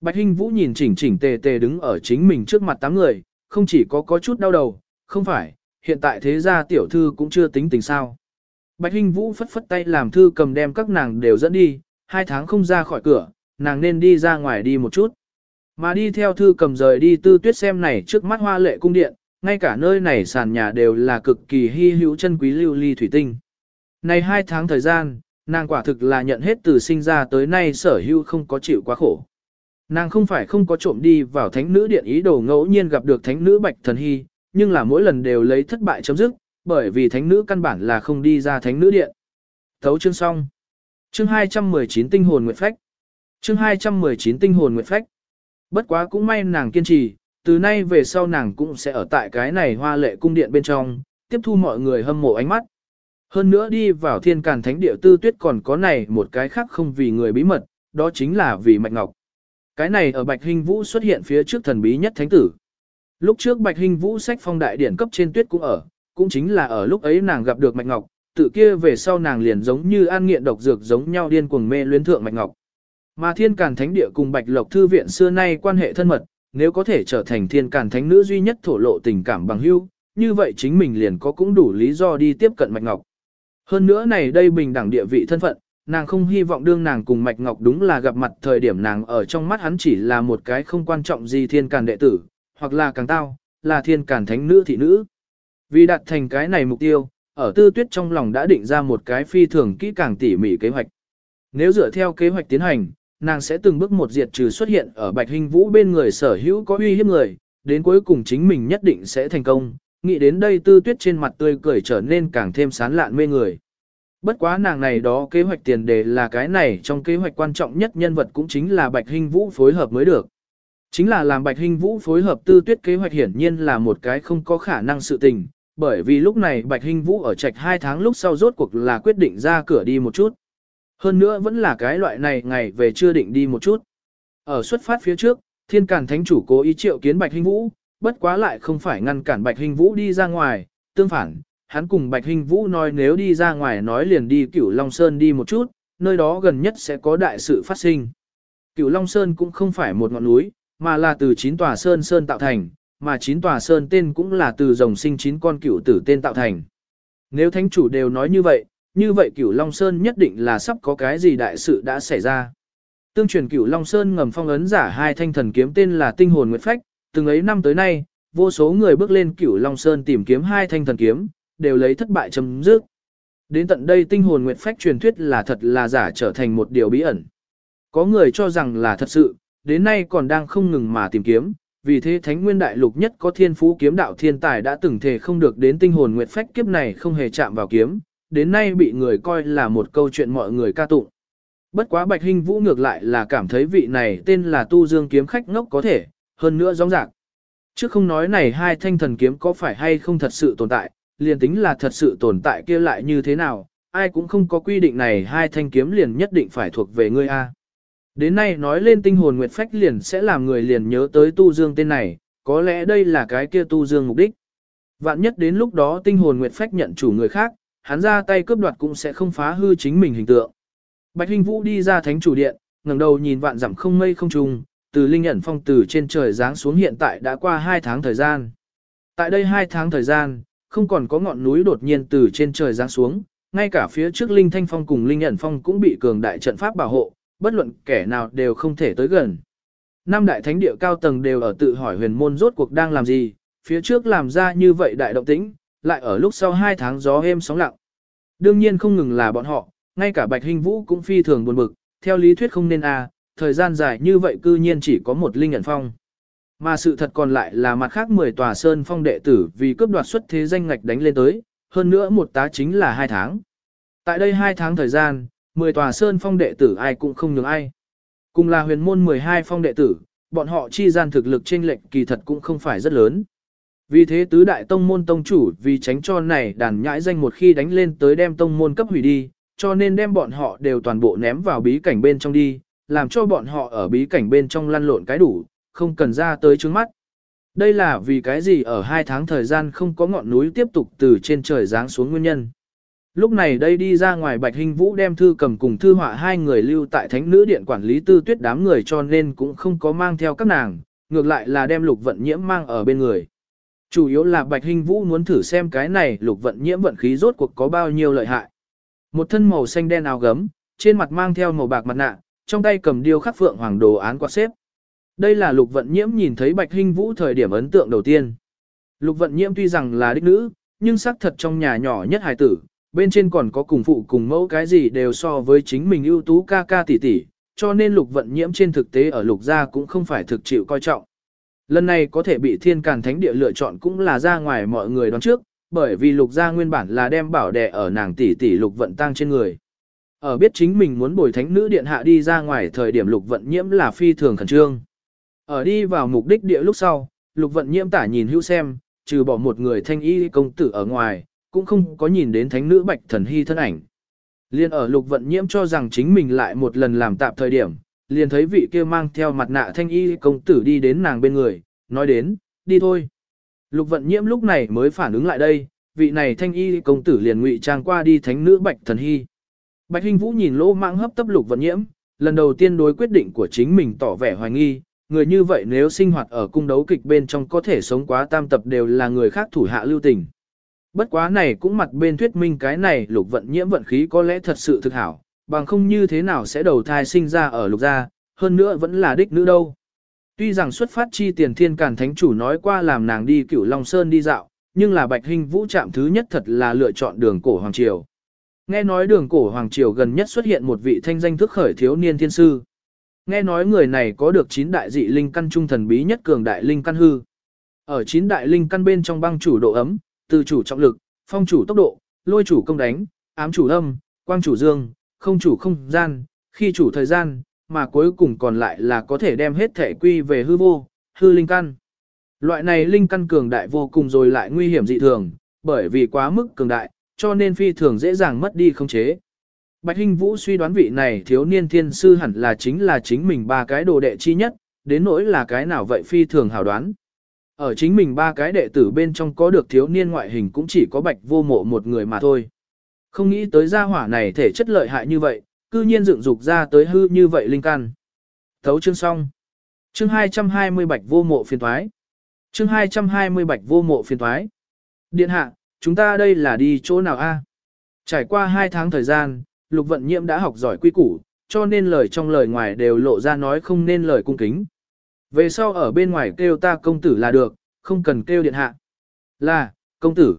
Bạch Hinh Vũ nhìn chỉnh chỉnh tề tề đứng ở chính mình trước mặt tám người, không chỉ có có chút đau đầu, không phải, hiện tại thế gia tiểu thư cũng chưa tính tình sao. Bạch Hinh Vũ phất phất tay làm thư cầm đem các nàng đều dẫn đi, hai tháng không ra khỏi cửa, nàng nên đi ra ngoài đi một chút. Mà đi theo thư cầm rời đi tư tuyết xem này trước mắt hoa lệ cung điện, ngay cả nơi này sàn nhà đều là cực kỳ hy hữu chân quý lưu ly thủy tinh. Này hai tháng thời gian, nàng quả thực là nhận hết từ sinh ra tới nay sở hữu không có chịu quá khổ. Nàng không phải không có trộm đi vào thánh nữ điện ý đồ ngẫu nhiên gặp được thánh nữ bạch thần hy, nhưng là mỗi lần đều lấy thất bại chấm dứt, bởi vì thánh nữ căn bản là không đi ra thánh nữ điện. Thấu chương xong. Chương 219 tinh hồn nguyệt phách. Chương 219 tinh hồn nguyệt phách. Bất quá cũng may nàng kiên trì, từ nay về sau nàng cũng sẽ ở tại cái này hoa lệ cung điện bên trong, tiếp thu mọi người hâm mộ ánh mắt. Hơn nữa đi vào thiên càn thánh địa tư tuyết còn có này một cái khác không vì người bí mật, đó chính là vì Mạch Ngọc. Cái này ở Bạch Hình Vũ xuất hiện phía trước thần bí nhất thánh tử. Lúc trước Bạch Hình Vũ sách phong đại điển cấp trên tuyết cũng ở, cũng chính là ở lúc ấy nàng gặp được Mạch Ngọc, tự kia về sau nàng liền giống như an nghiện độc dược giống nhau điên cuồng mê luyến thượng Mạch Ngọc. Mà Thiên Càn Thánh Địa cùng Bạch Lộc Thư Viện xưa nay quan hệ thân mật, nếu có thể trở thành Thiên Càn Thánh Nữ duy nhất thổ lộ tình cảm bằng hữu, như vậy chính mình liền có cũng đủ lý do đi tiếp cận Mạch Ngọc. Hơn nữa này đây bình đẳng địa vị thân phận, nàng không hy vọng đương nàng cùng Mạch Ngọc đúng là gặp mặt thời điểm nàng ở trong mắt hắn chỉ là một cái không quan trọng gì Thiên Càn đệ tử, hoặc là càng tao, là Thiên Càn Thánh Nữ thị nữ. Vì đạt thành cái này mục tiêu, ở tư tuyết trong lòng đã định ra một cái phi thường kỹ càng tỉ mỉ kế hoạch. Nếu dựa theo kế hoạch tiến hành, nàng sẽ từng bước một diệt trừ xuất hiện ở Bạch Hình Vũ bên người sở hữu có uy hiếp người, đến cuối cùng chính mình nhất định sẽ thành công. Nghĩ đến đây tư tuyết trên mặt tươi cười trở nên càng thêm sán lạn mê người. Bất quá nàng này đó kế hoạch tiền đề là cái này trong kế hoạch quan trọng nhất nhân vật cũng chính là Bạch Hinh Vũ phối hợp mới được. Chính là làm Bạch Hinh Vũ phối hợp tư tuyết kế hoạch hiển nhiên là một cái không có khả năng sự tình, bởi vì lúc này Bạch Hinh Vũ ở trạch 2 tháng lúc sau rốt cuộc là quyết định ra cửa đi một chút. Hơn nữa vẫn là cái loại này ngày về chưa định đi một chút. Ở xuất phát phía trước, thiên càn thánh chủ cố ý triệu kiến Bạch Hinh Vũ, bất quá lại không phải ngăn cản Bạch Hình Vũ đi ra ngoài, tương phản, hắn cùng Bạch Hình Vũ nói nếu đi ra ngoài nói liền đi cửu Long Sơn đi một chút, nơi đó gần nhất sẽ có đại sự phát sinh. Cửu Long Sơn cũng không phải một ngọn núi, mà là từ chín tòa sơn sơn tạo thành, mà chín tòa sơn tên cũng là từ rồng sinh chín con cửu tử tên tạo thành. Nếu thánh chủ đều nói như vậy, như vậy cửu Long Sơn nhất định là sắp có cái gì đại sự đã xảy ra. Tương truyền cửu Long Sơn ngầm phong ấn giả hai thanh thần kiếm tên là tinh hồn nguyệt phách, từng ấy năm tới nay, vô số người bước lên cửu Long Sơn tìm kiếm hai thanh thần kiếm, đều lấy thất bại chấm dứt. Đến tận đây tinh hồn nguyệt phách truyền thuyết là thật là giả trở thành một điều bí ẩn. Có người cho rằng là thật sự, đến nay còn đang không ngừng mà tìm kiếm, vì thế Thánh Nguyên Đại Lục nhất có thiên phú kiếm đạo thiên tài đã từng thể không được đến tinh hồn nguyệt phách kiếp này không hề chạm vào kiếm, đến nay bị người coi là một câu chuyện mọi người ca tụng. Bất quá Bạch Hinh Vũ ngược lại là cảm thấy vị này tên là Tu Dương kiếm khách ngốc có thể, hơn nữa rõ ràng. Chứ không nói này hai thanh thần kiếm có phải hay không thật sự tồn tại, liền tính là thật sự tồn tại kia lại như thế nào, ai cũng không có quy định này hai thanh kiếm liền nhất định phải thuộc về ngươi A. Đến nay nói lên tinh hồn nguyệt phách liền sẽ làm người liền nhớ tới Tu Dương tên này, có lẽ đây là cái kia Tu Dương mục đích. Vạn nhất đến lúc đó tinh hồn nguyệt phách nhận chủ người khác, hắn ra tay cướp đoạt cũng sẽ không phá hư chính mình hình tượng. Bạch Hinh Vũ đi ra thánh chủ điện, ngẩng đầu nhìn vạn dặm không mây không trùng, từ linh nhận phong từ trên trời giáng xuống hiện tại đã qua 2 tháng thời gian. Tại đây 2 tháng thời gian, không còn có ngọn núi đột nhiên từ trên trời giáng xuống, ngay cả phía trước Linh Thanh Phong cùng Linh nhận Phong cũng bị cường đại trận pháp bảo hộ, bất luận kẻ nào đều không thể tới gần. Năm đại thánh địa cao tầng đều ở tự hỏi huyền môn rốt cuộc đang làm gì, phía trước làm ra như vậy đại động tĩnh, lại ở lúc sau hai tháng gió êm sóng lặng. Đương nhiên không ngừng là bọn họ, ngay cả Bạch Hình Vũ cũng phi thường buồn bực, theo lý thuyết không nên à, thời gian dài như vậy cư nhiên chỉ có một linh ẩn phong. Mà sự thật còn lại là mặt khác 10 tòa sơn phong đệ tử vì cướp đoạt xuất thế danh ngạch đánh lên tới, hơn nữa một tá chính là hai tháng. Tại đây hai tháng thời gian, 10 tòa sơn phong đệ tử ai cũng không nhường ai. Cùng là huyền môn 12 phong đệ tử, bọn họ chi gian thực lực trên lệnh kỳ thật cũng không phải rất lớn. Vì thế tứ đại tông môn tông chủ vì tránh cho này đàn nhãi danh một khi đánh lên tới đem tông môn cấp hủy đi, cho nên đem bọn họ đều toàn bộ ném vào bí cảnh bên trong đi, làm cho bọn họ ở bí cảnh bên trong lăn lộn cái đủ, không cần ra tới trước mắt. Đây là vì cái gì ở hai tháng thời gian không có ngọn núi tiếp tục từ trên trời giáng xuống nguyên nhân. Lúc này đây đi ra ngoài Bạch Hình Vũ đem thư cầm cùng thư họa hai người lưu tại thánh nữ điện quản lý tư tuyết đám người cho nên cũng không có mang theo các nàng, ngược lại là đem lục vận nhiễm mang ở bên người. Chủ yếu là Bạch Hình Vũ muốn thử xem cái này lục vận nhiễm vận khí rốt cuộc có bao nhiêu lợi hại. Một thân màu xanh đen áo gấm, trên mặt mang theo màu bạc mặt nạ, trong tay cầm điêu khắc phượng hoàng đồ án quạt xếp. Đây là lục vận nhiễm nhìn thấy Bạch hinh Vũ thời điểm ấn tượng đầu tiên. Lục vận nhiễm tuy rằng là đích nữ, nhưng xác thật trong nhà nhỏ nhất hài tử, bên trên còn có cùng phụ cùng mẫu cái gì đều so với chính mình ưu tú ca ca tỷ tỷ, cho nên lục vận nhiễm trên thực tế ở lục gia cũng không phải thực chịu coi trọng. Lần này có thể bị thiên càn thánh địa lựa chọn cũng là ra ngoài mọi người đoán trước, bởi vì lục gia nguyên bản là đem bảo đệ ở nàng tỷ tỷ lục vận tăng trên người. Ở biết chính mình muốn bồi thánh nữ điện hạ đi ra ngoài thời điểm lục vận nhiễm là phi thường khẩn trương. Ở đi vào mục đích địa lúc sau, lục vận nhiễm tả nhìn hữu xem, trừ bỏ một người thanh y công tử ở ngoài, cũng không có nhìn đến thánh nữ bạch thần hy thân ảnh. Liên ở lục vận nhiễm cho rằng chính mình lại một lần làm tạm thời điểm, liền thấy vị kia mang theo mặt nạ thanh y công tử đi đến nàng bên người, nói đến, đi thôi. Lục vận nhiễm lúc này mới phản ứng lại đây, vị này thanh y công tử liền ngụy trang qua đi thánh nữ bạch thần hy. Bạch Hinh Vũ nhìn lỗ mạng hấp tấp lục vận nhiễm, lần đầu tiên đối quyết định của chính mình tỏ vẻ hoài nghi, người như vậy nếu sinh hoạt ở cung đấu kịch bên trong có thể sống quá tam tập đều là người khác thủ hạ lưu tình. Bất quá này cũng mặt bên thuyết minh cái này lục vận nhiễm vận khí có lẽ thật sự thực hảo, bằng không như thế nào sẽ đầu thai sinh ra ở lục gia, hơn nữa vẫn là đích nữ đâu. Tuy rằng xuất phát chi tiền thiên càn thánh chủ nói qua làm nàng đi cửu Long Sơn đi dạo, nhưng là bạch hình vũ trạm thứ nhất thật là lựa chọn đường cổ Hoàng Triều. Nghe nói đường cổ Hoàng Triều gần nhất xuất hiện một vị thanh danh thức khởi thiếu niên thiên sư. Nghe nói người này có được chín đại dị linh căn trung thần bí nhất cường đại linh căn hư. Ở chín đại linh căn bên trong băng chủ độ ấm, từ chủ trọng lực, phong chủ tốc độ, lôi chủ công đánh, ám chủ âm, quang chủ dương, không chủ không gian, khi chủ thời gian, mà cuối cùng còn lại là có thể đem hết thể quy về hư vô, hư linh căn. Loại này linh căn cường đại vô cùng rồi lại nguy hiểm dị thường, bởi vì quá mức cường đại, cho nên phi thường dễ dàng mất đi không chế. Bạch Hinh Vũ suy đoán vị này thiếu niên thiên sư hẳn là chính là chính mình ba cái đồ đệ chi nhất, đến nỗi là cái nào vậy phi thường hào đoán. Ở chính mình ba cái đệ tử bên trong có được thiếu niên ngoại hình cũng chỉ có bạch vô mộ một người mà thôi. Không nghĩ tới gia hỏa này thể chất lợi hại như vậy, cư nhiên dựng dục ra tới hư như vậy linh căn. Thấu chương xong. Chương 220 bạch vô mộ phiền thoái. Chương 220 bạch vô mộ phiền thoái. Điện hạ, chúng ta đây là đi chỗ nào a? Trải qua hai tháng thời gian, lục vận nhiễm đã học giỏi quy củ, cho nên lời trong lời ngoài đều lộ ra nói không nên lời cung kính. Về sau ở bên ngoài kêu ta công tử là được, không cần kêu điện hạ. Là, công tử.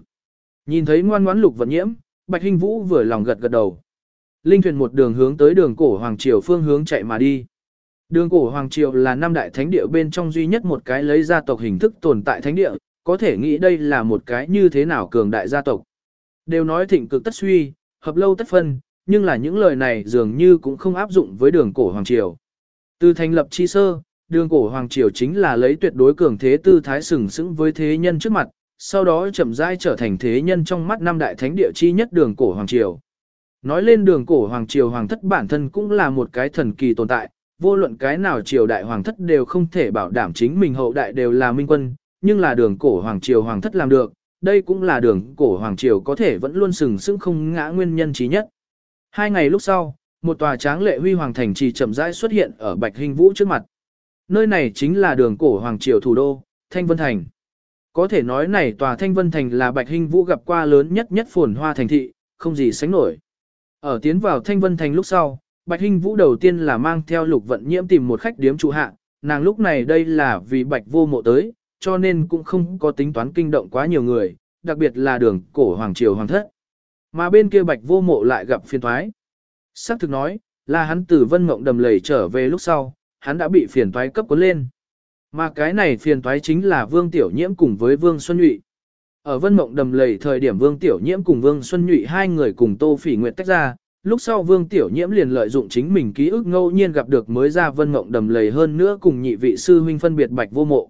Nhìn thấy ngoan ngoãn lục vận nhiễm, Bạch Hinh Vũ vừa lòng gật gật đầu. Linh thuyền một đường hướng tới đường cổ Hoàng Triều phương hướng chạy mà đi. Đường cổ Hoàng Triều là năm đại thánh địa bên trong duy nhất một cái lấy gia tộc hình thức tồn tại thánh địa, có thể nghĩ đây là một cái như thế nào cường đại gia tộc. Đều nói thịnh cực tất suy, hợp lâu tất phân, nhưng là những lời này dường như cũng không áp dụng với đường cổ Hoàng Triều. Từ thành lập chi sơ, đường cổ Hoàng Triều chính là lấy tuyệt đối cường thế tư thái sừng sững với thế nhân trước mặt, sau đó chậm rãi trở thành thế nhân trong mắt năm đại thánh địa chi nhất đường cổ Hoàng Triều. Nói lên đường cổ Hoàng Triều Hoàng thất bản thân cũng là một cái thần kỳ tồn tại, vô luận cái nào triều đại Hoàng thất đều không thể bảo đảm chính mình hậu đại đều là minh quân, nhưng là đường cổ Hoàng Triều Hoàng thất làm được, đây cũng là đường cổ Hoàng Triều có thể vẫn luôn sừng sững không ngã nguyên nhân trí nhất. Hai ngày lúc sau, một tòa tráng lệ huy hoàng thành trì chậm rãi xuất hiện ở Bạch Hình Vũ trước mặt. Nơi này chính là đường cổ Hoàng Triều thủ đô, Thanh Vân Thành. Có thể nói này tòa Thanh Vân Thành là Bạch Hình Vũ gặp qua lớn nhất nhất phồn hoa thành thị, không gì sánh nổi. Ở tiến vào Thanh Vân Thành lúc sau, Bạch hình Vũ đầu tiên là mang theo lục vận nhiễm tìm một khách điếm trụ hạ, nàng lúc này đây là vì Bạch vô mộ tới, cho nên cũng không có tính toán kinh động quá nhiều người, đặc biệt là đường cổ Hoàng Triều Hoàng thất. Mà bên kia Bạch vô mộ lại gặp phiền thoái. Sắc thực nói, là hắn từ vân mộng đầm lầy trở về lúc sau, hắn đã bị phiền toái cấp cuốn lên. Mà cái này phiền toái chính là Vương Tiểu Nhiễm cùng với Vương Xuân Nhụy. Ở Vân Mộng đầm lầy thời điểm Vương Tiểu Nhiễm cùng Vương Xuân Nhụy hai người cùng Tô Phỉ Nguyệt tách ra, lúc sau Vương Tiểu Nhiễm liền lợi dụng chính mình ký ức ngẫu nhiên gặp được mới ra Vân Mộng đầm lầy hơn nữa cùng nhị vị sư huynh phân biệt Bạch Vô Mộ.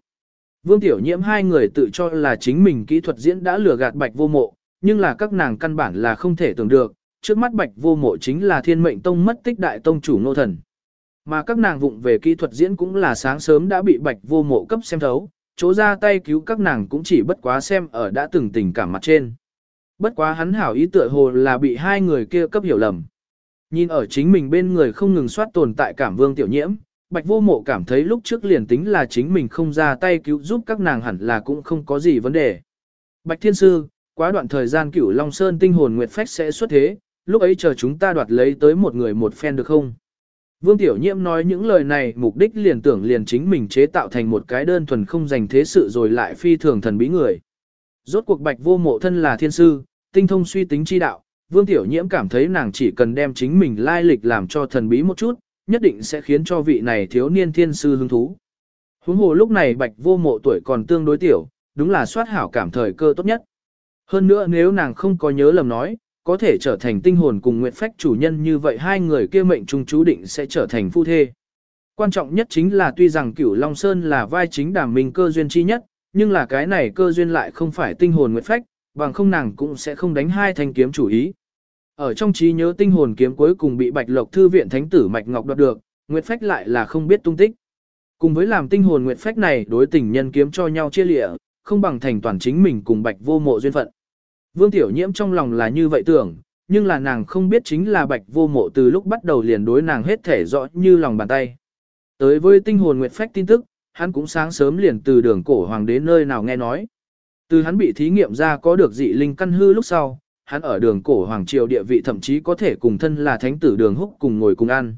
Vương Tiểu Nhiễm hai người tự cho là chính mình kỹ thuật diễn đã lừa gạt Bạch Vô Mộ, nhưng là các nàng căn bản là không thể tưởng được, trước mắt Bạch Vô Mộ chính là Thiên Mệnh Tông mất tích đại tông chủ nô thần. Mà các nàng vụng về kỹ thuật diễn cũng là sáng sớm đã bị Bạch Vô Mộ cấp xem thấu, chỗ ra tay cứu các nàng cũng chỉ bất quá xem ở đã từng tình cảm mặt trên. Bất quá hắn hảo ý tựa hồ là bị hai người kia cấp hiểu lầm. Nhìn ở chính mình bên người không ngừng soát tồn tại cảm vương tiểu nhiễm, bạch vô mộ cảm thấy lúc trước liền tính là chính mình không ra tay cứu giúp các nàng hẳn là cũng không có gì vấn đề. Bạch thiên sư, quá đoạn thời gian cửu Long Sơn tinh hồn nguyệt phách sẽ xuất thế, lúc ấy chờ chúng ta đoạt lấy tới một người một phen được không? Vương Tiểu Nhiễm nói những lời này mục đích liền tưởng liền chính mình chế tạo thành một cái đơn thuần không dành thế sự rồi lại phi thường thần bí người. Rốt cuộc bạch vô mộ thân là thiên sư, tinh thông suy tính chi đạo, Vương Tiểu Nhiễm cảm thấy nàng chỉ cần đem chính mình lai lịch làm cho thần bí một chút, nhất định sẽ khiến cho vị này thiếu niên thiên sư hứng thú. Huống hồ lúc này bạch vô mộ tuổi còn tương đối tiểu, đúng là soát hảo cảm thời cơ tốt nhất. Hơn nữa nếu nàng không có nhớ lầm nói, có thể trở thành tinh hồn cùng nguyện phách chủ nhân như vậy hai người kia mệnh trung chú định sẽ trở thành phu thê. Quan trọng nhất chính là tuy rằng cửu Long Sơn là vai chính đàm minh cơ duyên chi nhất, nhưng là cái này cơ duyên lại không phải tinh hồn nguyện phách, bằng không nàng cũng sẽ không đánh hai thanh kiếm chủ ý. Ở trong trí nhớ tinh hồn kiếm cuối cùng bị Bạch Lộc thư viện thánh tử Mạch Ngọc đoạt được, Nguyệt Phách lại là không biết tung tích. Cùng với làm tinh hồn Nguyệt Phách này đối tình nhân kiếm cho nhau chia lịa, không bằng thành toàn chính mình cùng Bạch Vô Mộ duyên phận. Vương Tiểu Nhiễm trong lòng là như vậy tưởng, nhưng là nàng không biết chính là Bạch Vô Mộ từ lúc bắt đầu liền đối nàng hết thể rõ như lòng bàn tay. Tới với tinh hồn Nguyệt Phách tin tức, hắn cũng sáng sớm liền từ đường cổ hoàng đế nơi nào nghe nói. Từ hắn bị thí nghiệm ra có được dị linh căn hư lúc sau, hắn ở đường cổ hoàng triều địa vị thậm chí có thể cùng thân là thánh tử đường húc cùng ngồi cùng ăn.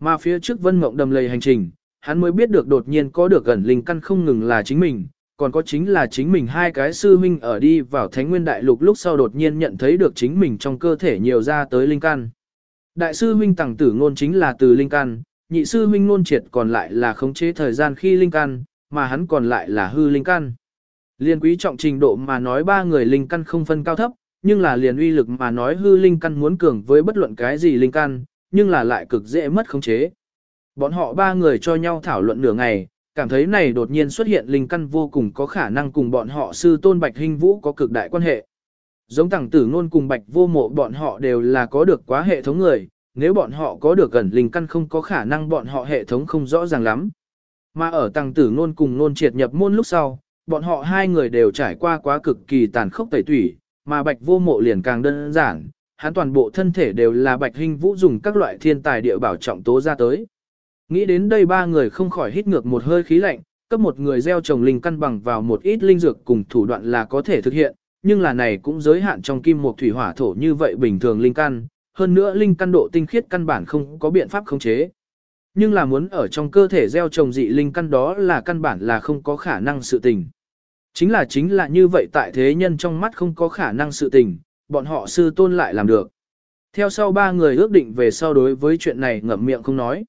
Mà phía trước vân mộng đầm lầy hành trình, hắn mới biết được đột nhiên có được gần linh căn không ngừng là chính mình, còn có chính là chính mình hai cái sư huynh ở đi vào thánh nguyên đại lục lúc sau đột nhiên nhận thấy được chính mình trong cơ thể nhiều ra tới linh căn. Đại sư huynh tàng tử ngôn chính là từ linh căn, nhị sư huynh ngôn triệt còn lại là khống chế thời gian khi linh căn, mà hắn còn lại là hư linh căn. Liên quý trọng trình độ mà nói ba người linh căn không phân cao thấp, nhưng là liền uy lực mà nói hư linh căn muốn cường với bất luận cái gì linh căn, nhưng là lại cực dễ mất khống chế. Bọn họ ba người cho nhau thảo luận nửa ngày, cảm thấy này đột nhiên xuất hiện linh căn vô cùng có khả năng cùng bọn họ sư tôn Bạch Hinh Vũ có cực đại quan hệ. Giống tàng tử ngôn cùng Bạch vô mộ bọn họ đều là có được quá hệ thống người, nếu bọn họ có được gần linh căn không có khả năng bọn họ hệ thống không rõ ràng lắm. Mà ở tàng tử ngôn cùng ngôn triệt nhập môn lúc sau, bọn họ hai người đều trải qua quá cực kỳ tàn khốc tẩy tủy, mà bạch vô mộ liền càng đơn giản, hắn toàn bộ thân thể đều là bạch hình vũ dùng các loại thiên tài địa bảo trọng tố ra tới. Nghĩ đến đây ba người không khỏi hít ngược một hơi khí lạnh, cấp một người gieo trồng linh căn bằng vào một ít linh dược cùng thủ đoạn là có thể thực hiện, nhưng là này cũng giới hạn trong kim một thủy hỏa thổ như vậy bình thường linh căn, hơn nữa linh căn độ tinh khiết căn bản không có biện pháp khống chế. Nhưng là muốn ở trong cơ thể gieo trồng dị linh căn đó là căn bản là không có khả năng sự tình. Chính là chính là như vậy tại thế nhân trong mắt không có khả năng sự tình, bọn họ sư tôn lại làm được. Theo sau ba người ước định về sau đối với chuyện này ngậm miệng không nói.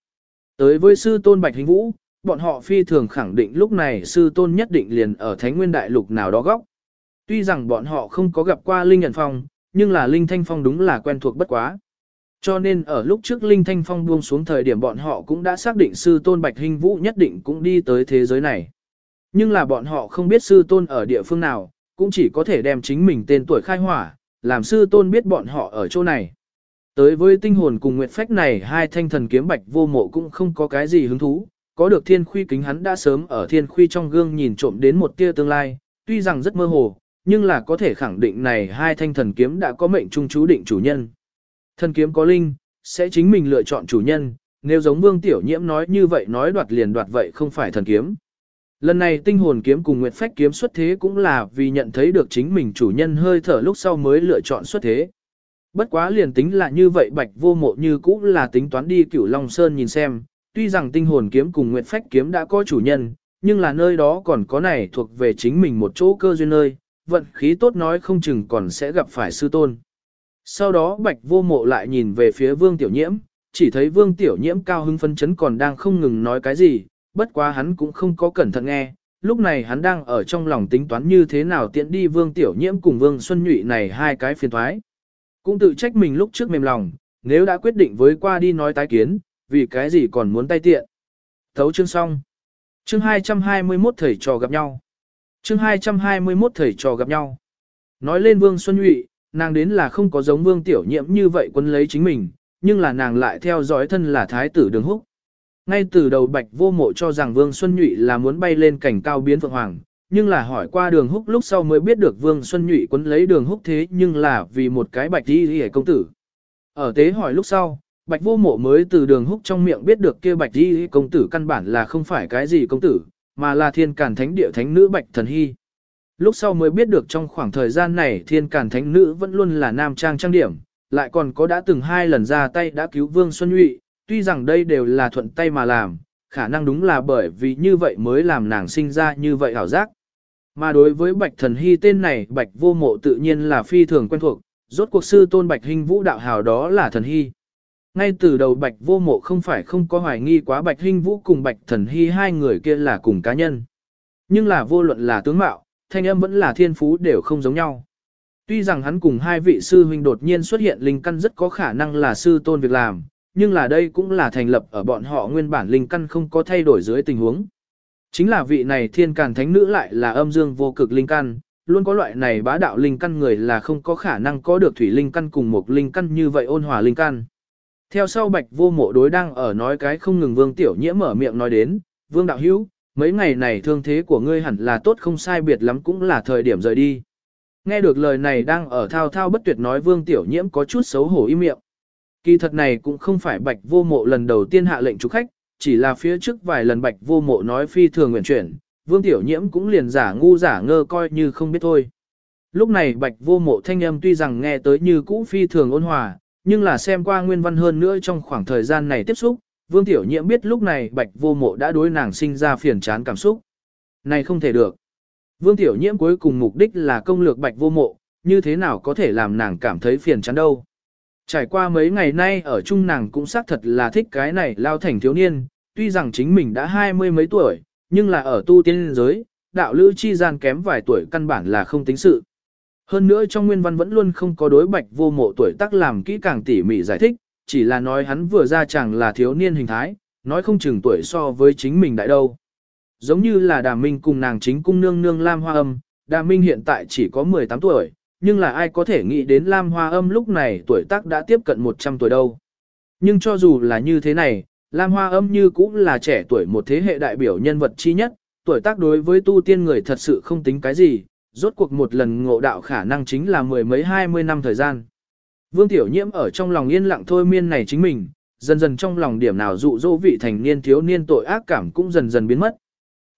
Tới với sư tôn Bạch Hình Vũ, bọn họ phi thường khẳng định lúc này sư tôn nhất định liền ở Thánh Nguyên Đại Lục nào đó góc. Tuy rằng bọn họ không có gặp qua Linh Nhận Phong, nhưng là Linh Thanh Phong đúng là quen thuộc bất quá. Cho nên ở lúc trước Linh Thanh Phong buông xuống thời điểm bọn họ cũng đã xác định sư tôn Bạch Hình Vũ nhất định cũng đi tới thế giới này. Nhưng là bọn họ không biết sư tôn ở địa phương nào, cũng chỉ có thể đem chính mình tên tuổi khai hỏa, làm sư tôn biết bọn họ ở chỗ này. Tới với tinh hồn cùng nguyệt phách này hai thanh thần kiếm bạch vô mộ cũng không có cái gì hứng thú, có được thiên khuy kính hắn đã sớm ở thiên khuy trong gương nhìn trộm đến một tia tương lai, tuy rằng rất mơ hồ, nhưng là có thể khẳng định này hai thanh thần kiếm đã có mệnh trung chú định chủ nhân. Thần kiếm có linh, sẽ chính mình lựa chọn chủ nhân, nếu giống vương tiểu nhiễm nói như vậy nói đoạt liền đoạt vậy không phải thần kiếm. Lần này tinh hồn kiếm cùng Nguyệt Phách kiếm xuất thế cũng là vì nhận thấy được chính mình chủ nhân hơi thở lúc sau mới lựa chọn xuất thế. Bất quá liền tính là như vậy bạch vô mộ như cũ là tính toán đi cửu Long Sơn nhìn xem, tuy rằng tinh hồn kiếm cùng nguyệt phách kiếm đã có chủ nhân, nhưng là nơi đó còn có này thuộc về chính mình một chỗ cơ duyên nơi, vận khí tốt nói không chừng còn sẽ gặp phải sư tôn. Sau đó bạch vô mộ lại nhìn về phía vương tiểu nhiễm, chỉ thấy vương tiểu nhiễm cao hưng phân chấn còn đang không ngừng nói cái gì, bất quá hắn cũng không có cẩn thận nghe, lúc này hắn đang ở trong lòng tính toán như thế nào tiện đi vương tiểu nhiễm cùng vương xuân nhụy này hai cái phiền thoái. Cũng tự trách mình lúc trước mềm lòng, nếu đã quyết định với qua đi nói tái kiến, vì cái gì còn muốn tay tiện. Thấu chương xong. Chương 221 thầy trò gặp nhau. Chương 221 thầy trò gặp nhau. Nói lên Vương Xuân Nhụy, nàng đến là không có giống Vương Tiểu Nhiễm như vậy quân lấy chính mình, nhưng là nàng lại theo dõi thân là Thái tử Đường Húc. Ngay từ đầu Bạch Vô Mộ cho rằng Vương Xuân Nhụy là muốn bay lên cảnh cao biến Phượng Hoàng, nhưng là hỏi qua Đường Húc lúc sau mới biết được Vương Xuân Nhụy quấn lấy Đường Húc thế nhưng là vì một cái Bạch Di Hề công tử. Ở tế hỏi lúc sau, Bạch Vô Mộ mới từ Đường Húc trong miệng biết được kia Bạch Di công tử căn bản là không phải cái gì công tử, mà là thiên càn thánh địa thánh nữ Bạch Thần Hy. Lúc sau mới biết được trong khoảng thời gian này thiên càn thánh nữ vẫn luôn là nam trang trang điểm, lại còn có đã từng hai lần ra tay đã cứu Vương Xuân Nhụy, tuy rằng đây đều là thuận tay mà làm, khả năng đúng là bởi vì như vậy mới làm nàng sinh ra như vậy hảo giác. Mà đối với Bạch Thần Hy tên này Bạch Vô Mộ tự nhiên là phi thường quen thuộc, rốt cuộc sư tôn Bạch hinh Vũ đạo hào đó là Thần Hy. Ngay từ đầu Bạch Vô Mộ không phải không có hoài nghi quá Bạch Hinh Vũ cùng Bạch Thần Hy hai người kia là cùng cá nhân. Nhưng là vô luận là tướng mạo, thanh âm vẫn là thiên phú đều không giống nhau. Tuy rằng hắn cùng hai vị sư huynh đột nhiên xuất hiện linh căn rất có khả năng là sư tôn việc làm, nhưng là đây cũng là thành lập ở bọn họ nguyên bản linh căn không có thay đổi dưới tình huống. Chính là vị này thiên càn thánh nữ lại là âm dương vô cực linh căn, luôn có loại này bá đạo linh căn người là không có khả năng có được thủy linh căn cùng một linh căn như vậy ôn hòa linh căn. Theo sau bạch vô mộ đối đang ở nói cái không ngừng vương tiểu nhiễm mở miệng nói đến, vương đạo hữu, mấy ngày này thương thế của ngươi hẳn là tốt không sai biệt lắm cũng là thời điểm rời đi. Nghe được lời này đang ở thao thao bất tuyệt nói vương tiểu nhiễm có chút xấu hổ im miệng. Kỳ thật này cũng không phải bạch vô mộ lần đầu tiên hạ lệnh chúc khách, chỉ là phía trước vài lần bạch vô mộ nói phi thường nguyện chuyển, vương tiểu nhiễm cũng liền giả ngu giả ngơ coi như không biết thôi. Lúc này bạch vô mộ thanh âm tuy rằng nghe tới như cũ phi thường ôn hòa, nhưng là xem qua nguyên văn hơn nữa trong khoảng thời gian này tiếp xúc, Vương Tiểu Nhiễm biết lúc này Bạch Vô Mộ đã đối nàng sinh ra phiền chán cảm xúc. Này không thể được. Vương Tiểu Nhiễm cuối cùng mục đích là công lược Bạch Vô Mộ, như thế nào có thể làm nàng cảm thấy phiền chán đâu. Trải qua mấy ngày nay ở chung nàng cũng xác thật là thích cái này lao thành thiếu niên, tuy rằng chính mình đã hai mươi mấy tuổi, nhưng là ở tu tiên giới, đạo lữ chi gian kém vài tuổi căn bản là không tính sự. Hơn nữa trong nguyên văn vẫn luôn không có đối bạch vô mộ tuổi tác làm kỹ càng tỉ mỉ giải thích, chỉ là nói hắn vừa ra chẳng là thiếu niên hình thái, nói không chừng tuổi so với chính mình đại đâu. Giống như là đà minh cùng nàng chính cung nương nương Lam Hoa Âm, đà minh hiện tại chỉ có 18 tuổi, nhưng là ai có thể nghĩ đến Lam Hoa Âm lúc này tuổi tác đã tiếp cận 100 tuổi đâu. Nhưng cho dù là như thế này, Lam Hoa Âm như cũng là trẻ tuổi một thế hệ đại biểu nhân vật chi nhất, tuổi tác đối với tu tiên người thật sự không tính cái gì, rốt cuộc một lần ngộ đạo khả năng chính là mười mấy hai mươi năm thời gian. Vương Tiểu Nhiễm ở trong lòng yên lặng thôi miên này chính mình, dần dần trong lòng điểm nào dụ dỗ vị thành niên thiếu niên tội ác cảm cũng dần dần biến mất.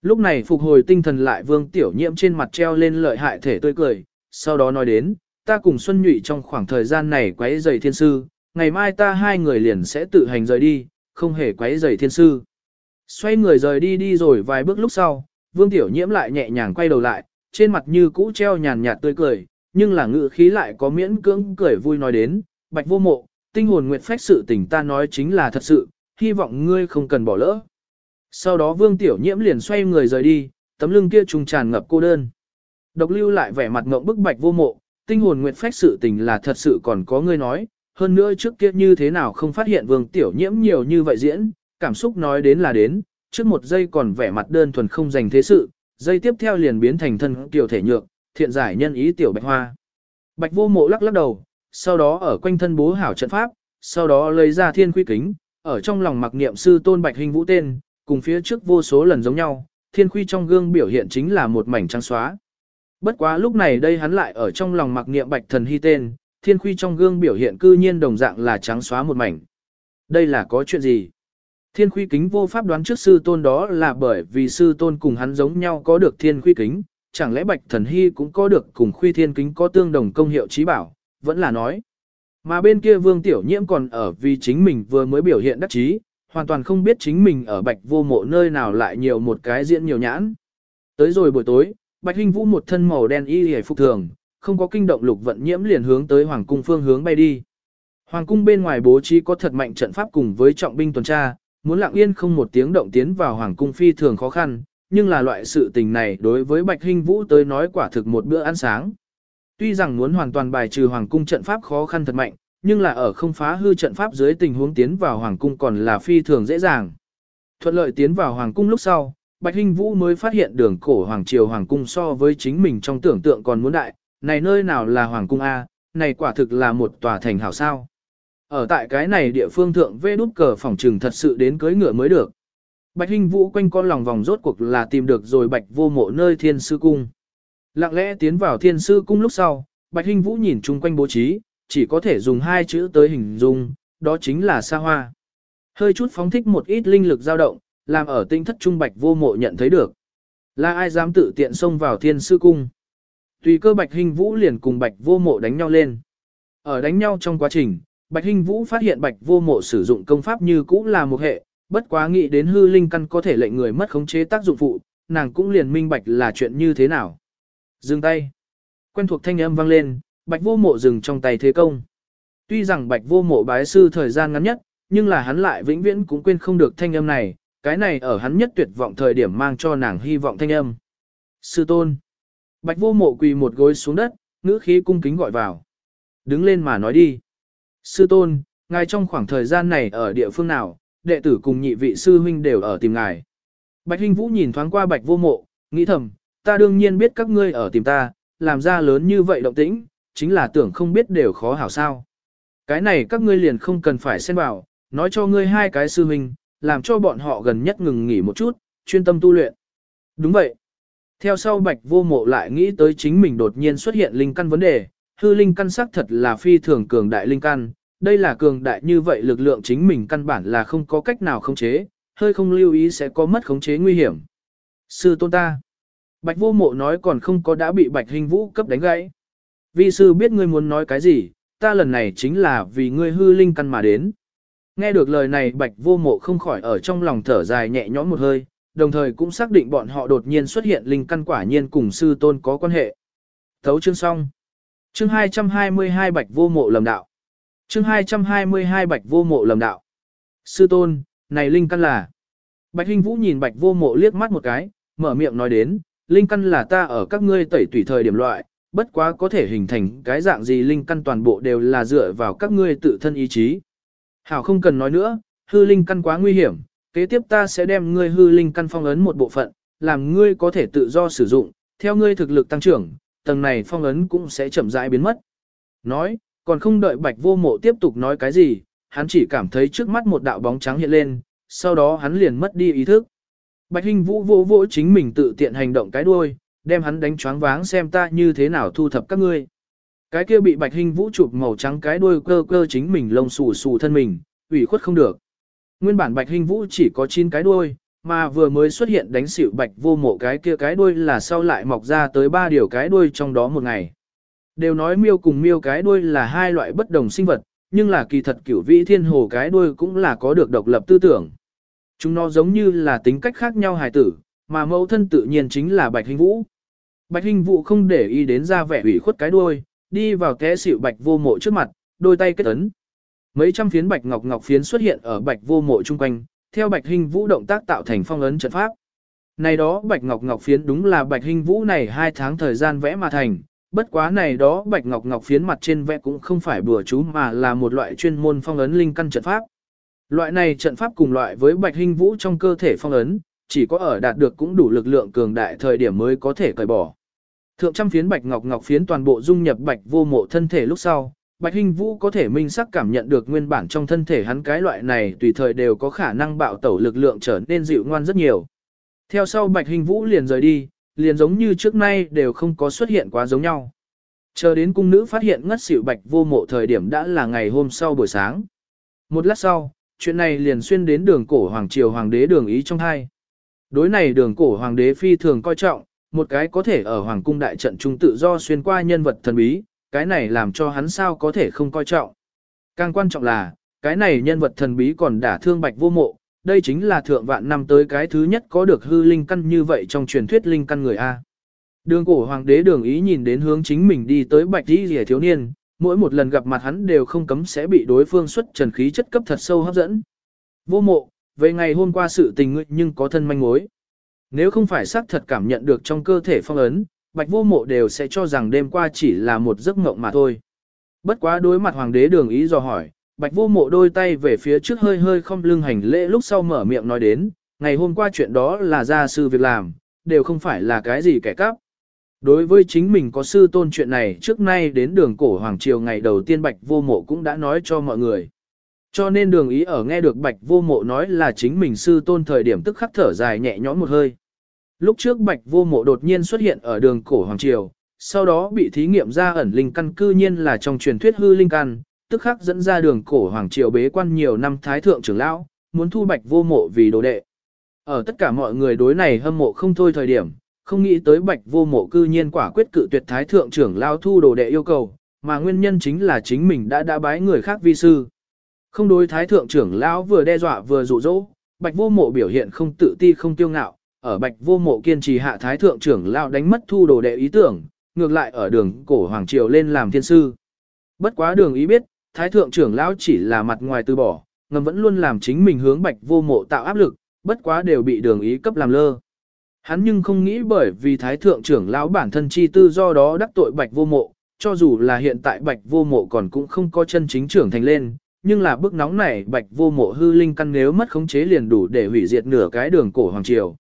Lúc này phục hồi tinh thần lại Vương Tiểu Nhiễm trên mặt treo lên lợi hại thể tươi cười, sau đó nói đến, ta cùng Xuân Nhụy trong khoảng thời gian này quấy rầy thiên sư, ngày mai ta hai người liền sẽ tự hành rời đi, không hề quấy rầy thiên sư. Xoay người rời đi đi rồi vài bước lúc sau, Vương Tiểu Nhiễm lại nhẹ nhàng quay đầu lại, trên mặt như cũ treo nhàn nhạt tươi cười, nhưng là ngữ khí lại có miễn cưỡng cười vui nói đến, bạch vô mộ, tinh hồn nguyệt phách sự tình ta nói chính là thật sự, hy vọng ngươi không cần bỏ lỡ. Sau đó vương tiểu nhiễm liền xoay người rời đi, tấm lưng kia trùng tràn ngập cô đơn. Độc lưu lại vẻ mặt ngộng bức bạch vô mộ, tinh hồn nguyệt phách sự tình là thật sự còn có ngươi nói, hơn nữa trước kia như thế nào không phát hiện vương tiểu nhiễm nhiều như vậy diễn, cảm xúc nói đến là đến, trước một giây còn vẻ mặt đơn thuần không dành thế sự, giây tiếp theo liền biến thành thân tiểu thể nhược, thiện giải nhân ý tiểu bạch hoa. Bạch vô mộ lắc lắc đầu, sau đó ở quanh thân bố hảo trận pháp, sau đó lấy ra thiên quy kính, ở trong lòng mặc niệm sư tôn bạch hình vũ tên, cùng phía trước vô số lần giống nhau, thiên quy trong gương biểu hiện chính là một mảnh trắng xóa. Bất quá lúc này đây hắn lại ở trong lòng mặc niệm bạch thần hy tên, thiên khuy trong gương biểu hiện cư nhiên đồng dạng là trắng xóa một mảnh. Đây là có chuyện gì? Thiên khuy kính vô pháp đoán trước sư tôn đó là bởi vì sư tôn cùng hắn giống nhau có được thiên khuy kính, chẳng lẽ bạch thần hy cũng có được cùng khuy thiên kính có tương đồng công hiệu trí bảo, vẫn là nói. Mà bên kia Vương Tiểu Nhiễm còn ở vì chính mình vừa mới biểu hiện đắc chí, hoàn toàn không biết chính mình ở Bạch Vô Mộ nơi nào lại nhiều một cái diễn nhiều nhãn. Tới rồi buổi tối, Bạch Hinh Vũ một thân màu đen y hề phục thường, không có kinh động lục vận nhiễm liền hướng tới Hoàng cung phương hướng bay đi. Hoàng cung bên ngoài bố trí có thật mạnh trận pháp cùng với trọng binh tuần tra, muốn lặng yên không một tiếng động tiến vào Hoàng cung phi thường khó khăn, nhưng là loại sự tình này đối với Bạch Hinh Vũ tới nói quả thực một bữa ăn sáng. Tuy rằng muốn hoàn toàn bài trừ Hoàng cung trận pháp khó khăn thật mạnh, nhưng là ở không phá hư trận pháp dưới tình huống tiến vào Hoàng cung còn là phi thường dễ dàng. Thuận lợi tiến vào Hoàng cung lúc sau, Bạch Hinh Vũ mới phát hiện đường cổ Hoàng Triều Hoàng cung so với chính mình trong tưởng tượng còn muốn đại, này nơi nào là Hoàng cung A, này quả thực là một tòa thành hảo sao. Ở tại cái này địa phương thượng vê đút cờ phòng trừng thật sự đến cưới ngựa mới được. Bạch Hinh Vũ quanh con lòng vòng rốt cuộc là tìm được rồi Bạch vô mộ nơi thiên sư cung. Lặng lẽ tiến vào thiên sư cung lúc sau, Bạch Hinh Vũ nhìn chung quanh bố trí, chỉ có thể dùng hai chữ tới hình dung, đó chính là xa hoa. Hơi chút phóng thích một ít linh lực dao động, làm ở tinh thất trung Bạch vô mộ nhận thấy được. Là ai dám tự tiện xông vào thiên sư cung. Tùy cơ Bạch hình Vũ liền cùng Bạch vô mộ đánh nhau lên. Ở đánh nhau trong quá trình, Bạch hình Vũ phát hiện Bạch vô mộ sử dụng công pháp như cũ là một hệ, bất quá nghĩ đến hư linh căn có thể lệnh người mất khống chế tác dụng phụ, nàng cũng liền minh bạch là chuyện như thế nào. Dừng tay. Quen thuộc thanh âm vang lên, Bạch vô mộ dừng trong tay thế công. Tuy rằng Bạch vô mộ bái sư thời gian ngắn nhất, nhưng là hắn lại vĩnh viễn cũng quên không được thanh âm này, cái này ở hắn nhất tuyệt vọng thời điểm mang cho nàng hy vọng thanh âm. Sư tôn. Bạch vô mộ quỳ một gối xuống đất, ngữ khí cung kính gọi vào. Đứng lên mà nói đi. Sư tôn, ngài trong khoảng thời gian này ở địa phương nào, đệ tử cùng nhị vị sư huynh đều ở tìm ngài. Bạch huynh Vũ nhìn thoáng qua Bạch vô mộ, nghĩ thầm, ta đương nhiên biết các ngươi ở tìm ta, làm ra lớn như vậy động tĩnh, chính là tưởng không biết đều khó hảo sao. Cái này các ngươi liền không cần phải xen vào, nói cho ngươi hai cái sư huynh, làm cho bọn họ gần nhất ngừng nghỉ một chút, chuyên tâm tu luyện. Đúng vậy. Theo sau bạch vô mộ lại nghĩ tới chính mình đột nhiên xuất hiện linh căn vấn đề, hư linh căn sắc thật là phi thường cường đại linh căn, đây là cường đại như vậy lực lượng chính mình căn bản là không có cách nào khống chế, hơi không lưu ý sẽ có mất khống chế nguy hiểm. Sư tôn ta. Bạch vô mộ nói còn không có đã bị bạch hình vũ cấp đánh gãy. Vi sư biết ngươi muốn nói cái gì, ta lần này chính là vì ngươi hư linh căn mà đến. Nghe được lời này bạch vô mộ không khỏi ở trong lòng thở dài nhẹ nhõm một hơi, đồng thời cũng xác định bọn họ đột nhiên xuất hiện linh căn quả nhiên cùng sư tôn có quan hệ. Thấu chương xong. Chương 222 bạch vô mộ lầm đạo. Chương 222 bạch vô mộ lầm đạo. Sư tôn, này linh căn là. Bạch Hinh Vũ nhìn bạch vô mộ liếc mắt một cái, mở miệng nói đến, linh căn là ta ở các ngươi tẩy tùy thời điểm loại, bất quá có thể hình thành cái dạng gì linh căn toàn bộ đều là dựa vào các ngươi tự thân ý chí. Hảo không cần nói nữa, hư linh căn quá nguy hiểm, kế tiếp ta sẽ đem ngươi hư linh căn phong ấn một bộ phận, làm ngươi có thể tự do sử dụng, theo ngươi thực lực tăng trưởng, tầng này phong ấn cũng sẽ chậm rãi biến mất. Nói, còn không đợi bạch vô mộ tiếp tục nói cái gì, hắn chỉ cảm thấy trước mắt một đạo bóng trắng hiện lên, sau đó hắn liền mất đi ý thức. Bạch Hinh Vũ vô vỗ chính mình tự tiện hành động cái đuôi, đem hắn đánh choáng váng xem ta như thế nào thu thập các ngươi. Cái kia bị Bạch hình Vũ chụp màu trắng cái đuôi cơ cơ chính mình lông xù xù thân mình, ủy khuất không được. Nguyên bản Bạch hình Vũ chỉ có 9 cái đuôi, mà vừa mới xuất hiện đánh xỉu Bạch Vô Mộ cái kia cái đuôi là sau lại mọc ra tới ba điều cái đuôi trong đó một ngày. Đều nói miêu cùng miêu cái đuôi là hai loại bất đồng sinh vật, nhưng là kỳ thật cửu vĩ thiên hồ cái đuôi cũng là có được độc lập tư tưởng. Chúng nó giống như là tính cách khác nhau hài tử, mà mẫu thân tự nhiên chính là Bạch hình Vũ. Bạch hình Vũ không để ý đến ra vẻ ủy khuất cái đuôi, đi vào té xịu Bạch Vô Mộ trước mặt, đôi tay kết ấn. Mấy trăm phiến bạch ngọc ngọc phiến xuất hiện ở Bạch Vô Mộ chung quanh, theo Bạch hình Vũ động tác tạo thành phong ấn trận pháp. Này đó Bạch Ngọc Ngọc phiến đúng là Bạch hình Vũ này hai tháng thời gian vẽ mà thành, bất quá này đó Bạch Ngọc Ngọc phiến mặt trên vẽ cũng không phải bừa chú mà là một loại chuyên môn phong ấn linh căn trận pháp. Loại này trận pháp cùng loại với Bạch hình Vũ trong cơ thể phong ấn, chỉ có ở đạt được cũng đủ lực lượng cường đại thời điểm mới có thể cởi bỏ. Thượng trăm phiến bạch ngọc ngọc phiến toàn bộ dung nhập bạch vô mộ thân thể lúc sau, bạch hình vũ có thể minh sắc cảm nhận được nguyên bản trong thân thể hắn cái loại này tùy thời đều có khả năng bạo tẩu lực lượng trở nên dịu ngoan rất nhiều. Theo sau bạch hình vũ liền rời đi, liền giống như trước nay đều không có xuất hiện quá giống nhau. Chờ đến cung nữ phát hiện ngất xỉu bạch vô mộ thời điểm đã là ngày hôm sau buổi sáng. Một lát sau, chuyện này liền xuyên đến đường cổ hoàng triều hoàng đế đường ý trong hai. Đối này đường cổ hoàng đế phi thường coi trọng, một cái có thể ở hoàng cung đại trận trung tự do xuyên qua nhân vật thần bí, cái này làm cho hắn sao có thể không coi trọng. Càng quan trọng là, cái này nhân vật thần bí còn đả thương bạch vô mộ, đây chính là thượng vạn năm tới cái thứ nhất có được hư linh căn như vậy trong truyền thuyết linh căn người A. Đường cổ hoàng đế đường ý nhìn đến hướng chính mình đi tới bạch đi rẻ thiếu niên, mỗi một lần gặp mặt hắn đều không cấm sẽ bị đối phương xuất trần khí chất cấp thật sâu hấp dẫn. Vô mộ, về ngày hôm qua sự tình ngươi nhưng có thân manh mối. Nếu không phải xác thật cảm nhận được trong cơ thể phong ấn, bạch vô mộ đều sẽ cho rằng đêm qua chỉ là một giấc mộng mà thôi. Bất quá đối mặt hoàng đế đường ý dò hỏi, bạch vô mộ đôi tay về phía trước hơi hơi không lưng hành lễ lúc sau mở miệng nói đến, ngày hôm qua chuyện đó là gia sư việc làm, đều không phải là cái gì kẻ cắp. Đối với chính mình có sư tôn chuyện này trước nay đến đường cổ Hoàng Triều ngày đầu tiên Bạch Vô Mộ cũng đã nói cho mọi người. Cho nên đường ý ở nghe được Bạch Vô Mộ nói là chính mình sư tôn thời điểm tức khắc thở dài nhẹ nhõm một hơi. Lúc trước Bạch Vô Mộ đột nhiên xuất hiện ở đường cổ Hoàng Triều, sau đó bị thí nghiệm ra ẩn linh căn cư nhiên là trong truyền thuyết hư linh căn, tức khắc dẫn ra đường cổ Hoàng Triều bế quan nhiều năm Thái Thượng trưởng lão, muốn thu Bạch Vô Mộ vì đồ đệ. Ở tất cả mọi người đối này hâm mộ không thôi thời điểm, không nghĩ tới bạch vô mộ cư nhiên quả quyết cự tuyệt thái thượng trưởng lao thu đồ đệ yêu cầu, mà nguyên nhân chính là chính mình đã đã bái người khác vi sư. Không đối thái thượng trưởng lão vừa đe dọa vừa dụ dỗ, bạch vô mộ biểu hiện không tự ti không tiêu ngạo, ở bạch vô mộ kiên trì hạ thái thượng trưởng lão đánh mất thu đồ đệ ý tưởng, ngược lại ở đường cổ hoàng triều lên làm thiên sư. Bất quá đường ý biết, thái thượng trưởng lão chỉ là mặt ngoài từ bỏ, ngầm vẫn luôn làm chính mình hướng bạch vô mộ tạo áp lực, bất quá đều bị đường ý cấp làm lơ. Hắn nhưng không nghĩ bởi vì thái thượng trưởng lão bản thân chi tư do đó đắc tội bạch vô mộ, cho dù là hiện tại bạch vô mộ còn cũng không có chân chính trưởng thành lên, nhưng là bước nóng này bạch vô mộ hư linh căn nếu mất khống chế liền đủ để hủy diệt nửa cái đường cổ hoàng triều.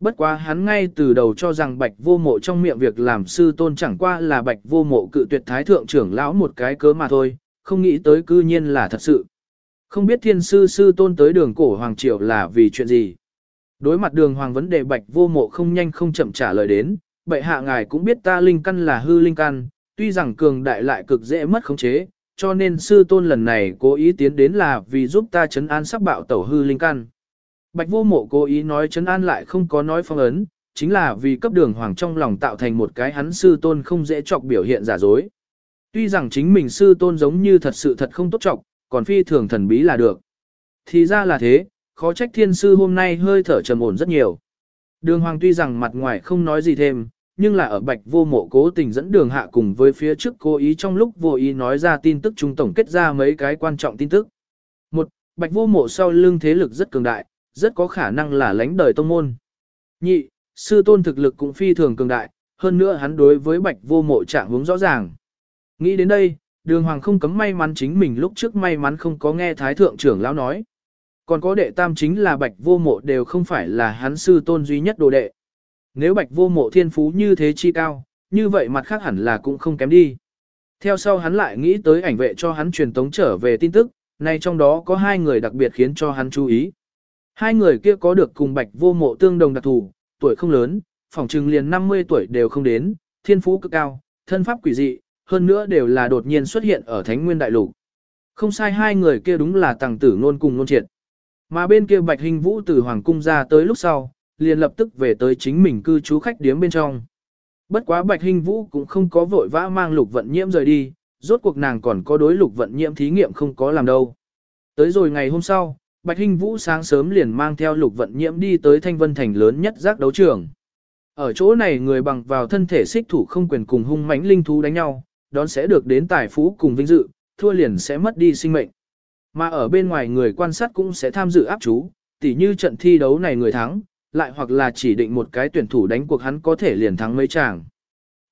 Bất quá hắn ngay từ đầu cho rằng bạch vô mộ trong miệng việc làm sư tôn chẳng qua là bạch vô mộ cự tuyệt thái thượng trưởng lão một cái cớ mà thôi, không nghĩ tới cư nhiên là thật sự. Không biết thiên sư sư tôn tới đường cổ hoàng triều là vì chuyện gì. Đối mặt đường hoàng vấn đề bạch vô mộ không nhanh không chậm trả lời đến, bệ hạ ngài cũng biết ta linh căn là hư linh căn, tuy rằng cường đại lại cực dễ mất khống chế, cho nên sư tôn lần này cố ý tiến đến là vì giúp ta chấn an sắc bạo tẩu hư linh căn. Bạch vô mộ cố ý nói chấn an lại không có nói phong ấn, chính là vì cấp đường hoàng trong lòng tạo thành một cái hắn sư tôn không dễ chọc biểu hiện giả dối. Tuy rằng chính mình sư tôn giống như thật sự thật không tốt trọng, còn phi thường thần bí là được. Thì ra là thế, khó trách thiên sư hôm nay hơi thở trầm ổn rất nhiều. Đường hoàng tuy rằng mặt ngoài không nói gì thêm, nhưng là ở bạch vô mộ cố tình dẫn đường hạ cùng với phía trước cố ý trong lúc vô ý nói ra tin tức trung tổng kết ra mấy cái quan trọng tin tức. Một, bạch vô mộ sau lưng thế lực rất cường đại, rất có khả năng là lãnh đời tông môn. Nhị, sư tôn thực lực cũng phi thường cường đại, hơn nữa hắn đối với bạch vô mộ trạng hướng rõ ràng. Nghĩ đến đây, đường hoàng không cấm may mắn chính mình lúc trước may mắn không có nghe thái thượng trưởng lão nói. Còn có đệ tam chính là bạch vô mộ đều không phải là hắn sư tôn duy nhất đồ đệ. Nếu bạch vô mộ thiên phú như thế chi cao, như vậy mặt khác hẳn là cũng không kém đi. Theo sau hắn lại nghĩ tới ảnh vệ cho hắn truyền tống trở về tin tức, nay trong đó có hai người đặc biệt khiến cho hắn chú ý. Hai người kia có được cùng bạch vô mộ tương đồng đặc thù, tuổi không lớn, phỏng trừng liền 50 tuổi đều không đến, thiên phú cực cao, thân pháp quỷ dị, hơn nữa đều là đột nhiên xuất hiện ở Thánh Nguyên Đại Lục. Không sai hai người kia đúng là tàng tử nôn cùng nôn triệt. Mà bên kia Bạch Hình Vũ từ Hoàng Cung ra tới lúc sau, liền lập tức về tới chính mình cư trú khách điếm bên trong. Bất quá Bạch Hình Vũ cũng không có vội vã mang lục vận nhiễm rời đi, rốt cuộc nàng còn có đối lục vận nhiễm thí nghiệm không có làm đâu. Tới rồi ngày hôm sau, Bạch Hinh Vũ sáng sớm liền mang theo lục vận nhiễm đi tới thanh vân thành lớn nhất giác đấu trường. Ở chỗ này người bằng vào thân thể xích thủ không quyền cùng hung mãnh linh thú đánh nhau, đón sẽ được đến tài phú cùng vinh dự, thua liền sẽ mất đi sinh mệnh. Mà ở bên ngoài người quan sát cũng sẽ tham dự áp chú, tỉ như trận thi đấu này người thắng, lại hoặc là chỉ định một cái tuyển thủ đánh cuộc hắn có thể liền thắng mấy chàng.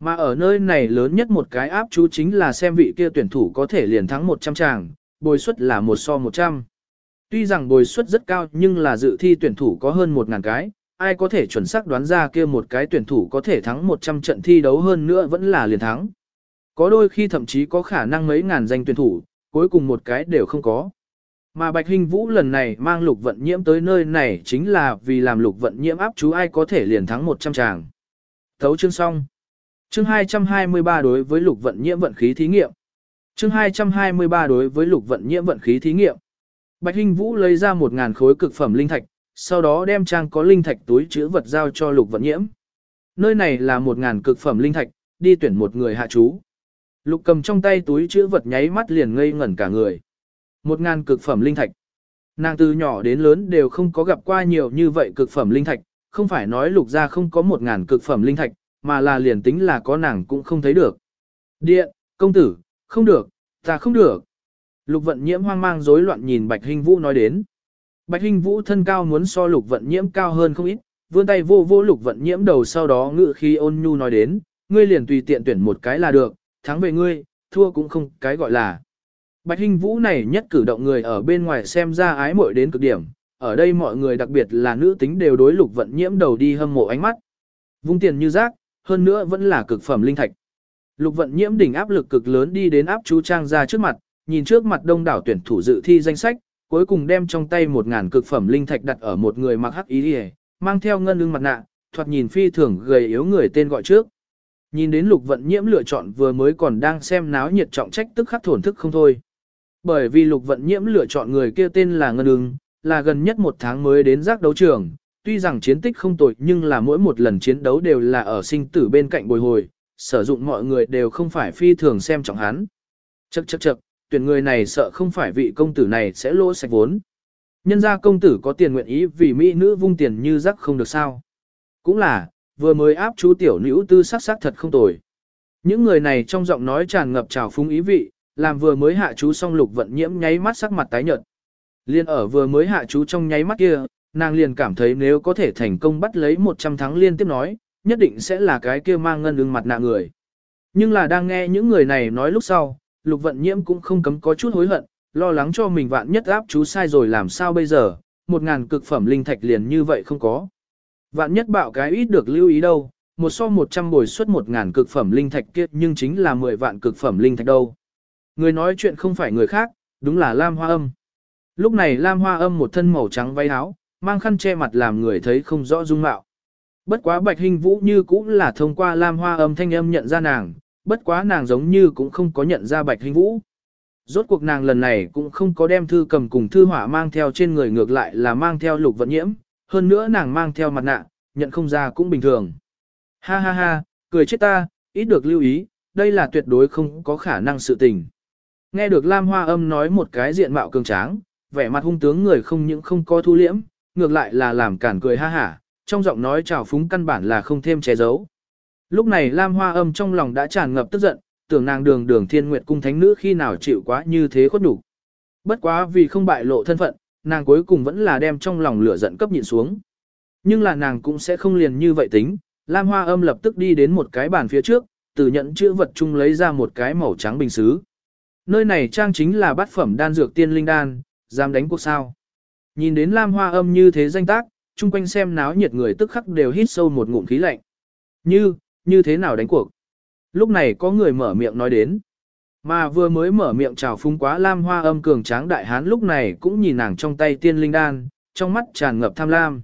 Mà ở nơi này lớn nhất một cái áp chú chính là xem vị kia tuyển thủ có thể liền thắng 100 chàng, bồi suất là một so 100. Tuy rằng bồi suất rất cao nhưng là dự thi tuyển thủ có hơn 1.000 cái, ai có thể chuẩn xác đoán ra kia một cái tuyển thủ có thể thắng 100 trận thi đấu hơn nữa vẫn là liền thắng. Có đôi khi thậm chí có khả năng mấy ngàn danh tuyển thủ, cuối cùng một cái đều không có. Mà Bạch Hình Vũ lần này mang lục vận nhiễm tới nơi này chính là vì làm lục vận nhiễm áp chú ai có thể liền thắng 100 tràng. Thấu chương xong. Chương 223 đối với lục vận nhiễm vận khí thí nghiệm. Chương 223 đối với lục vận nhiễm vận khí thí nghiệm. Bạch Hinh Vũ lấy ra một ngàn khối cực phẩm linh thạch, sau đó đem trang có linh thạch túi chứa vật giao cho lục vận nhiễm. Nơi này là một ngàn cực phẩm linh thạch, đi tuyển một người hạ chú. Lục cầm trong tay túi chữ vật nháy mắt liền ngây ngẩn cả người. một ngàn cực phẩm linh thạch. Nàng từ nhỏ đến lớn đều không có gặp qua nhiều như vậy cực phẩm linh thạch, không phải nói lục gia không có một ngàn cực phẩm linh thạch, mà là liền tính là có nàng cũng không thấy được. Điện, công tử, không được, ta không được. Lục vận nhiễm hoang mang rối loạn nhìn Bạch Hinh Vũ nói đến. Bạch Hinh Vũ thân cao muốn so lục vận nhiễm cao hơn không ít, vươn tay vô vô lục vận nhiễm đầu sau đó ngự khi ôn nhu nói đến, ngươi liền tùy tiện tuyển một cái là được, thắng về ngươi, thua cũng không cái gọi là. Bạch Hinh Vũ này nhất cử động người ở bên ngoài xem ra ái muội đến cực điểm, ở đây mọi người đặc biệt là nữ tính đều đối lục vận nhiễm đầu đi hâm mộ ánh mắt. Vung tiền như rác, hơn nữa vẫn là cực phẩm linh thạch. Lục vận nhiễm đỉnh áp lực cực lớn đi đến áp chú trang ra trước mặt, nhìn trước mặt đông đảo tuyển thủ dự thi danh sách, cuối cùng đem trong tay một ngàn cực phẩm linh thạch đặt ở một người mặc hắc ý đi mang theo ngân lưng mặt nạ, thoạt nhìn phi thường gầy yếu người tên gọi trước. Nhìn đến lục vận nhiễm lựa chọn vừa mới còn đang xem náo nhiệt trọng trách tức khắc thổn thức không thôi. Bởi vì lục vận nhiễm lựa chọn người kia tên là Ngân ưng, là gần nhất một tháng mới đến giác đấu trường. Tuy rằng chiến tích không tồi nhưng là mỗi một lần chiến đấu đều là ở sinh tử bên cạnh bồi hồi, sử dụng mọi người đều không phải phi thường xem trọng hắn. Chậc chậc chậc, tuyển người này sợ không phải vị công tử này sẽ lỗ sạch vốn. Nhân ra công tử có tiền nguyện ý vì mỹ nữ vung tiền như rắc không được sao. Cũng là, vừa mới áp chú tiểu nữ tư sắc sắc thật không tồi. Những người này trong giọng nói tràn ngập trào phúng ý vị, làm vừa mới hạ chú xong lục vận nhiễm nháy mắt sắc mặt tái nhợt. Liên ở vừa mới hạ chú trong nháy mắt kia, nàng liền cảm thấy nếu có thể thành công bắt lấy 100 thắng liên tiếp nói, nhất định sẽ là cái kia mang ngân ứng mặt nạ người. Nhưng là đang nghe những người này nói lúc sau, lục vận nhiễm cũng không cấm có chút hối hận, lo lắng cho mình vạn nhất áp chú sai rồi làm sao bây giờ, một ngàn cực phẩm linh thạch liền như vậy không có. Vạn nhất bạo cái ít được lưu ý đâu, một so một trăm bồi suất một ngàn cực phẩm linh thạch kia nhưng chính là mười vạn cực phẩm linh thạch đâu. Người nói chuyện không phải người khác, đúng là Lam Hoa Âm. Lúc này Lam Hoa Âm một thân màu trắng váy áo, mang khăn che mặt làm người thấy không rõ dung mạo. Bất quá Bạch Hình Vũ như cũng là thông qua Lam Hoa Âm thanh âm nhận ra nàng, bất quá nàng giống như cũng không có nhận ra Bạch Hinh Vũ. Rốt cuộc nàng lần này cũng không có đem thư cầm cùng thư hỏa mang theo trên người ngược lại là mang theo lục vận nhiễm, hơn nữa nàng mang theo mặt nạ, nhận không ra cũng bình thường. Ha ha ha, cười chết ta, ít được lưu ý, đây là tuyệt đối không có khả năng sự tình. Nghe được Lam Hoa Âm nói một cái diện mạo cường tráng, vẻ mặt hung tướng người không những không có thu liễm, ngược lại là làm cản cười ha hả, trong giọng nói trào phúng căn bản là không thêm che giấu. Lúc này Lam Hoa Âm trong lòng đã tràn ngập tức giận, tưởng nàng đường đường thiên nguyệt cung thánh nữ khi nào chịu quá như thế khuất đủ. Bất quá vì không bại lộ thân phận, nàng cuối cùng vẫn là đem trong lòng lửa giận cấp nhịn xuống. Nhưng là nàng cũng sẽ không liền như vậy tính, Lam Hoa Âm lập tức đi đến một cái bàn phía trước, từ nhận chữ vật chung lấy ra một cái màu trắng bình xứ. Nơi này trang chính là bát phẩm đan dược tiên linh đan, dám đánh cuộc sao. Nhìn đến Lam Hoa Âm như thế danh tác, chung quanh xem náo nhiệt người tức khắc đều hít sâu một ngụm khí lạnh. Như, như thế nào đánh cuộc? Lúc này có người mở miệng nói đến. Mà vừa mới mở miệng chào phung quá lam hoa âm cường tráng đại hán lúc này cũng nhìn nàng trong tay tiên linh đan, trong mắt tràn ngập tham lam.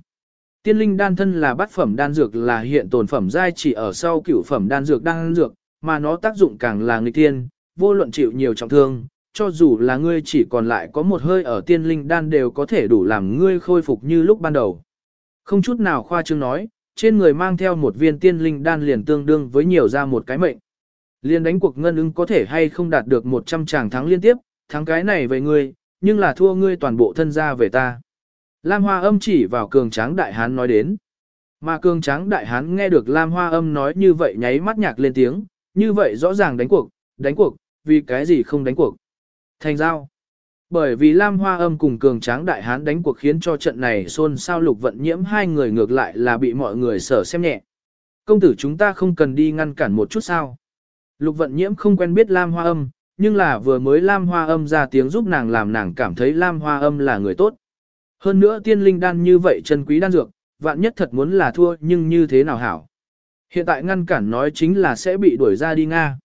Tiên linh đan thân là bát phẩm đan dược là hiện tồn phẩm giai chỉ ở sau cửu phẩm đan dược đan dược, mà nó tác dụng càng là nghịch tiên, vô luận chịu nhiều trọng thương, cho dù là ngươi chỉ còn lại có một hơi ở tiên linh đan đều có thể đủ làm ngươi khôi phục như lúc ban đầu. Không chút nào khoa trương nói, trên người mang theo một viên tiên linh đan liền tương đương với nhiều ra một cái mệnh. Liên đánh cuộc ngân ứng có thể hay không đạt được 100 tràng thắng liên tiếp, thắng cái này về ngươi, nhưng là thua ngươi toàn bộ thân gia về ta. Lam Hoa âm chỉ vào cường tráng đại hán nói đến. Mà cường tráng đại hán nghe được Lam Hoa âm nói như vậy nháy mắt nhạc lên tiếng, như vậy rõ ràng đánh cuộc, đánh cuộc, vì cái gì không đánh cuộc. Thành giao. Bởi vì Lam Hoa âm cùng cường tráng đại hán đánh cuộc khiến cho trận này xôn xao lục vận nhiễm hai người ngược lại là bị mọi người sở xem nhẹ. Công tử chúng ta không cần đi ngăn cản một chút sao. Lục vận nhiễm không quen biết Lam Hoa âm, nhưng là vừa mới Lam Hoa âm ra tiếng giúp nàng làm nàng cảm thấy Lam Hoa âm là người tốt. Hơn nữa tiên linh đan như vậy chân quý đan dược, vạn nhất thật muốn là thua nhưng như thế nào hảo. Hiện tại ngăn cản nói chính là sẽ bị đuổi ra đi Nga.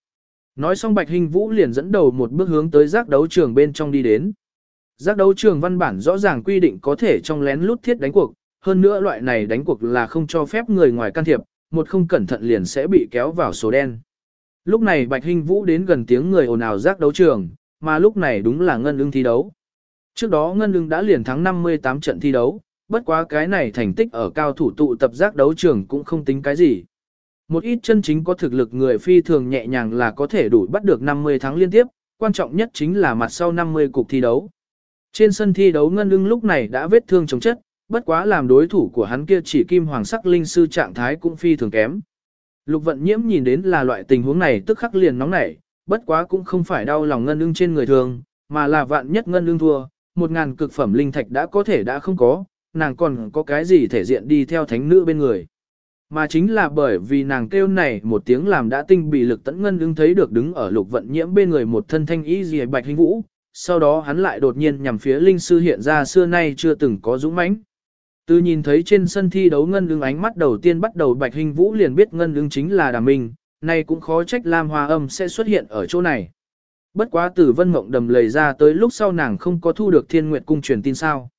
Nói xong Bạch Hình Vũ liền dẫn đầu một bước hướng tới giác đấu trường bên trong đi đến. Giác đấu trường văn bản rõ ràng quy định có thể trong lén lút thiết đánh cuộc, hơn nữa loại này đánh cuộc là không cho phép người ngoài can thiệp, một không cẩn thận liền sẽ bị kéo vào số đen. Lúc này Bạch Hình Vũ đến gần tiếng người ồn ào giác đấu trường, mà lúc này đúng là Ngân Lương thi đấu. Trước đó Ngân Lương đã liền thắng 58 trận thi đấu, bất quá cái này thành tích ở cao thủ tụ tập giác đấu trường cũng không tính cái gì. Một ít chân chính có thực lực người phi thường nhẹ nhàng là có thể đủ bắt được 50 tháng liên tiếp, quan trọng nhất chính là mặt sau 50 cuộc thi đấu, Trên sân thi đấu ngân ưng lúc này đã vết thương chống chất, bất quá làm đối thủ của hắn kia chỉ kim hoàng sắc linh sư trạng thái cũng phi thường kém. Lục vận nhiễm nhìn đến là loại tình huống này tức khắc liền nóng nảy, bất quá cũng không phải đau lòng ngân ưng trên người thường, mà là vạn nhất ngân ưng thua, một ngàn cực phẩm linh thạch đã có thể đã không có, nàng còn có cái gì thể diện đi theo thánh nữ bên người. Mà chính là bởi vì nàng kêu này một tiếng làm đã tinh bị lực tẫn ngân ưng thấy được đứng ở lục vận nhiễm bên người một thân thanh ý gì bạch hình vũ, sau đó hắn lại đột nhiên nhằm phía linh sư hiện ra xưa nay chưa từng có dũng mãnh. Từ nhìn thấy trên sân thi đấu ngân ưng ánh mắt đầu tiên bắt đầu bạch hình vũ liền biết ngân ưng chính là đàm minh, nay cũng khó trách Lam Hoa âm sẽ xuất hiện ở chỗ này. Bất quá tử vân mộng đầm lầy ra tới lúc sau nàng không có thu được thiên nguyệt cung truyền tin sao.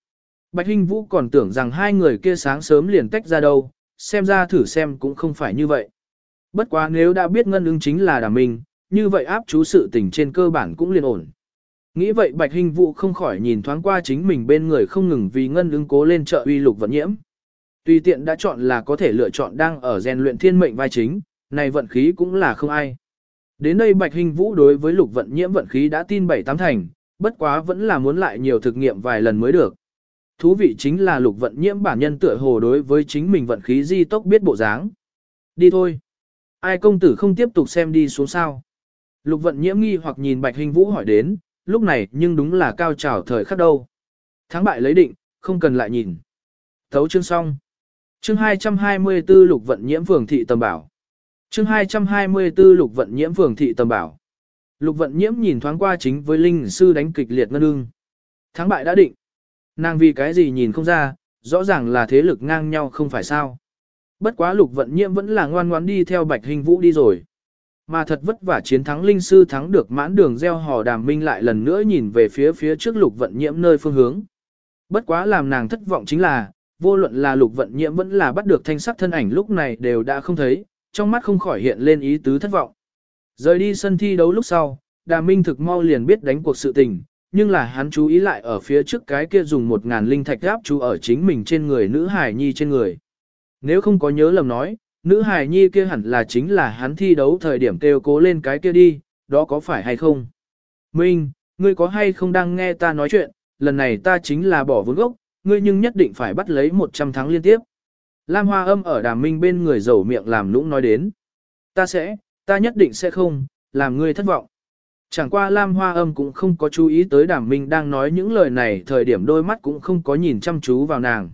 Bạch Hinh Vũ còn tưởng rằng hai người kia sáng sớm liền tách ra đâu, xem ra thử xem cũng không phải như vậy. Bất quá nếu đã biết ngân ứng chính là đàm minh, như vậy áp chú sự tình trên cơ bản cũng liền ổn. Nghĩ vậy Bạch hình Vũ không khỏi nhìn thoáng qua chính mình bên người không ngừng vì ngân ứng cố lên trợ uy lục vận nhiễm. Tùy tiện đã chọn là có thể lựa chọn đang ở rèn luyện thiên mệnh vai chính, này vận khí cũng là không ai. Đến đây Bạch hình Vũ đối với lục vận nhiễm vận khí đã tin bảy tám thành, bất quá vẫn là muốn lại nhiều thực nghiệm vài lần mới được. Thú vị chính là lục vận nhiễm bản nhân tựa hồ đối với chính mình vận khí di tốc biết bộ dáng. Đi thôi. Ai công tử không tiếp tục xem đi xuống sao. Lục vận nhiễm nghi hoặc nhìn Bạch Hình Vũ hỏi đến, lúc này nhưng đúng là cao trào thời khắc đâu. Thắng bại lấy định, không cần lại nhìn. Thấu chương xong. Chương 224 lục vận nhiễm phường thị tầm bảo. Chương 224 lục vận nhiễm phường thị tầm bảo. Lục vận nhiễm nhìn thoáng qua chính với linh sư đánh kịch liệt ngân ương. Thắng bại đã định. Nàng vì cái gì nhìn không ra, rõ ràng là thế lực ngang nhau không phải sao. Bất quá lục vận nhiễm vẫn là ngoan ngoãn đi theo bạch hình vũ đi rồi. Mà thật vất vả chiến thắng linh sư thắng được mãn đường gieo hò đàm minh lại lần nữa nhìn về phía phía trước lục vận nhiễm nơi phương hướng. Bất quá làm nàng thất vọng chính là, vô luận là lục vận nhiễm vẫn là bắt được thanh sắc thân ảnh lúc này đều đã không thấy, trong mắt không khỏi hiện lên ý tứ thất vọng. Rời đi sân thi đấu lúc sau, đàm minh thực mau liền biết đánh cuộc sự tình, nhưng là hắn chú ý lại ở phía trước cái kia dùng một ngàn linh thạch áp chú ở chính mình trên người nữ hải nhi trên người. Nếu không có nhớ lầm nói, nữ hải nhi kia hẳn là chính là hắn thi đấu thời điểm kêu cố lên cái kia đi, đó có phải hay không? Minh, ngươi có hay không đang nghe ta nói chuyện, lần này ta chính là bỏ vốn gốc, ngươi nhưng nhất định phải bắt lấy 100 tháng liên tiếp. Lam Hoa âm ở đàm minh bên người dầu miệng làm lũng nói đến. Ta sẽ, ta nhất định sẽ không, làm ngươi thất vọng. Chẳng qua Lam Hoa âm cũng không có chú ý tới đàm minh đang nói những lời này thời điểm đôi mắt cũng không có nhìn chăm chú vào nàng.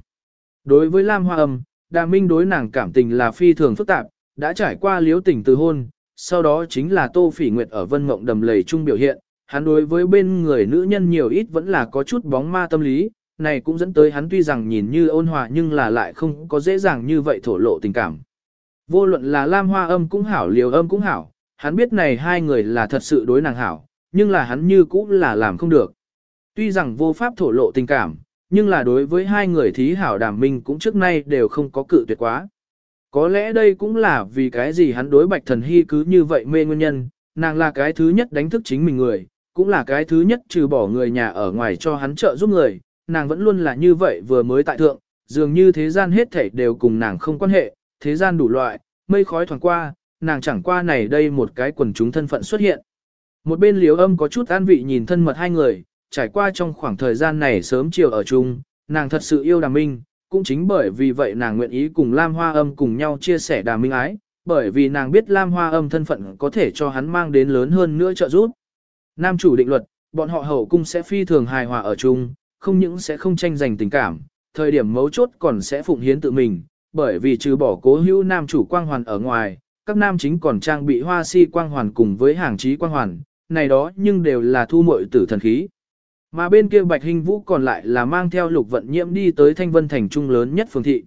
Đối với Lam Hoa âm, đàm minh đối nàng cảm tình là phi thường phức tạp, đã trải qua liếu tình từ hôn, sau đó chính là Tô Phỉ Nguyệt ở Vân Mộng đầm lầy chung biểu hiện, hắn đối với bên người nữ nhân nhiều ít vẫn là có chút bóng ma tâm lý, này cũng dẫn tới hắn tuy rằng nhìn như ôn hòa nhưng là lại không có dễ dàng như vậy thổ lộ tình cảm. Vô luận là Lam Hoa âm cũng hảo liều âm cũng hảo, hắn biết này hai người là thật sự đối nàng hảo, nhưng là hắn như cũng là làm không được. Tuy rằng vô pháp thổ lộ tình cảm, nhưng là đối với hai người thí hảo đàm minh cũng trước nay đều không có cự tuyệt quá. Có lẽ đây cũng là vì cái gì hắn đối bạch thần hy cứ như vậy mê nguyên nhân, nàng là cái thứ nhất đánh thức chính mình người, cũng là cái thứ nhất trừ bỏ người nhà ở ngoài cho hắn trợ giúp người, nàng vẫn luôn là như vậy vừa mới tại thượng, dường như thế gian hết thảy đều cùng nàng không quan hệ, thế gian đủ loại, mây khói thoảng qua, nàng chẳng qua này đây một cái quần chúng thân phận xuất hiện. Một bên liếu âm có chút an vị nhìn thân mật hai người, trải qua trong khoảng thời gian này sớm chiều ở chung, nàng thật sự yêu đàm minh, cũng chính bởi vì vậy nàng nguyện ý cùng Lam Hoa âm cùng nhau chia sẻ đàm minh ái, bởi vì nàng biết Lam Hoa âm thân phận có thể cho hắn mang đến lớn hơn nữa trợ giúp. Nam chủ định luật, bọn họ hậu cung sẽ phi thường hài hòa ở chung, không những sẽ không tranh giành tình cảm, thời điểm mấu chốt còn sẽ phụng hiến tự mình, bởi vì trừ bỏ cố hữu nam chủ quang hoàn ở ngoài, các nam chính còn trang bị hoa si quang hoàn cùng với hàng trí quang hoàn, này đó nhưng đều là thu muội tử thần khí. Mà bên kia Bạch Hình Vũ còn lại là mang theo lục vận nhiễm đi tới Thanh Vân Thành trung lớn nhất phương thị.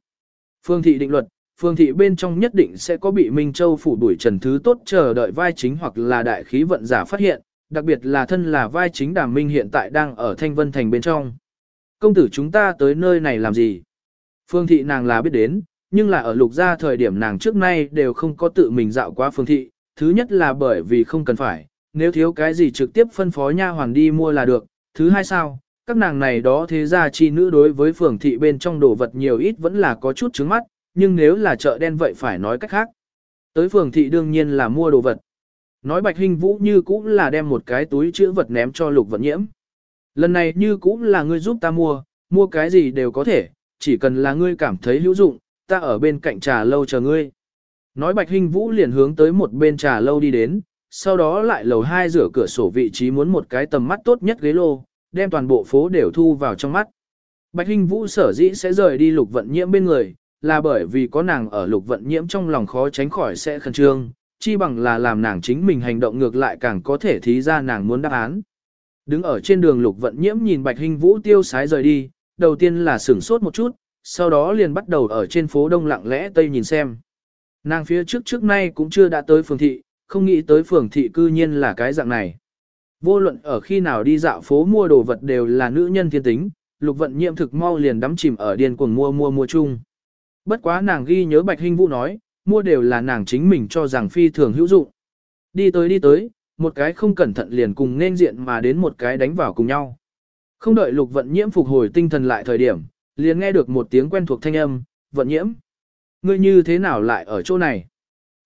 Phương thị định luật, phương thị bên trong nhất định sẽ có bị Minh Châu phủ đuổi trần thứ tốt chờ đợi vai chính hoặc là đại khí vận giả phát hiện, đặc biệt là thân là vai chính đàm minh hiện tại đang ở Thanh Vân Thành bên trong. Công tử chúng ta tới nơi này làm gì? Phương thị nàng là biết đến, nhưng là ở lục gia thời điểm nàng trước nay đều không có tự mình dạo qua phương thị, thứ nhất là bởi vì không cần phải, nếu thiếu cái gì trực tiếp phân phó nha hoàn đi mua là được, thứ hai sao, các nàng này đó thế ra chi nữ đối với phường thị bên trong đồ vật nhiều ít vẫn là có chút trứng mắt, nhưng nếu là chợ đen vậy phải nói cách khác. Tới phường thị đương nhiên là mua đồ vật. Nói bạch hình vũ như cũng là đem một cái túi chữ vật ném cho lục vận nhiễm. Lần này như cũng là ngươi giúp ta mua, mua cái gì đều có thể, chỉ cần là ngươi cảm thấy hữu dụng, ta ở bên cạnh trà lâu chờ ngươi. Nói Bạch Hinh Vũ liền hướng tới một bên trà lâu đi đến, sau đó lại lầu hai rửa cửa sổ vị trí muốn một cái tầm mắt tốt nhất ghế lô, đem toàn bộ phố đều thu vào trong mắt. Bạch Hinh Vũ sở dĩ sẽ rời đi lục vận nhiễm bên người, là bởi vì có nàng ở lục vận nhiễm trong lòng khó tránh khỏi sẽ khẩn trương, chi bằng là làm nàng chính mình hành động ngược lại càng có thể thí ra nàng muốn đáp án. Đứng ở trên đường lục vận nhiễm nhìn Bạch Hinh Vũ tiêu sái rời đi, đầu tiên là sửng sốt một chút, sau đó liền bắt đầu ở trên phố đông lặng lẽ tây nhìn xem. Nàng phía trước trước nay cũng chưa đã tới phường thị, không nghĩ tới phường thị cư nhiên là cái dạng này. Vô luận ở khi nào đi dạo phố mua đồ vật đều là nữ nhân thiên tính, lục vận nhiễm thực mau liền đắm chìm ở điên cuồng mua mua mua chung. Bất quá nàng ghi nhớ Bạch Hinh Vũ nói, mua đều là nàng chính mình cho rằng phi thường hữu dụng. Đi tới đi tới, một cái không cẩn thận liền cùng nên diện mà đến một cái đánh vào cùng nhau. Không đợi lục vận nhiễm phục hồi tinh thần lại thời điểm, liền nghe được một tiếng quen thuộc thanh âm, vận nhiễm. Ngươi như thế nào lại ở chỗ này?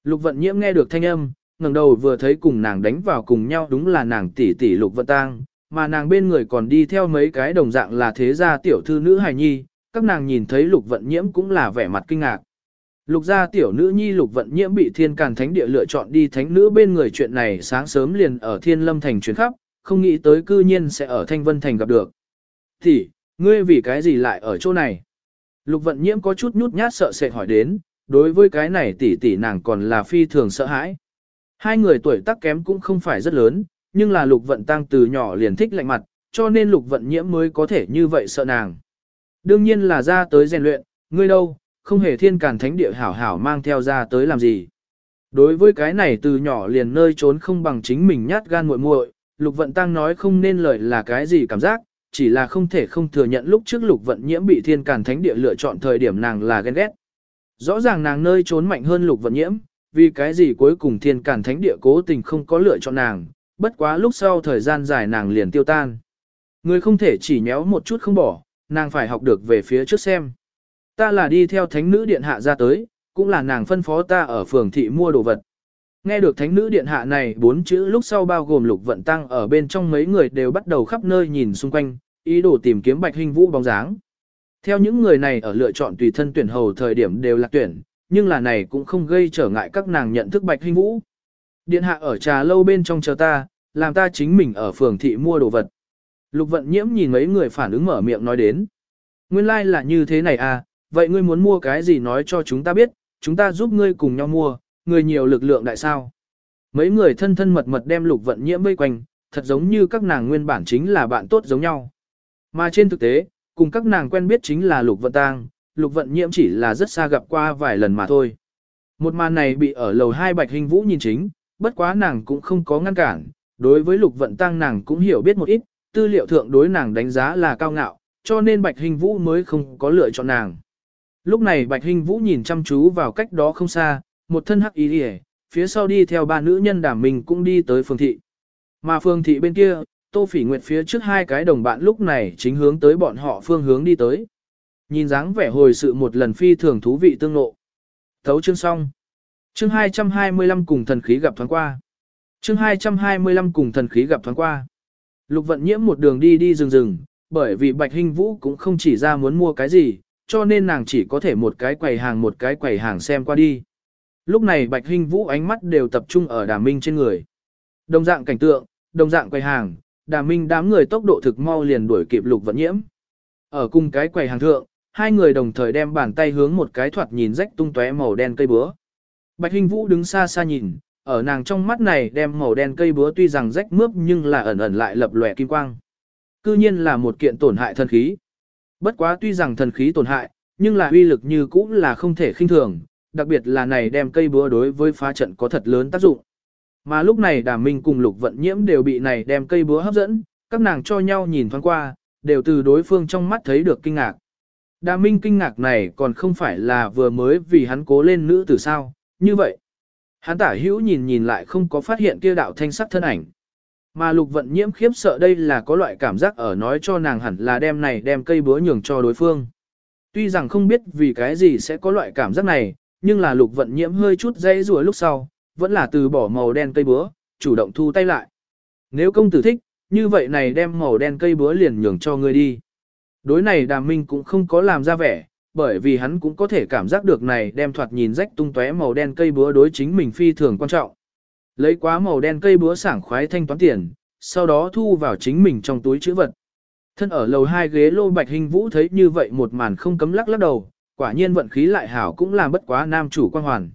Lục vận nhiễm nghe được thanh âm, ngẩng đầu vừa thấy cùng nàng đánh vào cùng nhau đúng là nàng tỷ tỷ lục vận tang, mà nàng bên người còn đi theo mấy cái đồng dạng là thế gia tiểu thư nữ hài nhi, các nàng nhìn thấy lục vận nhiễm cũng là vẻ mặt kinh ngạc. Lục gia tiểu nữ nhi lục vận nhiễm bị thiên càn thánh địa lựa chọn đi thánh nữ bên người chuyện này sáng sớm liền ở thiên lâm thành chuyến khắp, không nghĩ tới cư nhiên sẽ ở thanh vân thành gặp được. Thì, ngươi vì cái gì lại ở chỗ này? Lục vận nhiễm có chút nhút nhát sợ sệt hỏi đến, đối với cái này tỷ tỷ nàng còn là phi thường sợ hãi. Hai người tuổi tác kém cũng không phải rất lớn, nhưng là lục vận tăng từ nhỏ liền thích lạnh mặt, cho nên lục vận nhiễm mới có thể như vậy sợ nàng. Đương nhiên là ra tới rèn luyện, ngươi đâu, không hề thiên càn thánh địa hảo hảo mang theo ra tới làm gì. Đối với cái này từ nhỏ liền nơi trốn không bằng chính mình nhát gan muội muội, Lục Vận Tăng nói không nên lời là cái gì cảm giác, chỉ là không thể không thừa nhận lúc trước Lục Vận Nhiễm bị thiên càn thánh địa lựa chọn thời điểm nàng là ghen ghét. Rõ ràng nàng nơi trốn mạnh hơn Lục Vận Nhiễm, vì cái gì cuối cùng thiên càn thánh địa cố tình không có lựa chọn nàng, bất quá lúc sau thời gian dài nàng liền tiêu tan. Người không thể chỉ nhéo một chút không bỏ, nàng phải học được về phía trước xem. Ta là đi theo thánh nữ điện hạ ra tới, cũng là nàng phân phó ta ở phường thị mua đồ vật. Nghe được thánh nữ điện hạ này bốn chữ lúc sau bao gồm lục vận tăng ở bên trong mấy người đều bắt đầu khắp nơi nhìn xung quanh, ý đồ tìm kiếm bạch hình vũ bóng dáng. Theo những người này ở lựa chọn tùy thân tuyển hầu thời điểm đều là tuyển, nhưng là này cũng không gây trở ngại các nàng nhận thức bạch hình vũ. Điện hạ ở trà lâu bên trong chờ ta, làm ta chính mình ở phường thị mua đồ vật. Lục vận nhiễm nhìn mấy người phản ứng mở miệng nói đến. Nguyên lai like là như thế này à, vậy ngươi muốn mua cái gì nói cho chúng ta biết, chúng ta giúp ngươi cùng nhau mua, người nhiều lực lượng đại sao. Mấy người thân thân mật mật đem lục vận nhiễm vây quanh, thật giống như các nàng nguyên bản chính là bạn tốt giống nhau. Mà trên thực tế, cùng các nàng quen biết chính là lục vận tang, lục vận nhiễm chỉ là rất xa gặp qua vài lần mà thôi. Một màn này bị ở lầu hai bạch hình vũ nhìn chính, bất quá nàng cũng không có ngăn cản, đối với lục vận tăng nàng cũng hiểu biết một ít, tư liệu thượng đối nàng đánh giá là cao ngạo, cho nên bạch hình vũ mới không có lựa chọn nàng. Lúc này Bạch hình Vũ nhìn chăm chú vào cách đó không xa, một thân hắc ý đi phía sau đi theo ba nữ nhân đảm mình cũng đi tới phương thị. Mà phương thị bên kia, Tô Phỉ Nguyệt phía trước hai cái đồng bạn lúc này chính hướng tới bọn họ phương hướng đi tới. Nhìn dáng vẻ hồi sự một lần phi thường thú vị tương nộ. Thấu chương xong. Chương 225 cùng thần khí gặp thoáng qua. Chương 225 cùng thần khí gặp thoáng qua. Lục vận nhiễm một đường đi đi rừng rừng, bởi vì Bạch Hinh Vũ cũng không chỉ ra muốn mua cái gì, cho nên nàng chỉ có thể một cái quầy hàng một cái quầy hàng xem qua đi. Lúc này Bạch Hinh Vũ ánh mắt đều tập trung ở Đàm Minh trên người. Đồng dạng cảnh tượng, đồng dạng quầy hàng, Đàm Minh đám người tốc độ thực mau liền đuổi kịp Lục Vận Nhiễm. Ở cùng cái quầy hàng thượng, hai người đồng thời đem bàn tay hướng một cái thoạt nhìn rách tung tóe màu đen cây búa. Bạch Hinh Vũ đứng xa xa nhìn, ở nàng trong mắt này đem màu đen cây búa tuy rằng rách mướp nhưng là ẩn ẩn lại lập lòe kim quang. Cư nhiên là một kiện tổn hại thần khí. Bất quá tuy rằng thần khí tổn hại, nhưng là uy lực như cũ là không thể khinh thường, đặc biệt là này đem cây búa đối với phá trận có thật lớn tác dụng. Mà lúc này Đàm Minh cùng Lục Vận Nhiễm đều bị này đem cây búa hấp dẫn, các nàng cho nhau nhìn thoáng qua, đều từ đối phương trong mắt thấy được kinh ngạc. Đàm Minh kinh ngạc này còn không phải là vừa mới vì hắn cố lên nữ tử sao, như vậy. Hắn tả hữu nhìn nhìn lại không có phát hiện kia đạo thanh sắc thân ảnh. Mà lục vận nhiễm khiếp sợ đây là có loại cảm giác ở nói cho nàng hẳn là đem này đem cây búa nhường cho đối phương. Tuy rằng không biết vì cái gì sẽ có loại cảm giác này, nhưng là lục vận nhiễm hơi chút dây rùa lúc sau, vẫn là từ bỏ màu đen cây búa, chủ động thu tay lại. Nếu công tử thích, như vậy này đem màu đen cây búa liền nhường cho ngươi đi. Đối này đàm minh cũng không có làm ra vẻ, bởi vì hắn cũng có thể cảm giác được này đem thoạt nhìn rách tung tóe màu đen cây búa đối chính mình phi thường quan trọng. Lấy quá màu đen cây búa sảng khoái thanh toán tiền, sau đó thu vào chính mình trong túi chữ vật. Thân ở lầu hai ghế lô bạch hình vũ thấy như vậy một màn không cấm lắc lắc đầu, quả nhiên vận khí lại hảo cũng làm bất quá nam chủ quan hoàn.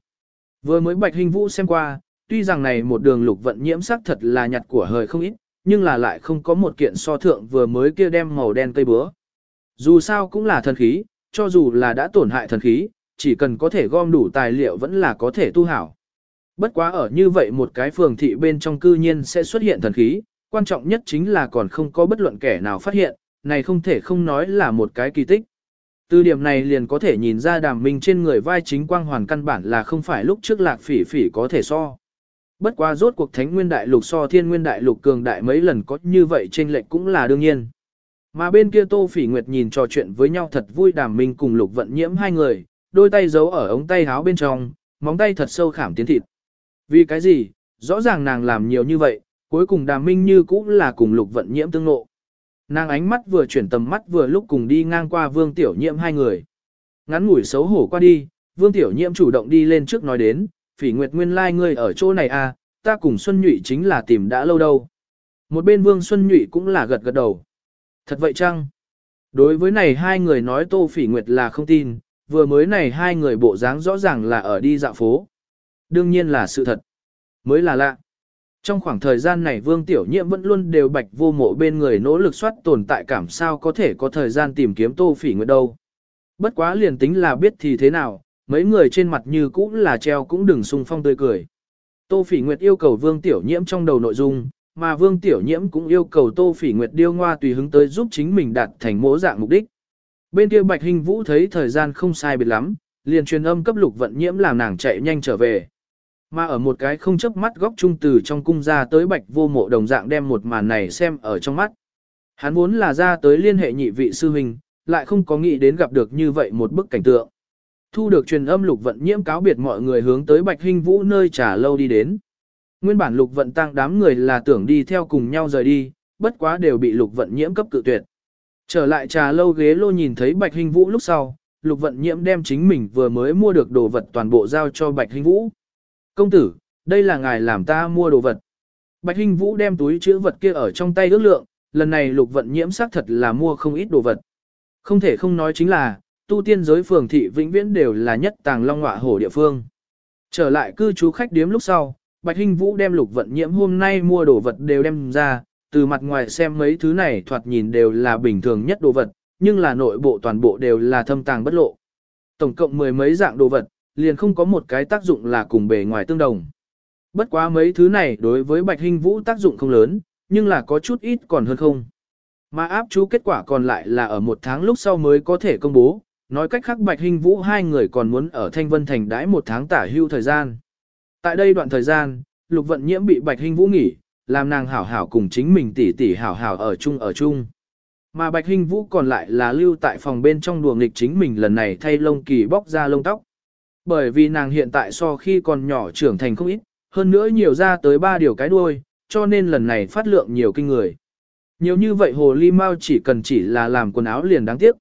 Vừa mới bạch hình vũ xem qua, tuy rằng này một đường lục vận nhiễm sắc thật là nhặt của hời không ít, nhưng là lại không có một kiện so thượng vừa mới kia đem màu đen cây búa. Dù sao cũng là thần khí, cho dù là đã tổn hại thần khí, chỉ cần có thể gom đủ tài liệu vẫn là có thể tu hảo. Bất quá ở như vậy một cái phường thị bên trong cư nhiên sẽ xuất hiện thần khí, quan trọng nhất chính là còn không có bất luận kẻ nào phát hiện, này không thể không nói là một cái kỳ tích. Từ điểm này liền có thể nhìn ra đàm minh trên người vai chính quang hoàn căn bản là không phải lúc trước lạc phỉ phỉ có thể so. Bất quá rốt cuộc thánh nguyên đại lục so thiên nguyên đại lục cường đại mấy lần có như vậy trên lệch cũng là đương nhiên. Mà bên kia Tô Phỉ Nguyệt nhìn trò chuyện với nhau thật vui đàm minh cùng lục vận nhiễm hai người, đôi tay giấu ở ống tay háo bên trong, móng tay thật sâu khảm tiến thịt. Vì cái gì, rõ ràng nàng làm nhiều như vậy, cuối cùng đàm minh như cũng là cùng lục vận nhiễm tương nộ. Nàng ánh mắt vừa chuyển tầm mắt vừa lúc cùng đi ngang qua vương tiểu nhiễm hai người. Ngắn ngủi xấu hổ qua đi, vương tiểu nhiễm chủ động đi lên trước nói đến, phỉ nguyệt nguyên lai like ngươi ở chỗ này à, ta cùng Xuân Nhụy chính là tìm đã lâu đâu. Một bên vương Xuân Nhụy cũng là gật gật đầu. Thật vậy chăng? Đối với này hai người nói tô phỉ nguyệt là không tin, vừa mới này hai người bộ dáng rõ ràng là ở đi dạo phố. Đương nhiên là sự thật. Mới là lạ. Trong khoảng thời gian này Vương Tiểu Nhiệm vẫn luôn đều bạch vô mộ bên người nỗ lực soát tồn tại cảm sao có thể có thời gian tìm kiếm Tô Phỉ Nguyệt đâu. Bất quá liền tính là biết thì thế nào, mấy người trên mặt như cũ là treo cũng đừng sung phong tươi cười. Tô Phỉ Nguyệt yêu cầu Vương Tiểu Nhiễm trong đầu nội dung, mà Vương Tiểu Nhiễm cũng yêu cầu Tô Phỉ Nguyệt điêu ngoa tùy hứng tới giúp chính mình đạt thành mỗ dạng mục đích. Bên kia Bạch Hình Vũ thấy thời gian không sai biệt lắm, liền truyền âm cấp Lục Vận Nhiễm làm nàng chạy nhanh trở về. Mà ở một cái không chấp mắt góc trung từ trong cung ra tới bạch vô mộ đồng dạng đem một màn này xem ở trong mắt. Hắn vốn là ra tới liên hệ nhị vị sư huynh, lại không có nghĩ đến gặp được như vậy một bức cảnh tượng. Thu được truyền âm lục vận nhiễm cáo biệt mọi người hướng tới bạch hình vũ nơi trả lâu đi đến. Nguyên bản lục vận tăng đám người là tưởng đi theo cùng nhau rời đi, bất quá đều bị lục vận nhiễm cấp cự tuyệt. Trở lại trà lâu ghế lô nhìn thấy bạch hình vũ lúc sau, lục vận nhiễm đem chính mình vừa mới mua được đồ vật toàn bộ giao cho bạch hình vũ. Công tử, đây là ngài làm ta mua đồ vật. Bạch Hinh Vũ đem túi chữ vật kia ở trong tay ước lượng, lần này lục vận nhiễm xác thật là mua không ít đồ vật. Không thể không nói chính là, tu tiên giới phường thị vĩnh viễn đều là nhất tàng long ngọa hổ địa phương. Trở lại cư trú khách điếm lúc sau, Bạch Hinh Vũ đem lục vận nhiễm hôm nay mua đồ vật đều đem ra, từ mặt ngoài xem mấy thứ này thoạt nhìn đều là bình thường nhất đồ vật, nhưng là nội bộ toàn bộ đều là thâm tàng bất lộ. Tổng cộng mười mấy dạng đồ vật, liền không có một cái tác dụng là cùng bề ngoài tương đồng. Bất quá mấy thứ này đối với Bạch Hinh Vũ tác dụng không lớn, nhưng là có chút ít còn hơn không. Mà áp chú kết quả còn lại là ở một tháng lúc sau mới có thể công bố, nói cách khác Bạch Hinh Vũ hai người còn muốn ở Thanh Vân Thành đãi một tháng tả hưu thời gian. Tại đây đoạn thời gian, Lục Vận Nhiễm bị Bạch Hinh Vũ nghỉ, làm nàng hảo hảo cùng chính mình tỉ tỉ hảo hảo ở chung ở chung. Mà Bạch Hinh Vũ còn lại là lưu tại phòng bên trong đùa nghịch chính mình lần này thay lông kỳ bóc ra lông tóc. Bởi vì nàng hiện tại so khi còn nhỏ trưởng thành không ít, hơn nữa nhiều ra tới ba điều cái đuôi, cho nên lần này phát lượng nhiều kinh người. Nhiều như vậy hồ ly mau chỉ cần chỉ là làm quần áo liền đáng tiếc.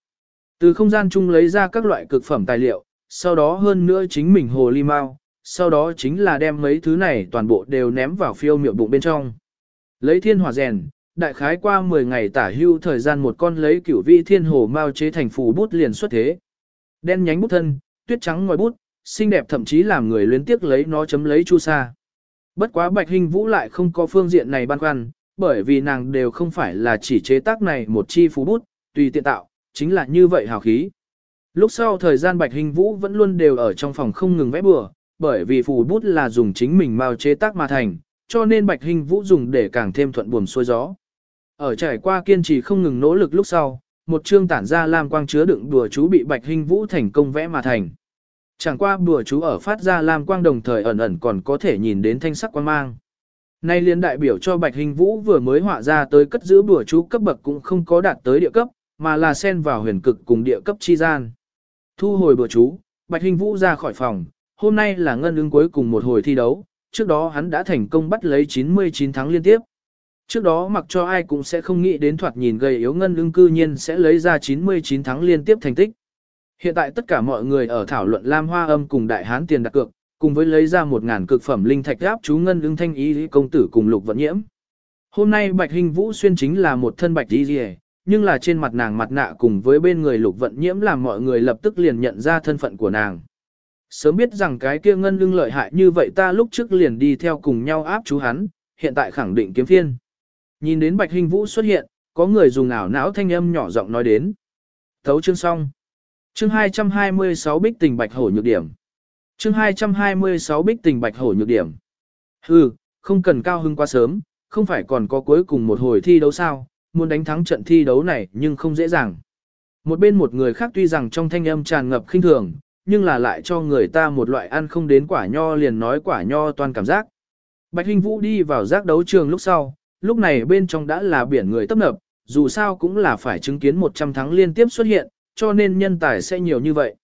Từ không gian chung lấy ra các loại cực phẩm tài liệu, sau đó hơn nữa chính mình hồ ly mau, sau đó chính là đem mấy thứ này toàn bộ đều ném vào phiêu miệng bụng bên trong. Lấy thiên hỏa rèn, đại khái qua 10 ngày tả hưu thời gian một con lấy cửu vi thiên hồ mau chế thành phù bút liền xuất thế. Đen nhánh bút thân, tuyết trắng ngòi bút, xinh đẹp thậm chí làm người luyến tiếc lấy nó chấm lấy chu sa. Bất quá Bạch Hình Vũ lại không có phương diện này băn khoăn, bởi vì nàng đều không phải là chỉ chế tác này một chi phú bút, tùy tiện tạo, chính là như vậy hào khí. Lúc sau thời gian Bạch Hình Vũ vẫn luôn đều ở trong phòng không ngừng vẽ bừa, bởi vì phù bút là dùng chính mình mao chế tác mà thành, cho nên Bạch Hình Vũ dùng để càng thêm thuận buồm xuôi gió. Ở trải qua kiên trì không ngừng nỗ lực lúc sau, một chương tản ra lam quang chứa đựng đùa chú bị Bạch Hình Vũ thành công vẽ mà thành. Chẳng qua bùa chú ở phát ra lam quang đồng thời ẩn ẩn còn có thể nhìn đến thanh sắc quang mang. Nay liên đại biểu cho Bạch Hình Vũ vừa mới họa ra tới cất giữ bùa chú cấp bậc cũng không có đạt tới địa cấp, mà là xen vào huyền cực cùng địa cấp chi gian. Thu hồi bùa chú, Bạch Hình Vũ ra khỏi phòng, hôm nay là ngân ứng cuối cùng một hồi thi đấu, trước đó hắn đã thành công bắt lấy 99 thắng liên tiếp. Trước đó mặc cho ai cũng sẽ không nghĩ đến thoạt nhìn gầy yếu ngân ứng cư nhiên sẽ lấy ra 99 thắng liên tiếp thành tích. Hiện tại tất cả mọi người ở thảo luận Lam Hoa Âm cùng Đại Hán tiền đặt cược, cùng với lấy ra một ngàn cực phẩm linh thạch áp chú ngân ứng thanh ý công tử cùng lục vận nhiễm. Hôm nay Bạch Hình Vũ xuyên chính là một thân bạch y rìa, nhưng là trên mặt nàng mặt nạ cùng với bên người lục vận nhiễm làm mọi người lập tức liền nhận ra thân phận của nàng. Sớm biết rằng cái kia ngân lưng lợi hại như vậy ta lúc trước liền đi theo cùng nhau áp chú hắn, hiện tại khẳng định kiếm phiên. Nhìn đến Bạch Hình Vũ xuất hiện, có người dùng ảo não thanh âm nhỏ giọng nói đến. Thấu chương xong. Chương 226 Bích Tình Bạch Hổ nhược điểm. Chương 226 Bích Tình Bạch Hổ nhược điểm. Hừ, không cần cao hưng quá sớm, không phải còn có cuối cùng một hồi thi đấu sao, muốn đánh thắng trận thi đấu này nhưng không dễ dàng. Một bên một người khác tuy rằng trong thanh âm tràn ngập khinh thường, nhưng là lại cho người ta một loại ăn không đến quả nho liền nói quả nho toàn cảm giác. Bạch Hinh Vũ đi vào giác đấu trường lúc sau, lúc này bên trong đã là biển người tấp nập, dù sao cũng là phải chứng kiến 100 thắng liên tiếp xuất hiện, cho nên nhân tài sẽ nhiều như vậy.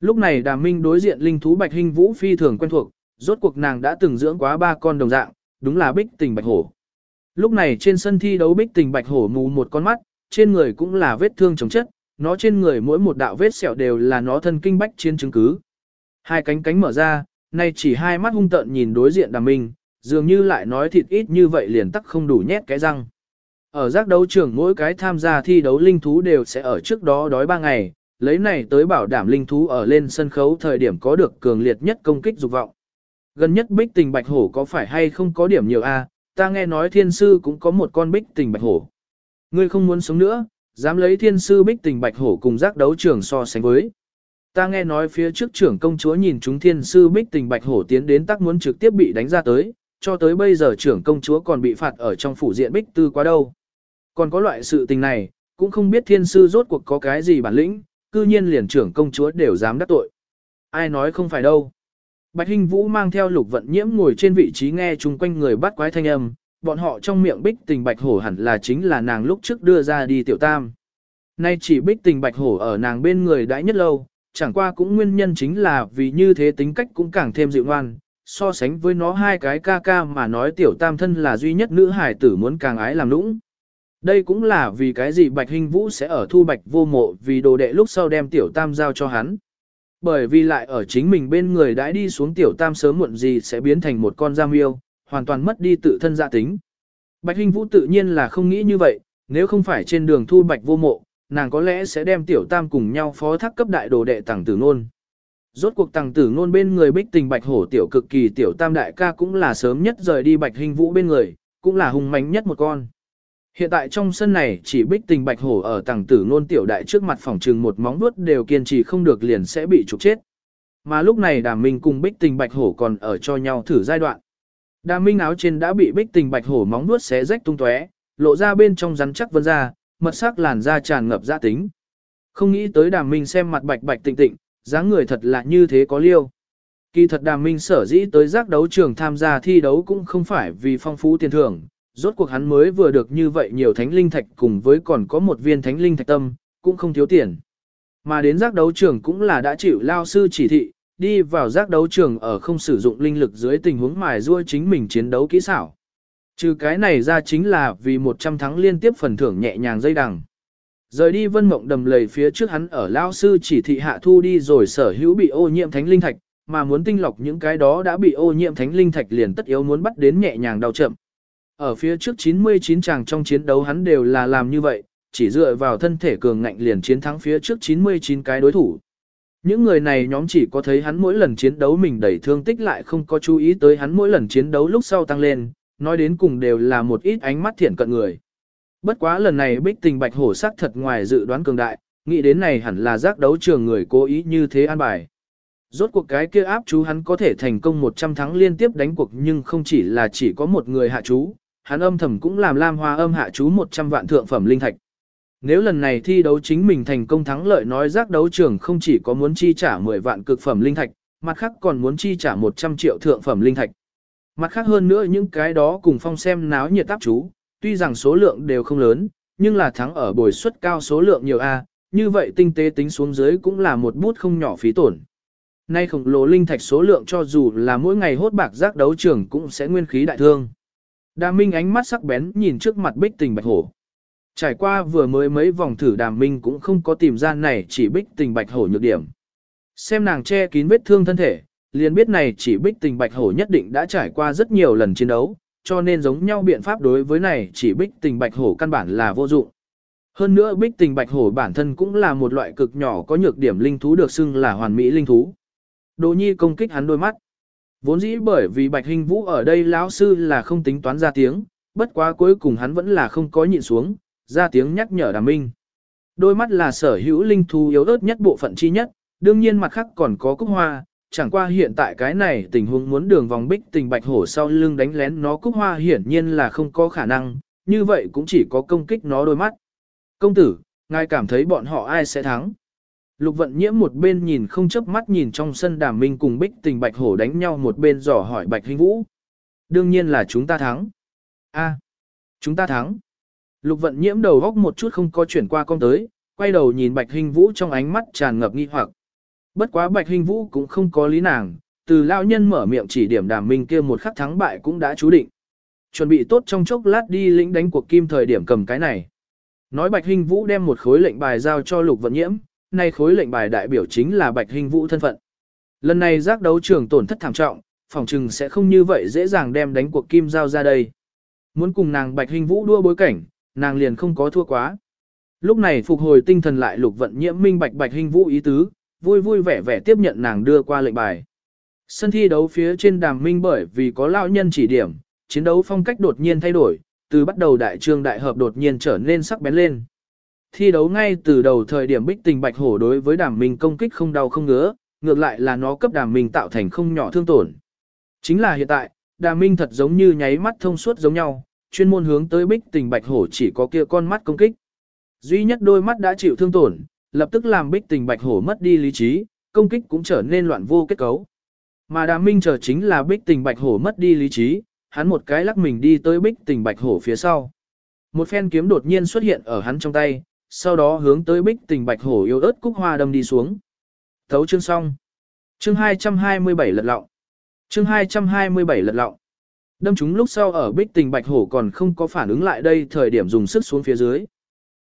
Lúc này Đàm Minh đối diện linh thú Bạch Hinh Vũ phi thường quen thuộc, rốt cuộc nàng đã từng dưỡng quá ba con đồng dạng, đúng là bích tình bạch hổ. Lúc này trên sân thi đấu bích tình bạch hổ mù một con mắt, trên người cũng là vết thương chống chất, nó trên người mỗi một đạo vết sẹo đều là nó thân kinh bách chiến chứng cứ. Hai cánh cánh mở ra, nay chỉ hai mắt hung tợn nhìn đối diện đàm minh, dường như lại nói thịt ít như vậy liền tắc không đủ nhét cái răng. Ở giác đấu trường mỗi cái tham gia thi đấu linh thú đều sẽ ở trước đó đói ba ngày, lấy này tới bảo đảm linh thú ở lên sân khấu thời điểm có được cường liệt nhất công kích dục vọng. Gần nhất bích tình bạch hổ có phải hay không có điểm nhiều a? ta nghe nói thiên sư cũng có một con bích tình bạch hổ. Ngươi không muốn sống nữa, dám lấy thiên sư bích tình bạch hổ cùng giác đấu trường so sánh với. Ta nghe nói phía trước trưởng công chúa nhìn chúng thiên sư bích tình bạch hổ tiến đến tắc muốn trực tiếp bị đánh ra tới, cho tới bây giờ trưởng công chúa còn bị phạt ở trong phủ diện bích tư quá đâu. Còn có loại sự tình này, cũng không biết thiên sư rốt cuộc có cái gì bản lĩnh, cư nhiên liền trưởng công chúa đều dám đắc tội. Ai nói không phải đâu. Bạch Hinh Vũ mang theo lục vận nhiễm ngồi trên vị trí nghe chung quanh người bắt quái thanh âm, bọn họ trong miệng bích tình bạch hổ hẳn là chính là nàng lúc trước đưa ra đi tiểu tam. Nay chỉ bích tình bạch hổ ở nàng bên người đãi nhất lâu, chẳng qua cũng nguyên nhân chính là vì như thế tính cách cũng càng thêm dịu ngoan, so sánh với nó hai cái ca ca mà nói tiểu tam thân là duy nhất nữ hải tử muốn càng ái làm lũng. Đây cũng là vì cái gì Bạch Hinh Vũ sẽ ở thu bạch vô mộ vì đồ đệ lúc sau đem tiểu tam giao cho hắn. Bởi vì lại ở chính mình bên người đãi đi xuống tiểu tam sớm muộn gì sẽ biến thành một con giam yêu, hoàn toàn mất đi tự thân gia tính. Bạch Hinh Vũ tự nhiên là không nghĩ như vậy, nếu không phải trên đường thu bạch vô mộ, nàng có lẽ sẽ đem tiểu tam cùng nhau phó thác cấp đại đồ đệ tàng tử nôn. Rốt cuộc tàng tử nôn bên người bích tình bạch hổ tiểu cực kỳ tiểu tam đại ca cũng là sớm nhất rời đi bạch Hinh Vũ bên người, cũng là hung mạnh nhất một con. Hiện tại trong sân này chỉ bích tình bạch hổ ở tàng tử nôn tiểu đại trước mặt phòng trừng một móng vuốt đều kiên trì không được liền sẽ bị trục chết. Mà lúc này đàm minh cùng bích tình bạch hổ còn ở cho nhau thử giai đoạn. Đàm minh áo trên đã bị bích tình bạch hổ móng vuốt xé rách tung tóe, lộ ra bên trong rắn chắc vân ra, mật sắc làn da tràn ngập gia tính. Không nghĩ tới đàm minh xem mặt bạch bạch tịnh tịnh, dáng người thật là như thế có liêu. Kỳ thật đàm minh sở dĩ tới giác đấu trường tham gia thi đấu cũng không phải vì phong phú tiền thưởng, rốt cuộc hắn mới vừa được như vậy nhiều thánh linh thạch cùng với còn có một viên thánh linh thạch tâm, cũng không thiếu tiền. Mà đến giác đấu trường cũng là đã chịu lao sư chỉ thị, đi vào giác đấu trường ở không sử dụng linh lực dưới tình huống mài rua chính mình chiến đấu kỹ xảo. Trừ cái này ra chính là vì 100 thắng liên tiếp phần thưởng nhẹ nhàng dây đằng. Rời đi vân mộng đầm lầy phía trước hắn ở lao sư chỉ thị hạ thu đi rồi sở hữu bị ô nhiễm thánh linh thạch, mà muốn tinh lọc những cái đó đã bị ô nhiễm thánh linh thạch liền tất yếu muốn bắt đến nhẹ nhàng đau chậm. Ở phía trước 99 chàng trong chiến đấu hắn đều là làm như vậy, chỉ dựa vào thân thể cường ngạnh liền chiến thắng phía trước 99 cái đối thủ. Những người này nhóm chỉ có thấy hắn mỗi lần chiến đấu mình đẩy thương tích lại không có chú ý tới hắn mỗi lần chiến đấu lúc sau tăng lên, nói đến cùng đều là một ít ánh mắt thiện cận người. Bất quá lần này bích tình bạch hổ sắc thật ngoài dự đoán cường đại, nghĩ đến này hẳn là giác đấu trường người cố ý như thế an bài. Rốt cuộc cái kia áp chú hắn có thể thành công 100 thắng liên tiếp đánh cuộc nhưng không chỉ là chỉ có một người hạ chú, hắn âm thầm cũng làm Lam Hoa âm hạ chú 100 vạn thượng phẩm linh thạch. Nếu lần này thi đấu chính mình thành công thắng lợi nói giác đấu trường không chỉ có muốn chi trả 10 vạn cực phẩm linh thạch, mặt khác còn muốn chi trả 100 triệu thượng phẩm linh thạch. Mặt khác hơn nữa những cái đó cùng phong xem náo nhiệt tác chú, tuy rằng số lượng đều không lớn, nhưng là thắng ở bồi suất cao số lượng nhiều A, như vậy tinh tế tính xuống dưới cũng là một bút không nhỏ phí tổn. Nay khổng lồ linh thạch số lượng cho dù là mỗi ngày hốt bạc giác đấu trường cũng sẽ nguyên khí đại thương. Đàm Minh ánh mắt sắc bén nhìn trước mặt bích tình bạch hổ. Trải qua vừa mới mấy vòng thử đàm minh cũng không có tìm ra này chỉ bích tình bạch hổ nhược điểm. Xem nàng che kín vết thương thân thể, liền biết này chỉ bích tình bạch hổ nhất định đã trải qua rất nhiều lần chiến đấu, cho nên giống nhau biện pháp đối với này chỉ bích tình bạch hổ căn bản là vô dụng. Hơn nữa bích tình bạch hổ bản thân cũng là một loại cực nhỏ có nhược điểm linh thú được xưng là hoàn mỹ linh thú. Đồ nhi công kích hắn đôi mắt. Vốn dĩ bởi vì bạch hình vũ ở đây lão sư là không tính toán ra tiếng, bất quá cuối cùng hắn vẫn là không có nhịn xuống, ra tiếng nhắc nhở đàm minh. Đôi mắt là sở hữu linh thú yếu ớt nhất bộ phận chi nhất, đương nhiên mặt khác còn có cúc hoa, chẳng qua hiện tại cái này tình huống muốn đường vòng bích tình bạch hổ sau lưng đánh lén nó cúc hoa hiển nhiên là không có khả năng, như vậy cũng chỉ có công kích nó đôi mắt. Công tử, ngài cảm thấy bọn họ ai sẽ thắng? Lục vận nhiễm một bên nhìn không chớp mắt nhìn trong sân đàm minh cùng bích tình bạch hổ đánh nhau một bên dò hỏi bạch hình vũ. Đương nhiên là chúng ta thắng. a chúng ta thắng. Lục vận nhiễm đầu góc một chút không có chuyển qua con tới, quay đầu nhìn bạch hình vũ trong ánh mắt tràn ngập nghi hoặc. Bất quá bạch hình vũ cũng không có lý nàng, từ lao nhân mở miệng chỉ điểm đàm minh kia một khắc thắng bại cũng đã chú định. Chuẩn bị tốt trong chốc lát đi lĩnh đánh cuộc kim thời điểm cầm cái này. Nói bạch hình vũ đem một khối lệnh bài giao cho lục vận nhiễm, nay khối lệnh bài đại biểu chính là bạch hình vũ thân phận. Lần này giác đấu trường tổn thất thảm trọng, phòng trừng sẽ không như vậy dễ dàng đem đánh cuộc kim giao ra đây. Muốn cùng nàng bạch hình vũ đua bối cảnh, nàng liền không có thua quá. Lúc này phục hồi tinh thần lại lục vận nhiễm minh bạch bạch hình vũ ý tứ, vui vui vẻ vẻ tiếp nhận nàng đưa qua lệnh bài. Sân thi đấu phía trên đàm minh bởi vì có lão nhân chỉ điểm, chiến đấu phong cách đột nhiên thay đổi, từ bắt đầu đại trương đại hợp đột nhiên trở nên sắc bén lên. Thi đấu ngay từ đầu thời điểm bích tình bạch hổ đối với đàm minh công kích không đau không ngứa, ngược lại là nó cấp đàm minh tạo thành không nhỏ thương tổn. Chính là hiện tại, đàm minh thật giống như nháy mắt thông suốt giống nhau, chuyên môn hướng tới bích tình bạch hổ chỉ có kia con mắt công kích. Duy nhất đôi mắt đã chịu thương tổn, lập tức làm bích tình bạch hổ mất đi lý trí, công kích cũng trở nên loạn vô kết cấu. Mà đàm minh chờ chính là bích tình bạch hổ mất đi lý trí, hắn một cái lắc mình đi tới bích tình bạch hổ phía sau. Một phen kiếm đột nhiên xuất hiện ở hắn trong tay, sau đó hướng tới bích tình bạch hổ yêu ớt cúc hoa đâm đi xuống. Thấu chương xong. Chương 227 lật lọng. Chương 227 lật lọng. Đâm chúng lúc sau ở bích tình bạch hổ còn không có phản ứng lại đây thời điểm dùng sức xuống phía dưới.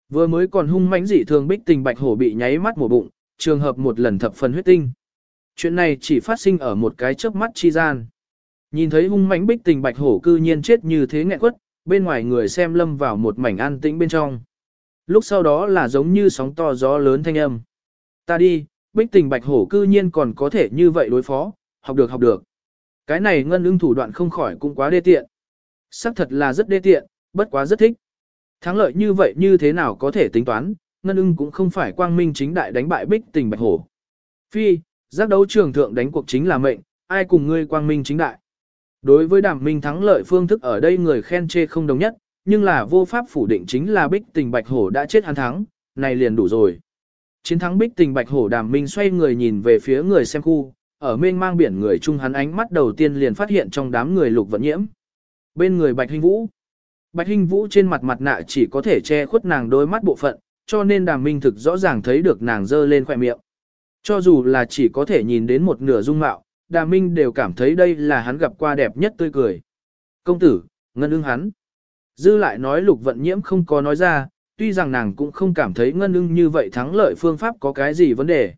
Vừa mới còn hung mãnh dị thường bích tình bạch hổ bị nháy mắt mổ bụng, trường hợp một lần thập phần huyết tinh. Chuyện này chỉ phát sinh ở một cái chớp mắt chi gian. Nhìn thấy hung mãnh bích tình bạch hổ cư nhiên chết như thế nghẹn quất, bên ngoài người xem lâm vào một mảnh an tĩnh bên trong. Lúc sau đó là giống như sóng to gió lớn thanh âm. Ta đi, bích tình bạch hổ cư nhiên còn có thể như vậy đối phó, học được học được. Cái này ngân ưng thủ đoạn không khỏi cũng quá đê tiện. Sắc thật là rất đê tiện, bất quá rất thích. Thắng lợi như vậy như thế nào có thể tính toán, ngân ưng cũng không phải quang minh chính đại đánh bại bích tình bạch hổ. Phi, giác đấu trường thượng đánh cuộc chính là mệnh, ai cùng ngươi quang minh chính đại. Đối với đàm minh thắng lợi phương thức ở đây người khen chê không đồng nhất, nhưng là vô pháp phủ định chính là bích tình bạch hổ đã chết hắn thắng, này liền đủ rồi. Chiến thắng bích tình bạch hổ đàm minh xoay người nhìn về phía người xem khu, ở mênh mang biển người chung hắn ánh mắt đầu tiên liền phát hiện trong đám người lục vận nhiễm. Bên người bạch hình vũ. Bạch hình vũ trên mặt mặt nạ chỉ có thể che khuất nàng đôi mắt bộ phận, cho nên đàm minh thực rõ ràng thấy được nàng dơ lên khỏe miệng. Cho dù là chỉ có thể nhìn đến một nửa dung mạo, đàm minh đều cảm thấy đây là hắn gặp qua đẹp nhất tươi cười. Công tử, ngân ưng hắn. Dư lại nói lục vận nhiễm không có nói ra, tuy rằng nàng cũng không cảm thấy ngân ưng như vậy thắng lợi phương pháp có cái gì vấn đề.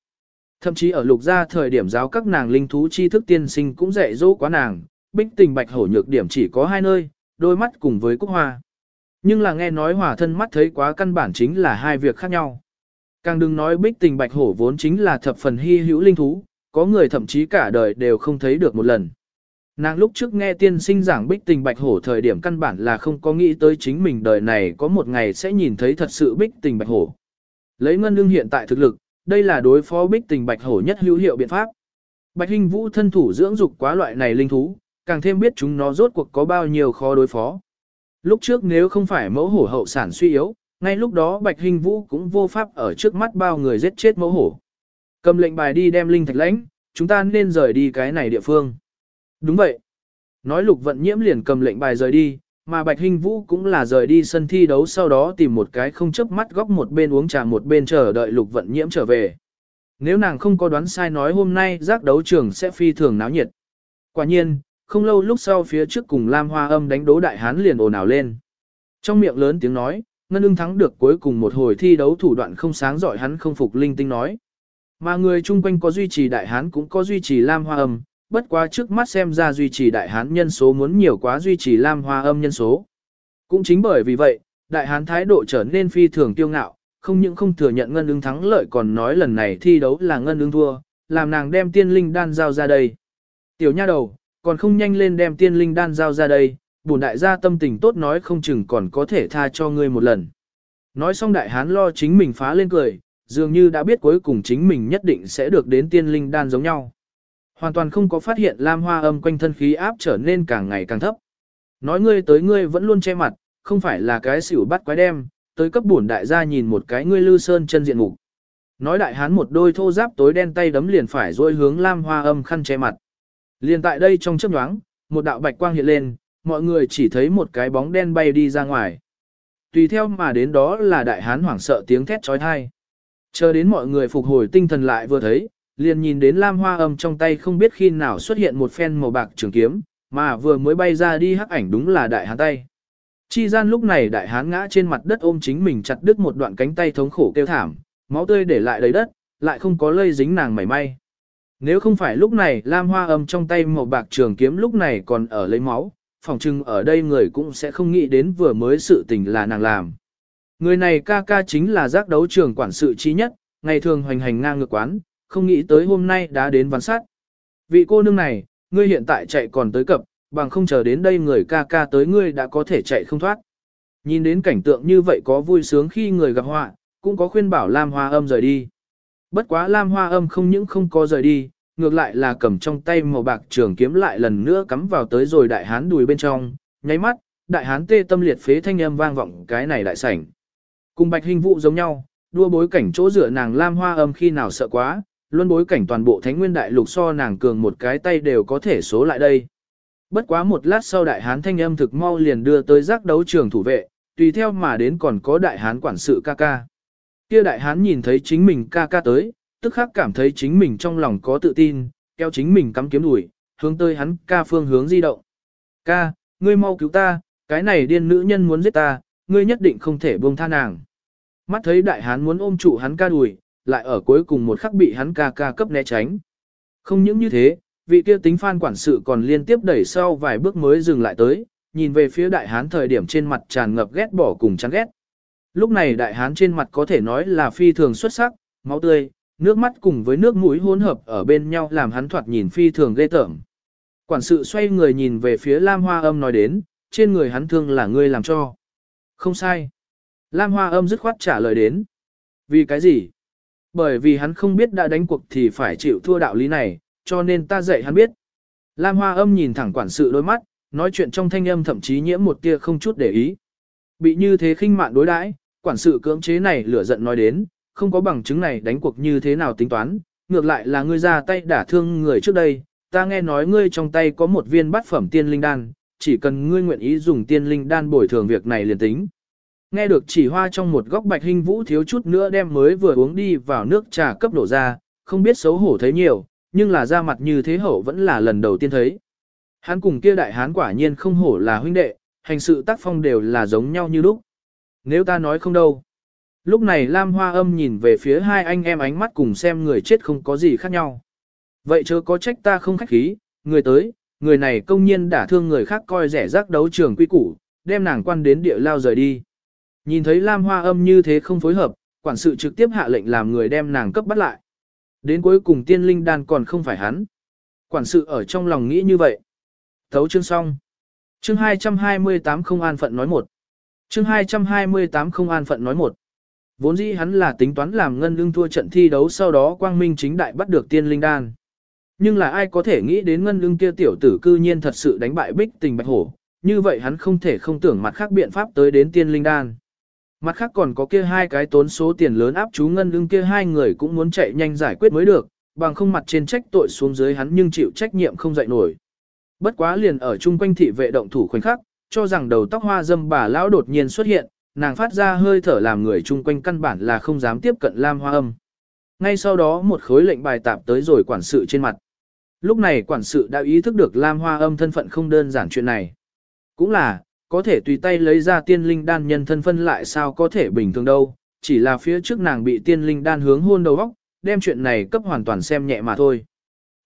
Thậm chí ở lục gia thời điểm giáo các nàng linh thú tri thức tiên sinh cũng dạy dỗ quá nàng, bích tình bạch hổ nhược điểm chỉ có hai nơi, đôi mắt cùng với cúc hoa. Nhưng là nghe nói hỏa thân mắt thấy quá căn bản chính là hai việc khác nhau. Càng đừng nói bích tình bạch hổ vốn chính là thập phần hy hữu linh thú, có người thậm chí cả đời đều không thấy được một lần. Nàng lúc trước nghe tiên sinh giảng bích tình bạch hổ thời điểm căn bản là không có nghĩ tới chính mình đời này có một ngày sẽ nhìn thấy thật sự bích tình bạch hổ. Lấy ngân lương hiện tại thực lực, đây là đối phó bích tình bạch hổ nhất hữu hiệu biện pháp. Bạch Hinh Vũ thân thủ dưỡng dục quá loại này linh thú, càng thêm biết chúng nó rốt cuộc có bao nhiêu khó đối phó. Lúc trước nếu không phải mẫu hổ hậu sản suy yếu, ngay lúc đó Bạch Hinh Vũ cũng vô pháp ở trước mắt bao người giết chết mẫu hổ. Cầm lệnh bài đi đem linh thạch lãnh, chúng ta nên rời đi cái này địa phương. Đúng vậy. Nói lục vận nhiễm liền cầm lệnh bài rời đi, mà Bạch Hinh Vũ cũng là rời đi sân thi đấu sau đó tìm một cái không chớp mắt góc một bên uống trà một bên chờ đợi lục vận nhiễm trở về. Nếu nàng không có đoán sai nói hôm nay giác đấu trường sẽ phi thường náo nhiệt. Quả nhiên, không lâu lúc sau phía trước cùng Lam Hoa Âm đánh đố đại hán liền ồn ào lên. Trong miệng lớn tiếng nói, Ngân ưng thắng được cuối cùng một hồi thi đấu thủ đoạn không sáng giỏi hắn không phục linh tinh nói. Mà người chung quanh có duy trì đại hán cũng có duy trì Lam Hoa Âm, bất quá trước mắt xem ra duy trì đại hán nhân số muốn nhiều quá duy trì Lam Hoa Âm nhân số. Cũng chính bởi vì vậy, đại hán thái độ trở nên phi thường tiêu ngạo, không những không thừa nhận ngân ứng thắng lợi còn nói lần này thi đấu là ngân ứng thua, làm nàng đem tiên linh đan giao ra đây. Tiểu nha đầu, còn không nhanh lên đem tiên linh đan giao ra đây, bổn đại gia tâm tình tốt nói không chừng còn có thể tha cho ngươi một lần. Nói xong đại hán lo chính mình phá lên cười, dường như đã biết cuối cùng chính mình nhất định sẽ được đến tiên linh đan giống nhau. Hoàn toàn không có phát hiện lam hoa âm quanh thân khí áp trở nên càng ngày càng thấp. Nói ngươi tới ngươi vẫn luôn che mặt, không phải là cái xỉu bắt quái đem, tới cấp bổn đại gia nhìn một cái ngươi lư sơn chân diện mục. Nói đại hán một đôi thô giáp tối đen tay đấm liền phải dôi hướng lam hoa âm khăn che mặt. Liền tại đây trong chớp nhoáng, một đạo bạch quang hiện lên, mọi người chỉ thấy một cái bóng đen bay đi ra ngoài. Tùy theo mà đến đó là đại hán hoảng sợ tiếng thét trói thai. Chờ đến mọi người phục hồi tinh thần lại vừa thấy, liền nhìn đến lam hoa âm trong tay không biết khi nào xuất hiện một phen màu bạc trường kiếm, mà vừa mới bay ra đi hắc ảnh đúng là đại hán tay. Chi gian lúc này đại hán ngã trên mặt đất ôm chính mình chặt đứt một đoạn cánh tay thống khổ kêu thảm, máu tươi để lại đầy đất, lại không có lây dính nàng mảy may. Nếu không phải lúc này lam hoa âm trong tay màu bạc trường kiếm lúc này còn ở lấy máu, phòng trưng ở đây người cũng sẽ không nghĩ đến vừa mới sự tình là nàng làm. Người này ca ca chính là giác đấu trường quản sự chi nhất, ngày thường hoành hành ngang ngược quán, không nghĩ tới hôm nay đã đến ván sát. Vị cô nương này, ngươi hiện tại chạy còn tới cập, bằng không chờ đến đây người ca ca tới ngươi đã có thể chạy không thoát. Nhìn đến cảnh tượng như vậy có vui sướng khi người gặp họa, cũng có khuyên bảo Lam Hoa Âm rời đi. Bất quá Lam Hoa Âm không những không có rời đi, ngược lại là cầm trong tay màu bạc trường kiếm lại lần nữa cắm vào tới rồi đại hán đùi bên trong, nháy mắt, đại hán tê tâm liệt phế thanh âm vang vọng cái này đại sảnh. Cùng bạch hình vụ giống nhau, đua bối cảnh chỗ rửa nàng Lam Hoa Âm khi nào sợ quá, luôn bối cảnh toàn bộ thánh nguyên đại lục so nàng cường một cái tay đều có thể số lại đây. Bất quá một lát sau đại hán thanh âm thực mau liền đưa tới giác đấu trường thủ vệ, tùy theo mà đến còn có đại hán quản sự ca ca. Kia đại hán nhìn thấy chính mình ca ca tới, tức khắc cảm thấy chính mình trong lòng có tự tin, kéo chính mình cắm kiếm đuổi, hướng tới hắn ca phương hướng di động. Ca, ngươi mau cứu ta, cái này điên nữ nhân muốn giết ta, ngươi nhất định không thể buông tha nàng. Mắt thấy đại hán muốn ôm trụ hắn ca đuổi, lại ở cuối cùng một khắc bị hắn ca ca cấp né tránh. Không những như thế, vị kia tính phan quản sự còn liên tiếp đẩy sau vài bước mới dừng lại tới, nhìn về phía đại hán thời điểm trên mặt tràn ngập ghét bỏ cùng chán ghét. Lúc này đại hán trên mặt có thể nói là phi thường xuất sắc, máu tươi, nước mắt cùng với nước mũi hỗn hợp ở bên nhau làm hắn thoạt nhìn phi thường ghê tởm. Quản sự xoay người nhìn về phía Lam Hoa Âm nói đến, trên người hắn thương là ngươi làm cho. Không sai. Lam Hoa Âm dứt khoát trả lời đến. Vì cái gì? Bởi vì hắn không biết đã đánh cuộc thì phải chịu thua đạo lý này, cho nên ta dạy hắn biết. Lam Hoa Âm nhìn thẳng quản sự đôi mắt, nói chuyện trong thanh âm thậm chí nhiễm một tia không chút để ý. Bị như thế khinh mạn đối đãi, quản sự cưỡng chế này lửa giận nói đến, không có bằng chứng này đánh cuộc như thế nào tính toán, ngược lại là ngươi ra tay đả thương người trước đây, ta nghe nói ngươi trong tay có một viên bát phẩm tiên linh đan, chỉ cần ngươi nguyện ý dùng tiên linh đan bồi thường việc này liền tính. Nghe được chỉ hoa trong một góc bạch hình vũ thiếu chút nữa đem mới vừa uống đi vào nước trà cấp đổ ra, không biết xấu hổ thấy nhiều, nhưng là ra mặt như thế hậu vẫn là lần đầu tiên thấy. Hắn cùng kia đại hán quả nhiên không hổ là huynh đệ, hành sự tác phong đều là giống nhau như lúc. Nếu ta nói không đâu. Lúc này Lam Hoa Âm nhìn về phía hai anh em ánh mắt cùng xem người chết không có gì khác nhau. Vậy chớ có trách ta không khách khí, người tới, người này công nhiên đả thương người khác coi rẻ rác đấu trường quy củ, đem nàng quan đến địa lao rời đi. Nhìn thấy Lam Hoa Âm như thế không phối hợp, quản sự trực tiếp hạ lệnh làm người đem nàng cấp bắt lại. Đến cuối cùng tiên linh đan còn không phải hắn. Quản sự ở trong lòng nghĩ như vậy. Thấu chương xong. Chương 228 không an phận nói một. Chương 228 không an phận nói một. Vốn dĩ hắn là tính toán làm ngân lương thua trận thi đấu sau đó quang minh chính đại bắt được tiên linh đan. Nhưng là ai có thể nghĩ đến ngân lương kia tiểu tử cư nhiên thật sự đánh bại bích tình bạch hổ, như vậy hắn không thể không tưởng mặt khác biện pháp tới đến tiên linh đan. Mặt khác còn có kia hai cái tốn số tiền lớn áp chú ngân ưng kia hai người cũng muốn chạy nhanh giải quyết mới được, bằng không mặt trên trách tội xuống dưới hắn nhưng chịu trách nhiệm không dậy nổi. Bất quá liền ở chung quanh thị vệ động thủ khoảnh khắc, cho rằng đầu tóc hoa dâm bà lão đột nhiên xuất hiện, nàng phát ra hơi thở làm người chung quanh căn bản là không dám tiếp cận Lam Hoa Âm. Ngay sau đó một khối lệnh bài tạp tới rồi quản sự trên mặt. Lúc này quản sự đã ý thức được Lam Hoa âm thân phận không đơn giản chuyện này. Cũng là, có thể tùy tay lấy ra tiên linh đan nhân thân phân lại sao có thể bình thường đâu, chỉ là phía trước nàng bị tiên linh đan hướng hôn đầu óc, đem chuyện này cấp hoàn toàn xem nhẹ mà thôi.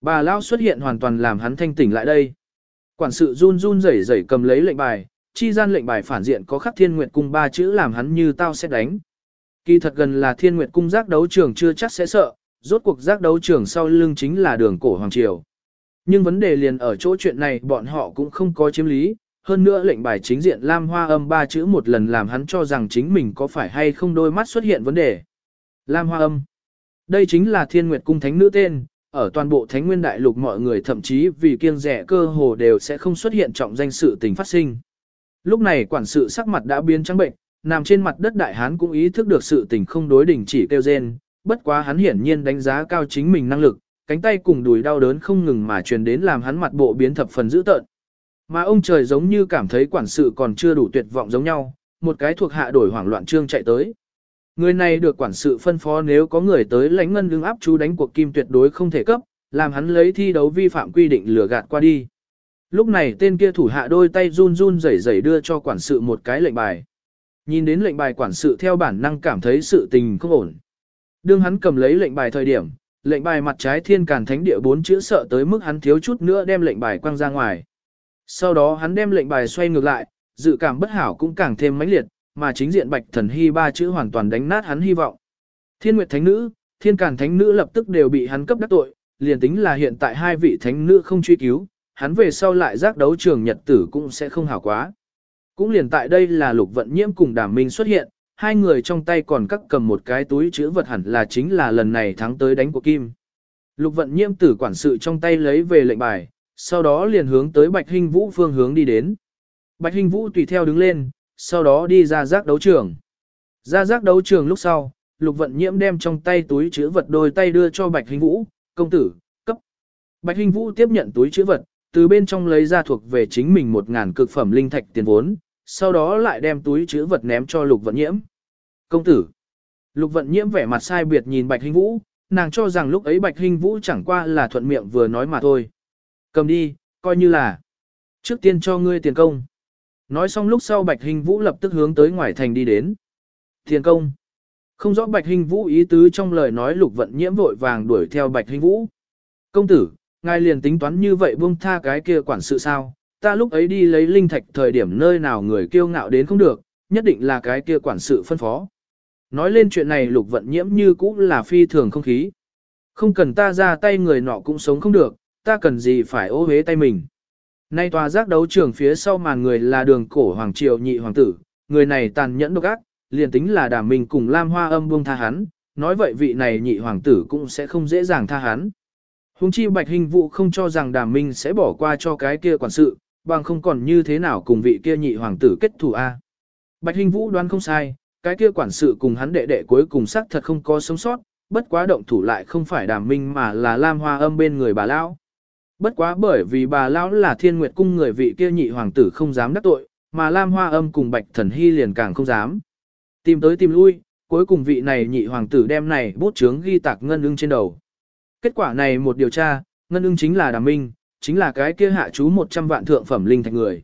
Bà lão xuất hiện hoàn toàn làm hắn thanh tỉnh lại đây. Quản sự run run rẩy rẩy cầm lấy lệnh bài, chi gian lệnh bài phản diện có khắc thiên nguyệt cung ba chữ làm hắn như tao sẽ đánh. Kỳ thật gần là thiên nguyệt cung giác đấu trường chưa chắc sẽ sợ, rốt cuộc giác đấu trường sau lưng chính là đường cổ Hoàng Triều. Nhưng vấn đề liền ở chỗ chuyện này bọn họ cũng không có chiếm lý, hơn nữa lệnh bài chính diện Lam Hoa âm ba chữ một lần làm hắn cho rằng chính mình có phải hay không đôi mắt xuất hiện vấn đề. Lam Hoa âm. Đây chính là thiên nguyệt cung thánh nữ tên, ở toàn bộ thánh nguyên đại lục mọi người thậm chí vì kiêng rẻ cơ hồ đều sẽ không xuất hiện trọng danh sự tình phát sinh. Lúc này quản sự sắc mặt đã biến trắng bệnh, nằm trên mặt đất đại hán cũng ý thức được sự tình không đối đỉnh chỉ kêu rên, bất quá hắn hiển nhiên đánh giá cao chính mình năng lực, cánh tay cùng đùi đau đớn không ngừng mà truyền đến làm hắn mặt bộ biến thập phần dữ tợn. Mà ông trời giống như cảm thấy quản sự còn chưa đủ tuyệt vọng giống nhau, một cái thuộc hạ đổi hoảng loạn trương chạy tới. Người này được quản sự phân phó nếu có người tới lãnh ngân đứng áp chú đánh cuộc kim tuyệt đối không thể cấp, làm hắn lấy thi đấu vi phạm quy định lừa gạt qua đi. Lúc này tên kia thủ hạ đôi tay run run rẩy rẩy đưa cho quản sự một cái lệnh bài. Nhìn đến lệnh bài quản sự theo bản năng cảm thấy sự tình không ổn. Đương hắn cầm lấy lệnh bài thời điểm, lệnh bài mặt trái thiên càn thánh địa bốn chữ sợ tới mức hắn thiếu chút nữa đem lệnh bài quăng ra ngoài. Sau đó hắn đem lệnh bài xoay ngược lại, dự cảm bất hảo cũng càng thêm mãnh liệt, mà chính diện bạch thần hy ba chữ hoàn toàn đánh nát hắn hy vọng. Thiên Nguyệt Thánh Nữ, Thiên Càn Thánh Nữ lập tức đều bị hắn cấp đắc tội, liền tính là hiện tại hai vị Thánh Nữ không truy cứu, hắn về sau lại giác đấu trường nhật tử cũng sẽ không hảo quá. Cũng liền tại đây là lục vận nhiễm cùng đàm minh xuất hiện, hai người trong tay còn cắt cầm một cái túi chữ vật hẳn là chính là lần này thắng tới đánh của Kim. Lục vận nhiễm tử quản sự trong tay lấy về lệnh bài, sau đó liền hướng tới Bạch Hinh Vũ phương hướng đi đến. Bạch Hinh Vũ tùy theo đứng lên, sau đó đi ra giác đấu trường. Ra giác đấu trường lúc sau, Lục Vận Nhiễm đem trong tay túi chứa vật đôi tay đưa cho Bạch Hinh Vũ, công tử, cấp. Bạch Hinh Vũ tiếp nhận túi chứa vật, từ bên trong lấy ra thuộc về chính mình một ngàn cực phẩm linh thạch tiền vốn, sau đó lại đem túi chứa vật ném cho Lục Vận Nhiễm. Công tử. Lục Vận Nhiễm vẻ mặt sai biệt nhìn Bạch Hinh Vũ, nàng cho rằng lúc ấy Bạch Hinh Vũ chẳng qua là thuận miệng vừa nói mà thôi. Cầm đi, coi như là. Trước tiên cho ngươi tiền công. Nói xong lúc sau Bạch Hình Vũ lập tức hướng tới ngoài thành đi đến. Tiền công. Không rõ Bạch Hình Vũ ý tứ trong lời nói lục vận nhiễm vội vàng đuổi theo Bạch Hình Vũ. Công tử, ngài liền tính toán như vậy buông tha cái kia quản sự sao, ta lúc ấy đi lấy linh thạch thời điểm nơi nào người kiêu ngạo đến không được, nhất định là cái kia quản sự phân phó. Nói lên chuyện này lục vận nhiễm như cũng là phi thường không khí. Không cần ta ra tay người nọ cũng sống không được, ta cần gì phải ô hế tay mình. Nay tòa giác đấu trường phía sau màn người là đường cổ hoàng triều nhị hoàng tử, người này tàn nhẫn độc ác, liền tính là đàm mình cùng Lam Hoa âm buông tha hắn, nói vậy vị này nhị hoàng tử cũng sẽ không dễ dàng tha hắn. Hùng chi bạch hình vụ không cho rằng đàm minh sẽ bỏ qua cho cái kia quản sự, bằng không còn như thế nào cùng vị kia nhị hoàng tử kết thù A. Bạch hình vũ đoán không sai, cái kia quản sự cùng hắn đệ đệ cuối cùng xác thật không có sống sót, bất quá động thủ lại không phải đàm minh mà là Lam Hoa âm bên người bà lão. Bất quá bởi vì bà lão là thiên nguyệt cung người vị kia nhị hoàng tử không dám đắc tội, mà Lam Hoa âm cùng Bạch Thần Hy liền càng không dám. Tìm tới tìm lui, cuối cùng vị này nhị hoàng tử đem này bút chướng ghi tạc ngân ưng trên đầu. Kết quả này một điều tra, ngân ưng chính là đàm minh, chính là cái kia hạ chú 100 vạn thượng phẩm linh thạch người.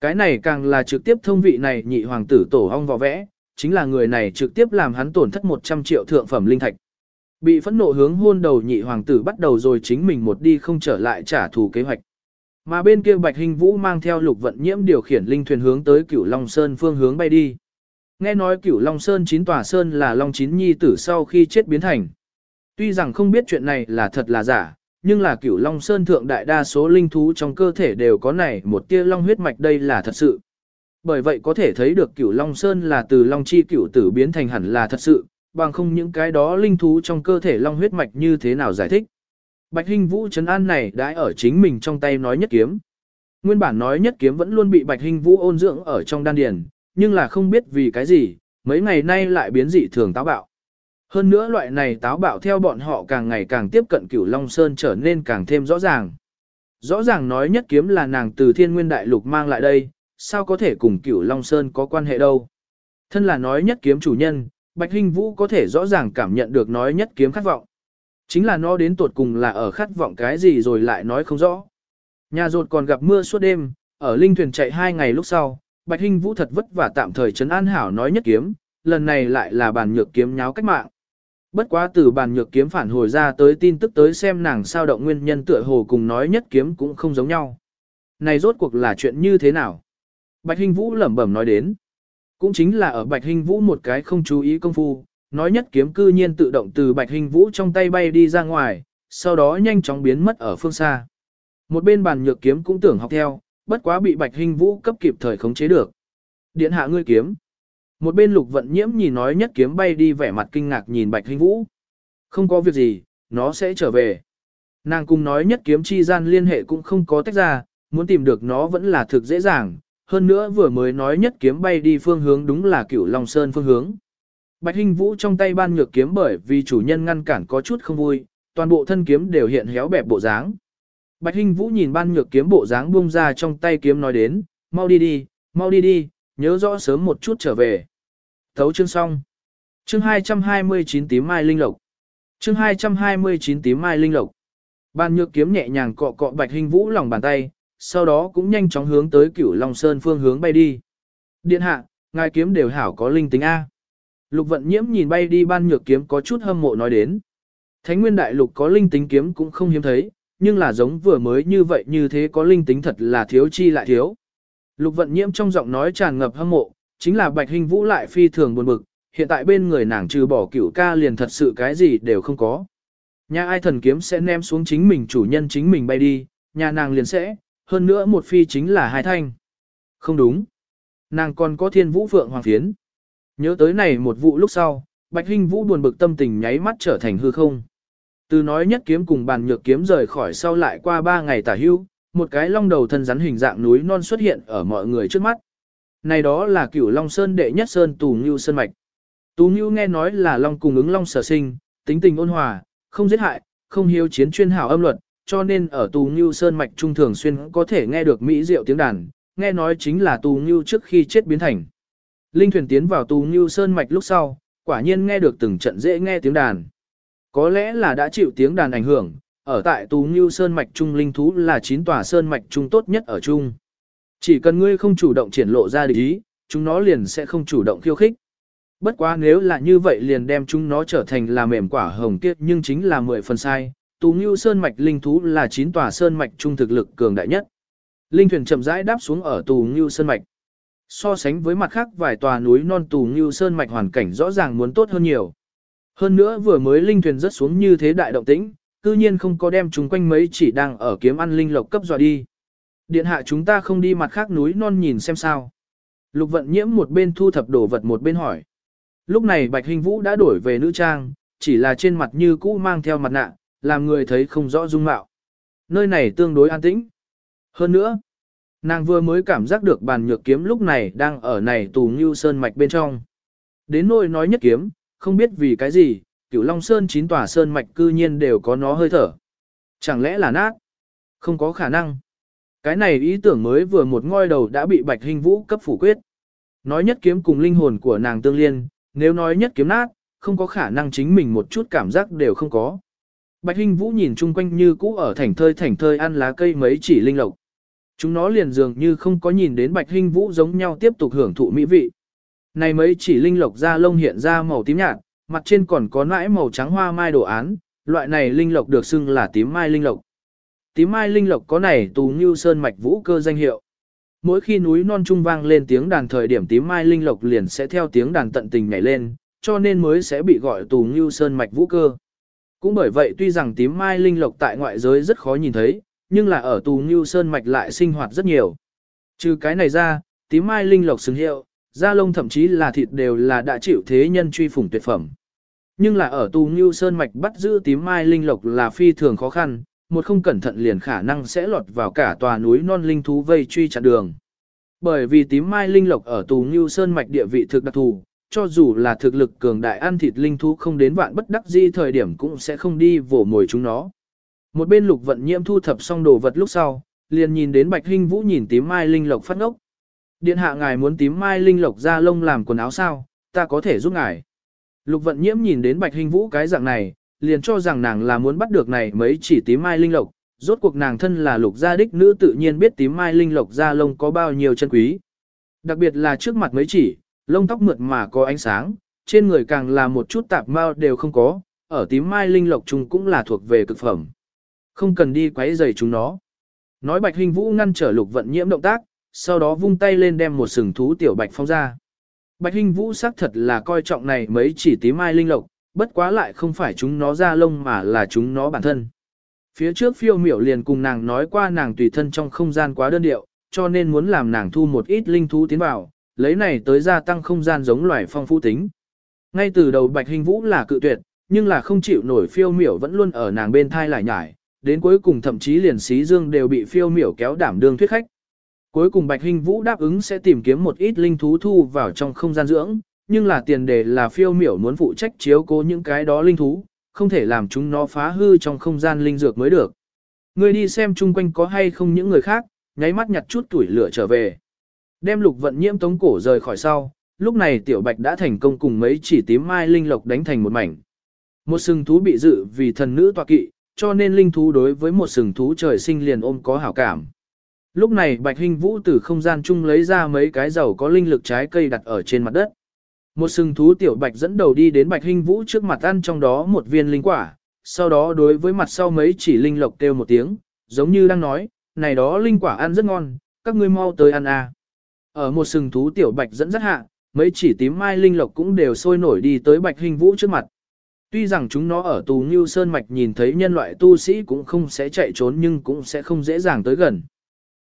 Cái này càng là trực tiếp thông vị này nhị hoàng tử tổ hong vò vẽ, chính là người này trực tiếp làm hắn tổn thất 100 triệu thượng phẩm linh thạch. Bị phẫn nộ hướng hôn đầu nhị hoàng tử bắt đầu rồi chính mình một đi không trở lại trả thù kế hoạch. Mà bên kia Bạch Hình Vũ mang theo lục vận nhiễm điều khiển linh thuyền hướng tới cửu Long Sơn phương hướng bay đi. Nghe nói cửu Long Sơn chín tòa Sơn là Long chín nhi tử sau khi chết biến thành. Tuy rằng không biết chuyện này là thật là giả, nhưng là cửu Long Sơn thượng đại đa số linh thú trong cơ thể đều có này một tia long huyết mạch đây là thật sự. Bởi vậy có thể thấy được cửu Long Sơn là từ Long chi cửu tử biến thành hẳn là thật sự, bằng không những cái đó linh thú trong cơ thể long huyết mạch như thế nào giải thích. Bạch Hinh Vũ trấn an này đã ở chính mình trong tay nói nhất kiếm. Nguyên bản nói nhất kiếm vẫn luôn bị Bạch Hinh Vũ ôn dưỡng ở trong đan điền, nhưng là không biết vì cái gì, mấy ngày nay lại biến dị thường táo bạo. Hơn nữa loại này táo bạo theo bọn họ càng ngày càng tiếp cận cửu Long Sơn trở nên càng thêm rõ ràng. Rõ ràng nói nhất kiếm là nàng từ thiên nguyên đại lục mang lại đây, sao có thể cùng cửu Long Sơn có quan hệ đâu. Thân là nói nhất kiếm chủ nhân, Bạch Hinh Vũ có thể rõ ràng cảm nhận được nói nhất kiếm khát vọng. Chính là nó đến tuột cùng là ở khát vọng cái gì rồi lại nói không rõ. Nhà rột còn gặp mưa suốt đêm, ở linh thuyền chạy hai ngày lúc sau, Bạch Hinh Vũ thật vất vả tạm thời trấn an hảo nói nhất kiếm, lần này lại là bàn nhược kiếm nháo cách mạng. Bất quá từ bàn nhược kiếm phản hồi ra tới tin tức tới xem nàng sao động nguyên nhân tựa hồ cùng nói nhất kiếm cũng không giống nhau. Này rốt cuộc là chuyện như thế nào? Bạch Hinh Vũ lẩm bẩm nói đến. Cũng chính là ở Bạch hình Vũ một cái không chú ý công phu, nói nhất kiếm cư nhiên tự động từ Bạch hình Vũ trong tay bay đi ra ngoài, sau đó nhanh chóng biến mất ở phương xa. Một bên bàn nhược kiếm cũng tưởng học theo, bất quá bị Bạch hình Vũ cấp kịp thời khống chế được. Điện hạ ngươi kiếm. Một bên lục vận nhiễm nhìn nói nhất kiếm bay đi vẻ mặt kinh ngạc nhìn Bạch hình Vũ. Không có việc gì, nó sẽ trở về. Nàng cùng nói nhất kiếm chi gian liên hệ cũng không có tách ra, muốn tìm được nó vẫn là thực dễ dàng, hơn nữa vừa mới nói nhất kiếm bay đi phương hướng đúng là cửu Long Sơn phương hướng. Bạch Hinh Vũ trong tay ban nhược kiếm bởi vì chủ nhân ngăn cản có chút không vui, toàn bộ thân kiếm đều hiện héo bẹp bộ dáng. Bạch Hinh Vũ nhìn ban nhược kiếm bộ dáng buông ra trong tay kiếm nói đến, mau đi đi, mau đi đi, nhớ rõ sớm một chút trở về. Thấu chương xong. Chương 229 tím mai linh lộc. Chương 229 tím mai linh lộc. Ban nhược kiếm nhẹ nhàng cọ cọ Bạch Hinh Vũ lòng bàn tay, sau đó cũng nhanh chóng hướng tới Cửu Long Sơn phương hướng bay đi. Điện hạ, ngài kiếm đều hảo có linh tính a. Lục Vận Nhiễm nhìn bay đi ban nhược kiếm có chút hâm mộ nói đến. Thánh Nguyên Đại Lục có linh tính kiếm cũng không hiếm thấy, nhưng là giống vừa mới như vậy như thế có linh tính thật là thiếu chi lại thiếu. Lục Vận Nhiễm trong giọng nói tràn ngập hâm mộ, chính là Bạch Hình Vũ lại phi thường buồn bực, hiện tại bên người nàng trừ bỏ cửu ca liền thật sự cái gì đều không có. Nhà ai thần kiếm sẽ ném xuống chính mình chủ nhân chính mình bay đi, nhà nàng liền sẽ, hơn nữa một phi chính là hai thanh. Không đúng. Nàng còn có thiên vũ phượng hoàng phiến. Nhớ tới này một vụ lúc sau, Bạch Hinh Vũ buồn bực tâm tình nháy mắt trở thành hư không. Từ nói nhất kiếm cùng bàn nhược kiếm rời khỏi sau lại qua ba ngày tả hưu, một cái long đầu thân rắn hình dạng núi non xuất hiện ở mọi người trước mắt. Này đó là cửu Long Sơn đệ nhất Sơn Tù Ngưu Sơn Mạch. Tù Ngưu nghe nói là Long cùng ứng Long sở sinh, tính tình ôn hòa, không giết hại, không hiếu chiến chuyên hảo âm luật, cho nên ở Tù Ngưu Sơn Mạch trung thường xuyên có thể nghe được mỹ diệu tiếng đàn, nghe nói chính là Tù Ngưu trước khi chết biến thành. Linh thuyền tiến vào Tù Ngưu Sơn Mạch lúc sau, quả nhiên nghe được từng trận dễ nghe tiếng đàn. Có lẽ là đã chịu tiếng đàn ảnh hưởng, ở tại Tù Ngưu Sơn Mạch Trung Linh Thú là chín tòa Sơn Mạch Trung tốt nhất ở Trung. Chỉ cần ngươi không chủ động triển lộ ra địch ý, chúng nó liền sẽ không chủ động khiêu khích. Bất quá nếu là như vậy liền đem chúng nó trở thành là mềm quả hồng kiết nhưng chính là mười phần sai. Tù Ngưu Sơn Mạch Linh Thú là chín tòa Sơn Mạch Trung thực lực cường đại nhất. Linh thuyền chậm rãi đáp xuống ở Tù Ngưu Sơn Mạch. So sánh với mặt khác vài tòa núi non Tù Ngưu Sơn Mạch hoàn cảnh rõ ràng muốn tốt hơn nhiều. Hơn nữa vừa mới linh thuyền rớt xuống như thế đại động tĩnh, cư nhiên không có đem chúng quanh mấy chỉ đang ở kiếm ăn linh lộc cấp dọa đi. Điện hạ chúng ta không đi mặt khác núi non nhìn xem sao. Lục vận nhiễm một bên thu thập đồ vật một bên hỏi. Lúc này Bạch Hình Vũ đã đổi về nữ trang, chỉ là trên mặt như cũ mang theo mặt nạ, làm người thấy không rõ dung mạo. Nơi này tương đối an tĩnh. Hơn nữa, nàng vừa mới cảm giác được bàn nhược kiếm lúc này đang ở này tù như sơn mạch bên trong. Đến nỗi nói nhất kiếm, không biết vì cái gì, cửu Long Sơn chín tòa sơn mạch cư nhiên đều có nó hơi thở. Chẳng lẽ là nát? Không có khả năng. Cái này ý tưởng mới vừa một ngôi đầu đã bị Bạch Hình Vũ cấp phủ quyết. Nói nhất kiếm cùng linh hồn của nàng tương liên, nếu nói nhất kiếm nát, không có khả năng chính mình một chút cảm giác đều không có. Bạch Hinh Vũ nhìn chung quanh như cũ ở thành thơi thành thơi ăn lá cây mấy chỉ linh lộc. Chúng nó liền dường như không có nhìn đến Bạch Hinh Vũ giống nhau tiếp tục hưởng thụ mỹ vị. Này mấy chỉ linh lộc da lông hiện ra màu tím nhạt, mặt trên còn có nãi màu trắng hoa mai đồ án, loại này linh lộc được xưng là tím mai linh lộc. Tím mai linh lộc có này tù như sơn mạch vũ cơ danh hiệu. Mỗi khi núi non trung vang lên tiếng đàn thời điểm tím mai linh lộc liền sẽ theo tiếng đàn tận tình nhảy lên, cho nên mới sẽ bị gọi tù như sơn mạch vũ cơ. Cũng bởi vậy tuy rằng tím mai linh lộc tại ngoại giới rất khó nhìn thấy, nhưng là ở tù Ngưu sơn mạch lại sinh hoạt rất nhiều. Trừ cái này ra, tím mai linh lộc xứng hiệu, da lông thậm chí là thịt đều là đã chịu thế nhân truy phủng tuyệt phẩm. Nhưng là ở tù Ngưu sơn mạch bắt giữ tím mai linh lộc là phi thường khó khăn, một không cẩn thận liền khả năng sẽ lọt vào cả tòa núi non linh thú vây truy chặn đường. Bởi vì tím mai linh lộc ở tù Ngưu sơn mạch địa vị thực đặc thù, cho dù là thực lực cường đại ăn thịt linh thú không đến vạn bất đắc di thời điểm cũng sẽ không đi vồ mồi chúng nó. Một bên lục vận nhiễm thu thập xong đồ vật lúc sau, liền nhìn đến bạch hinh vũ nhìn tím mai linh lộc phát ngốc. Điện hạ ngài muốn tím mai linh lộc ra lông làm quần áo sao, ta có thể giúp ngài. Lục vận nhiễm nhìn đến bạch Hinh vũ cái dạng này, liền cho rằng nàng là muốn bắt được này mấy chỉ tím mai linh lộc, rốt cuộc nàng thân là lục gia đích nữ tự nhiên biết tím mai linh lộc ra lông có bao nhiêu chân quý. Đặc biệt là trước mặt mấy chỉ, lông tóc mượt mà có ánh sáng, trên người càng là một chút tạp mao đều không có, ở tím mai linh lộc chung cũng là thuộc về cực phẩm. Không cần đi quấy rầy chúng nó. Nói Bạch Hình Vũ ngăn trở lục vận nhiễm động tác, sau đó vung tay lên đem một sừng thú tiểu bạch phong ra. Bạch Hình Vũ xác thật là coi trọng này mấy chỉ tím mai linh lộc, bất quá lại không phải chúng nó ra lông mà là chúng nó bản thân. Phía trước phiêu miểu liền cùng nàng nói qua nàng tùy thân trong không gian quá đơn điệu, cho nên muốn làm nàng thu một ít linh thú tiến vào, lấy này tới gia tăng không gian giống loài phong phú tính. Ngay từ đầu Bạch Hình Vũ là cự tuyệt, nhưng là không chịu nổi phiêu miểu vẫn luôn ở nàng bên thai lại nhải, đến cuối cùng thậm chí liền xí dương đều bị phiêu miểu kéo đảm đương thuyết khách. Cuối cùng Bạch Hình Vũ đáp ứng sẽ tìm kiếm một ít linh thú thu vào trong không gian dưỡng, nhưng là tiền đề là phiêu miểu muốn phụ trách chiếu cố những cái đó linh thú, không thể làm chúng nó phá hư trong không gian linh dược mới được. Người đi xem chung quanh có hay không những người khác, nháy mắt nhặt chút tuổi lửa trở về. Đem lục vận nhiễm tống cổ rời khỏi sau, lúc này tiểu bạch đã thành công cùng mấy chỉ tím mai linh lộc đánh thành một mảnh. Một sừng thú bị dự vì thần nữ tọa kỵ, cho nên linh thú đối với một sừng thú trời sinh liền ôm có hảo cảm. Lúc này Bạch hình Vũ từ không gian chung lấy ra mấy cái dầu có linh lực trái cây đặt ở trên mặt đất. Một sừng thú tiểu Bạch dẫn đầu đi đến Bạch hình Vũ trước mặt ăn trong đó một viên linh quả, sau đó đối với mặt sau mấy chỉ linh lộc kêu một tiếng, giống như đang nói, này đó linh quả ăn rất ngon, các ngươi mau tới ăn à. Ở một sừng thú tiểu Bạch dẫn dắt hạ, mấy chỉ tím mai linh lộc cũng đều sôi nổi đi tới Bạch hình Vũ trước mặt. Tuy rằng chúng nó ở tù như Sơn Mạch nhìn thấy nhân loại tu sĩ cũng không sẽ chạy trốn nhưng cũng sẽ không dễ dàng tới gần.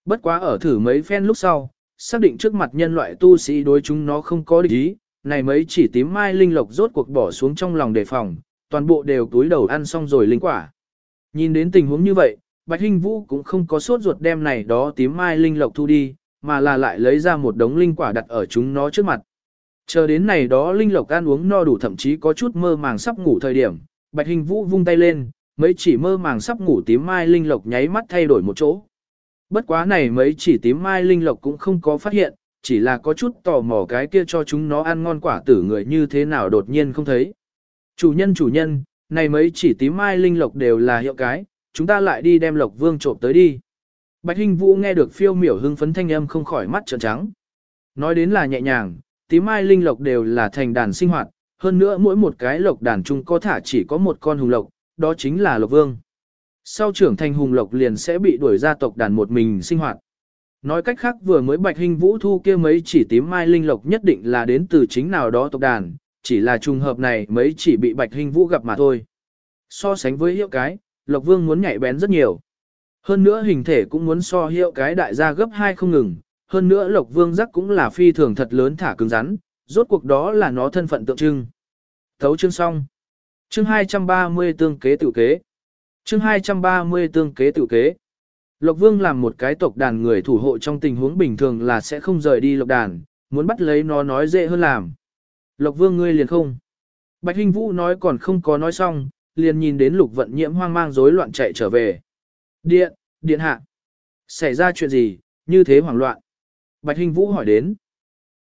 Bất quá ở thử mấy phen lúc sau, xác định trước mặt nhân loại tu sĩ đối chúng nó không có địch ý, này mấy chỉ tím mai linh lộc rốt cuộc bỏ xuống trong lòng đề phòng, toàn bộ đều túi đầu ăn xong rồi linh quả. Nhìn đến tình huống như vậy, Bạch Hinh Vũ cũng không có sốt ruột đem này đó tím mai linh lộc thu đi, mà là lại lấy ra một đống linh quả đặt ở chúng nó trước mặt. Chờ đến này đó linh lộc ăn uống no đủ thậm chí có chút mơ màng sắp ngủ thời điểm, Bạch Hình Vũ vung tay lên, mấy chỉ mơ màng sắp ngủ tím mai linh lộc nháy mắt thay đổi một chỗ. Bất quá này mấy chỉ tím mai linh lộc cũng không có phát hiện, chỉ là có chút tò mò cái kia cho chúng nó ăn ngon quả tử người như thế nào đột nhiên không thấy. Chủ nhân chủ nhân, này mấy chỉ tím mai linh lộc đều là hiệu cái, chúng ta lại đi đem lộc vương trộm tới đi. Bạch Hinh Vũ nghe được phiêu miểu hưng phấn thanh âm không khỏi mắt trợn trắng. Nói đến là nhẹ nhàng, tím mai linh lộc đều là thành đàn sinh hoạt, hơn nữa mỗi một cái lộc đàn chung có thả chỉ có một con hùng lộc, đó chính là lộc vương. Sau trưởng thành hùng lộc liền sẽ bị đuổi ra tộc đàn một mình sinh hoạt. Nói cách khác vừa mới bạch hình vũ thu kia mấy chỉ tím mai linh lộc nhất định là đến từ chính nào đó tộc đàn, chỉ là trùng hợp này mấy chỉ bị bạch hình vũ gặp mà thôi. So sánh với hiệu cái, lộc vương muốn nhảy bén rất nhiều. Hơn nữa hình thể cũng muốn so hiệu cái đại gia gấp hai không ngừng, hơn nữa lộc vương giác cũng là phi thường thật lớn thả cứng rắn, rốt cuộc đó là nó thân phận tượng trưng. Thấu chương xong. Chương 230 tương kế tự kế. Chương 230 tương kế tự kế. Lộc Vương làm một cái tộc đàn người thủ hộ trong tình huống bình thường là sẽ không rời đi lộc đàn, muốn bắt lấy nó nói dễ hơn làm. Lộc Vương ngươi liền không. Bạch Hinh Vũ nói còn không có nói xong, liền nhìn đến lục vận nhiễm hoang mang rối loạn chạy trở về. Điện, điện hạ. Xảy ra chuyện gì, như thế hoảng loạn. Bạch hình Vũ hỏi đến.